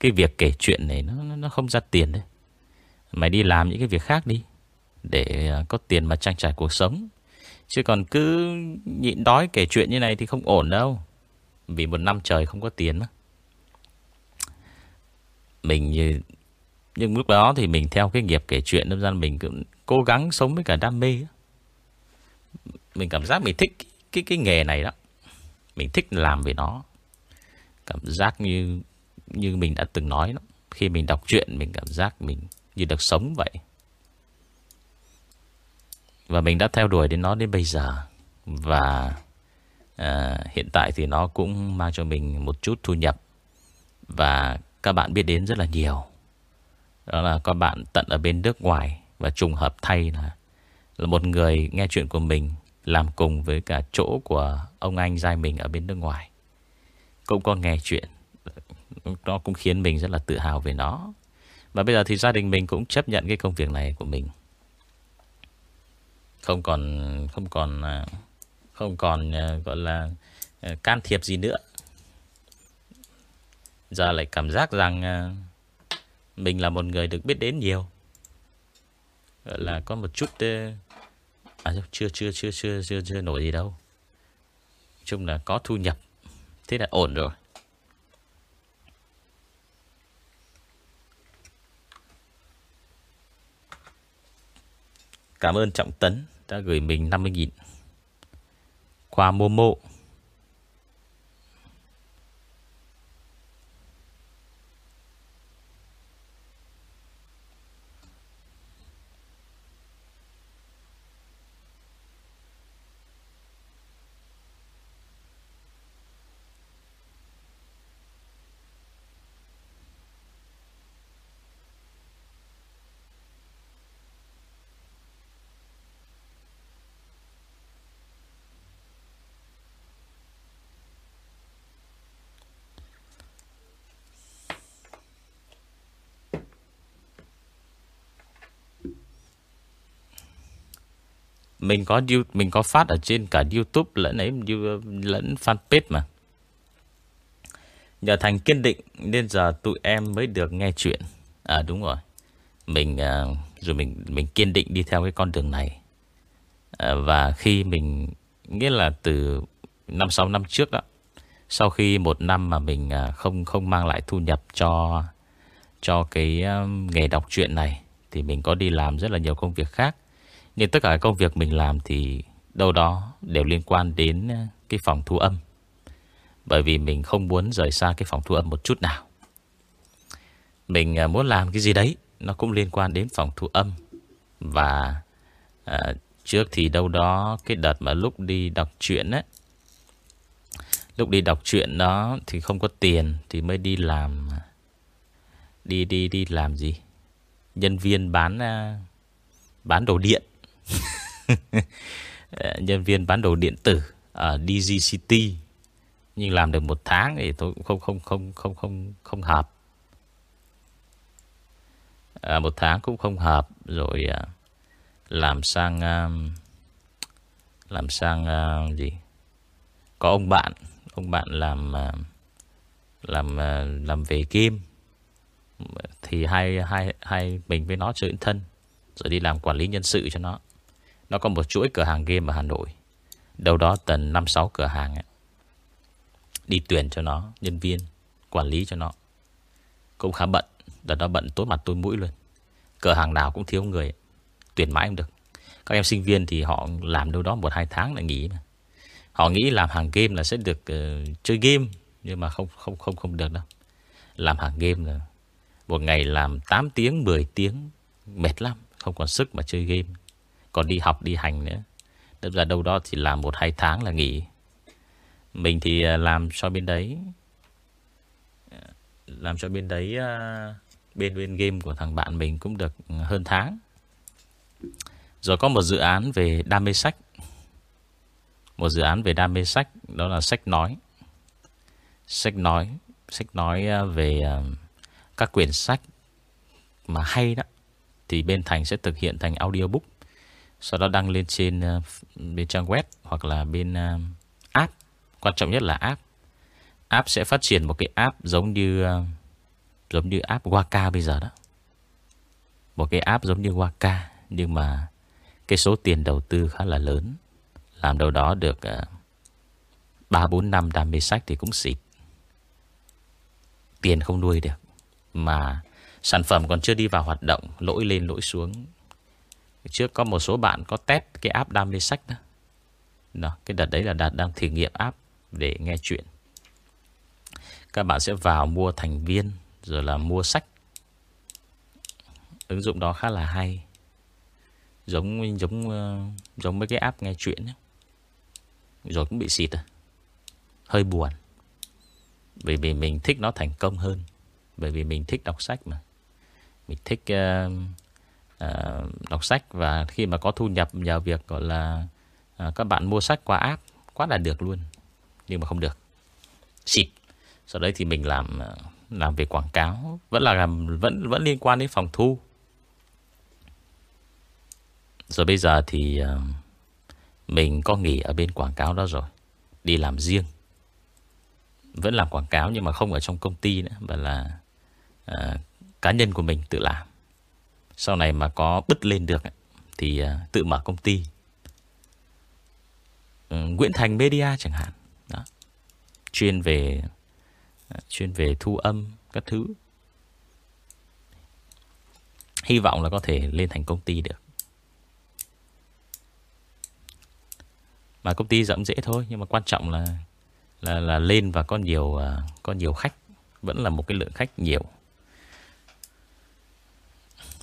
Cái việc kể chuyện này nó nó không ra tiền đấy. Mày đi làm những cái việc khác đi để à, có tiền mà trang trải cuộc sống. Chứ còn cứ nhịn đói kể chuyện như này thì không ổn đâu. Vì một năm trời không có tiền mà. Mình như Nhưng lúc đó thì mình theo cái nghiệp kể chuyện Nên ra mình cũng cố gắng sống với cả đam mê mình cảm giác mình thích cái, cái nghề này đó. Mình thích làm về nó. Cảm giác như Như mình đã từng nói đó. Khi mình đọc truyện Mình cảm giác mình như được sống vậy. Và mình đã theo đuổi đến nó đến bây giờ. Và à, hiện tại thì nó cũng mang cho mình một chút thu nhập. Và các bạn biết đến rất là nhiều. Đó là các bạn tận ở bên nước ngoài và trùng hợp thay là là một người nghe chuyện của mình làm cùng với cả chỗ của ông anh giai mình ở bên nước ngoài. Cũng có nghe chuyện. Nó cũng khiến mình rất là tự hào về nó. Và bây giờ thì gia đình mình cũng chấp nhận cái công việc này của mình. Không còn không còn à, không còn à, gọi là à, can thiệp gì nữa Giờ lại cảm giác rằng Mình là một người được biết đến nhiều Gọi là có một chút À chưa chưa chưa chưa chưa chưa nổi gì đâu. Chung là có thu nhập. Thế là ổn rồi. Cảm ơn Trọng Tấn đã gửi mình 50.000 qua Momo. Mình có mình có phát ở trên cả YouTube lẫn ấy lẫn fanpage mà. Nhờ thành kiên định nên giờ tụi em mới được nghe chuyện. À đúng rồi. Mình à, rồi mình mình kiên định đi theo cái con đường này. À, và khi mình nghĩa là từ năm sáu năm trước đó, sau khi một năm mà mình à, không không mang lại thu nhập cho cho cái à, nghề đọc truyện này thì mình có đi làm rất là nhiều công việc khác. Nhưng tất cả công việc mình làm thì đâu đó đều liên quan đến ờ, cái phòng thu âm. Bởi vì mình không muốn rời xa cái phòng thu âm một chút nào. Mình ờ, muốn làm cái gì đấy, nó cũng liên quan đến phòng thu âm. Và à, trước thì đâu đó cái đợt mà lúc đi đọc truyện ấy, lúc đi đọc truyện đó thì không có tiền thì mới đi làm đi đi đi làm gì? Nhân viên bán bán đồ điện [LAUGHS] nhân viên bán đồ điện tử ở DG City. Nhưng làm được một tháng thì tôi cũng không không không không không không hợp. À, một tháng cũng không hợp. Rồi à, làm sang à, làm sang à, gì? Có ông bạn ông bạn làm à, làm à, làm về game. Thì hai hai hai mình với nó chơi thân rồi đi làm quản lý nhân sự cho nó nó có một chuỗi cửa hàng game ở Hà Nội. Đâu đó tầm 5 6 cửa hàng ấy. đi tuyển cho nó nhân viên quản lý cho nó. Cũng khá bận đợt đó bận tối mặt tối mũi luôn. Cửa hàng nào cũng thiếu người tuyển mãi không được. Các em sinh viên thì họ làm đâu đó một hai tháng lại nghỉ mà. Họ nghĩ làm hàng game là sẽ được uh, chơi game nhưng mà không không không không được đâu. Làm hàng game là một ngày làm 8 tiếng 10 tiếng mệt lắm không còn sức mà chơi game còn đi học, đi hành nữa. Tức là đâu đó chỉ làm một, hai tháng là nghỉ. Mình thì à, làm cho bên đấy. À, làm cho bên đấy à, Bên bên game của thằng bạn mình cũng được ừ, hơn tháng. Rồi có một dự án về đam mê sách. Một dự án về đam mê sách, Đó là sách nói. Sách nói Sách nói về các quyển sách Mà hay đó, Thì bên Thành sẽ thực hiện thành audiobook sau đó đăng lên trên ờ, bên trang web hoặc là bên ờ, app. Quan trọng nhất là app. App sẽ phát triển một cái app giống như ờ, giống như app Waka bây giờ đó. Một cái app giống như Waka nhưng mà cái số tiền đầu tư khá là lớn. Làm đâu đó được 3 4 năm đam mê sách thì cũng xịt. Tiền không nuôi được mà sản phẩm còn chưa đi vào hoạt động, lỗi lên lỗi xuống Trước có một số bạn có test cái app đam mê sách đó. đó cái đợt đấy là Đạt đang thử nghiệm app để nghe chuyện. Các bạn sẽ vào mua thành viên rồi là mua sách. Ứng dụng đó khá là hay. Giống giống ờ, giống mấy cái app nghe chuyện ấy. Rồi cũng bị xịt à. Hơi buồn. Bởi vì mình thích nó thành công hơn. Bởi vì mình thích đọc sách mà. Mình thích uh, uh, đọc sách và khi mà có thu nhập nhờ việc gọi là uh, các bạn mua sách qua app quá là được luôn nhưng mà không được. Xịt. Sau đấy thì mình làm uh, làm về quảng cáo vẫn là làm vẫn vẫn liên quan đến phòng thu. Rồi bây giờ thì uh, mình có nghỉ ở bên quảng cáo đó rồi đi làm riêng. Vẫn làm quảng cáo nhưng mà không ở trong công ty nữa mà là uh, cá nhân của mình tự làm sau này mà có bứt lên được Thì à, tự mở công ty. Ừ, Nguyễn Thành Media chẳng hạn. Đó. Chuyên về à, Chuyên về thu âm Các thứ. Hy vọng là có thể lên thành công ty được. Mà công ty rộng dễ thôi Nhưng mà quan trọng là Là, là lên và có nhiều à, Có nhiều khách. Vẫn là một cái lượng khách nhiều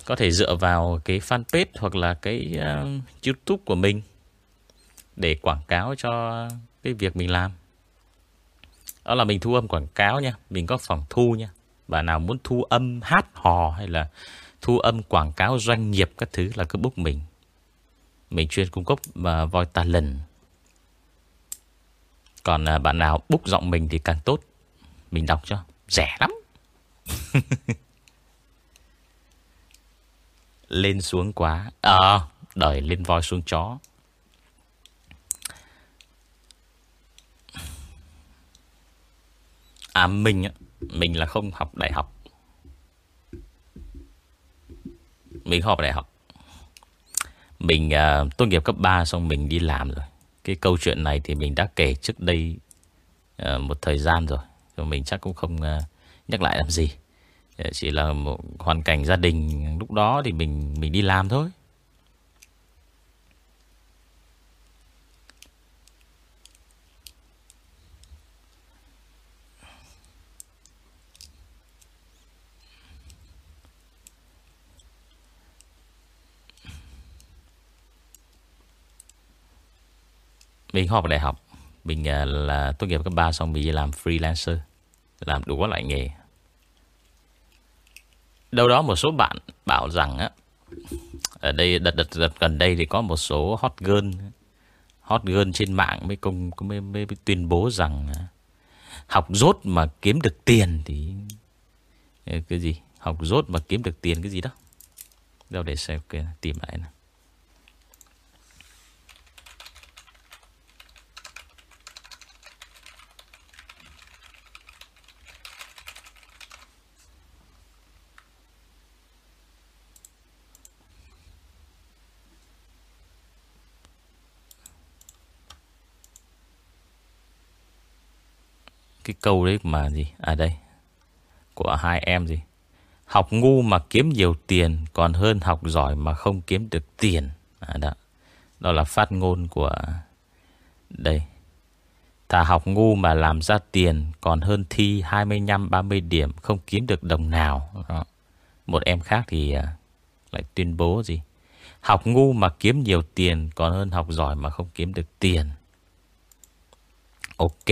có thể dựa vào cái fanpage hoặc là cái uh, YouTube của mình để quảng cáo cho cái việc mình làm. Đó là mình thu âm quảng cáo nha, mình có phòng thu nha. Bạn nào muốn thu âm hát hò hay là thu âm quảng cáo doanh nghiệp các thứ là cứ book mình. Mình chuyên cung cấp à, uh, voice talent. Còn à, uh, bạn nào book giọng mình thì càng tốt. Mình đọc cho rẻ lắm. [LAUGHS] Lên xuống quá. Ờ à, Đời lên voi xuống chó. À mình Mình là không học đại học. Mình học đại học. Mình uh, tốt nghiệp cấp 3 Xong mình đi làm rồi. Cái câu chuyện này thì mình đã kể trước đây uh, Một thời gian rồi. Rồi mình chắc cũng không uh, nhắc lại làm gì. Ờ, chỉ là một hoàn cảnh gia đình, lúc đó thì mình mình đi làm thôi. Mình học đại học, Mình ờ, là tốt nghiệp cấp 3 xong mình đi làm freelancer, Làm đủ các loại nghề đâu đó một số bạn bảo rằng á ở đây đợt, đợt, đợt gần đây thì có một số hot girl hot girl trên mạng mới công mới, mới, mới tuyên bố rằng học rốt mà kiếm được tiền thì cái gì? Học rốt mà kiếm được tiền cái gì đó? Đâu để xem kia tìm lại nào. Cái câu đấy mà gì? À đây. Của hai em gì? Học ngu mà kiếm nhiều tiền còn hơn học giỏi mà không kiếm được tiền. À, đó. Đó là phát ngôn của đây. Thà học ngu mà làm ra tiền còn hơn thi 25 30 điểm không kiếm được đồng nào. Đó. một em khác thì à, lại tuyên bố gì? Học ngu mà kiếm nhiều tiền còn hơn học giỏi mà không kiếm được tiền. Ok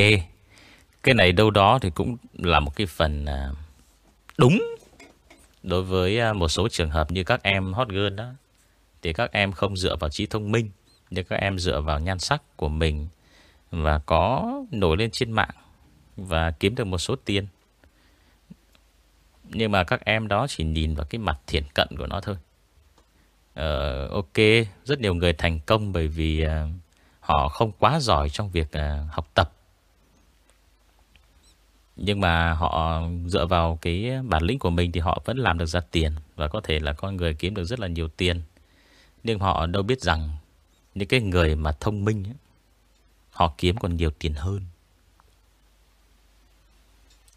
cái này đâu đó thì cũng là một cái phần à, đúng đối với à, một số trường hợp như các em hot girl đó. Thì các em không dựa vào trí thông minh, nhưng các em dựa vào nhan sắc của mình và có nổi lên trên mạng và kiếm được một số tiền. Nhưng mà các em đó chỉ nhìn vào cái mặt thiện cận của nó thôi. Ờ, ok, rất nhiều người thành công bởi vì uh, họ không quá giỏi trong việc uh, học tập nhưng mà họ dựa vào cái bản lĩnh của mình thì họ vẫn làm được ra tiền và có thể là con người kiếm được rất là nhiều tiền. Nhưng họ đâu biết rằng những cái người mà thông minh ấy, họ kiếm còn nhiều tiền hơn.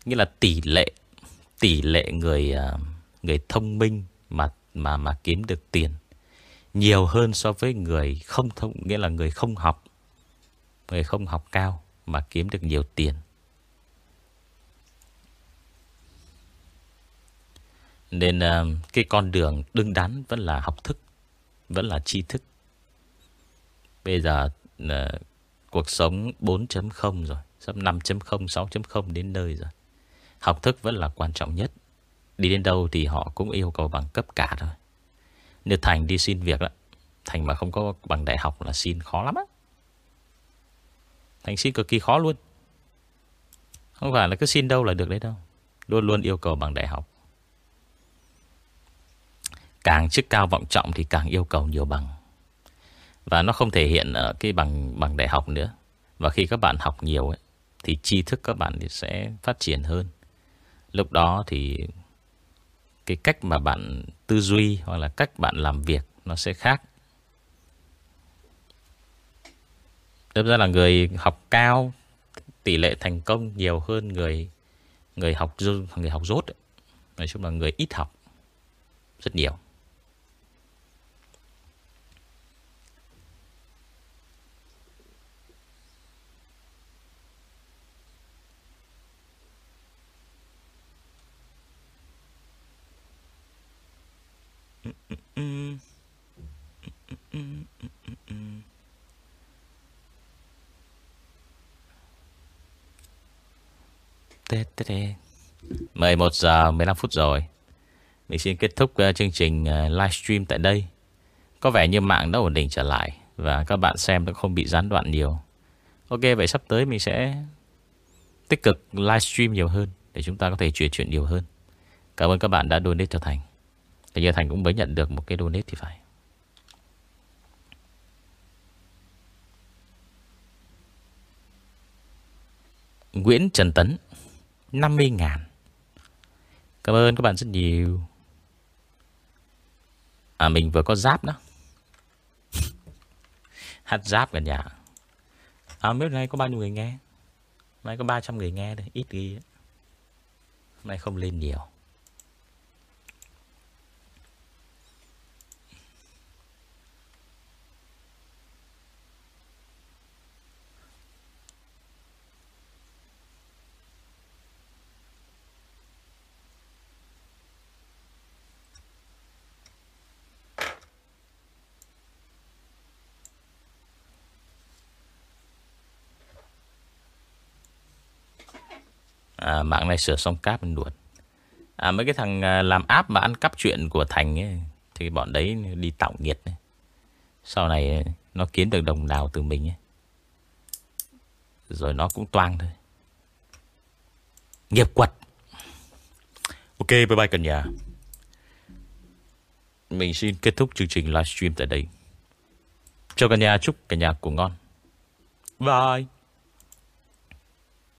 Nghĩa là tỷ lệ tỷ lệ người à, người thông minh mà mà mà kiếm được tiền nhiều hơn so với người không thông nghĩa là người không học. Người không học cao mà kiếm được nhiều tiền. Nên uh, cái con đường đương đắn vẫn là học thức, vẫn là tri thức. Bây giờ uh, cuộc sống 4.0 rồi, sắp 5.0, 6.0 đến nơi rồi. Học thức vẫn là quan trọng nhất. Đi đến đâu thì họ cũng yêu cầu bằng cấp cả thôi. Nếu Thành đi xin việc đó, Thành mà không có bằng đại học là xin khó lắm á. Thành xin cực kỳ khó luôn. Không phải là cứ xin đâu là được đấy đâu. Luôn luôn yêu cầu bằng đại học. Càng chức cao vọng trọng thì càng yêu cầu nhiều bằng. Và nó không thể hiện ở cái bằng bằng đại học nữa. Và khi các bạn học nhiều ấy, thì tri thức các bạn thì sẽ phát triển hơn. Lúc đó thì cái cách mà bạn tư duy hoặc là cách bạn làm việc nó sẽ khác. Đâm ra là người học cao tỷ lệ thành công nhiều hơn người người học người học rốt. Ấy. Nói chung là người ít học rất nhiều. 11 giờ 15 phút rồi. Mình xin kết thúc ờ, chương trình ờ, livestream tại đây. Có vẻ như mạng đã ổn định trở lại và các bạn xem nó không bị gián đoạn nhiều. Ok, vậy sắp tới mình sẽ tích cực livestream nhiều hơn để chúng ta có thể truyền chuyện nhiều hơn. Cảm ơn các bạn đã donate cho Thành. Hình như Thành cũng mới nhận được một cái donate thì phải. Nguyễn Trần Tấn 50 ngàn. Cảm ơn các bạn rất nhiều. À mình vừa có giáp đó. [LAUGHS] Hát giáp cả nhà. À biết nay có bao nhiêu người nghe? Nay có 300 người nghe đấy Ít ghi Hôm nay không lên nhiều. à, Mạng này sửa xong cáp luôn. À, Mấy cái thằng à, làm áp mà ăn cắp chuyện của Thành ấy, Thì bọn đấy đi tạo nghiệt ấy. Sau này nó kiếm được đồng nào từ mình ấy. Rồi nó cũng toang thôi. Nghiệp quật. Ok bye bye cả nhà. Mình xin kết thúc chương trình livestream tại đây. Chào cả nhà chúc cả nhà ngủ ngon. Bye.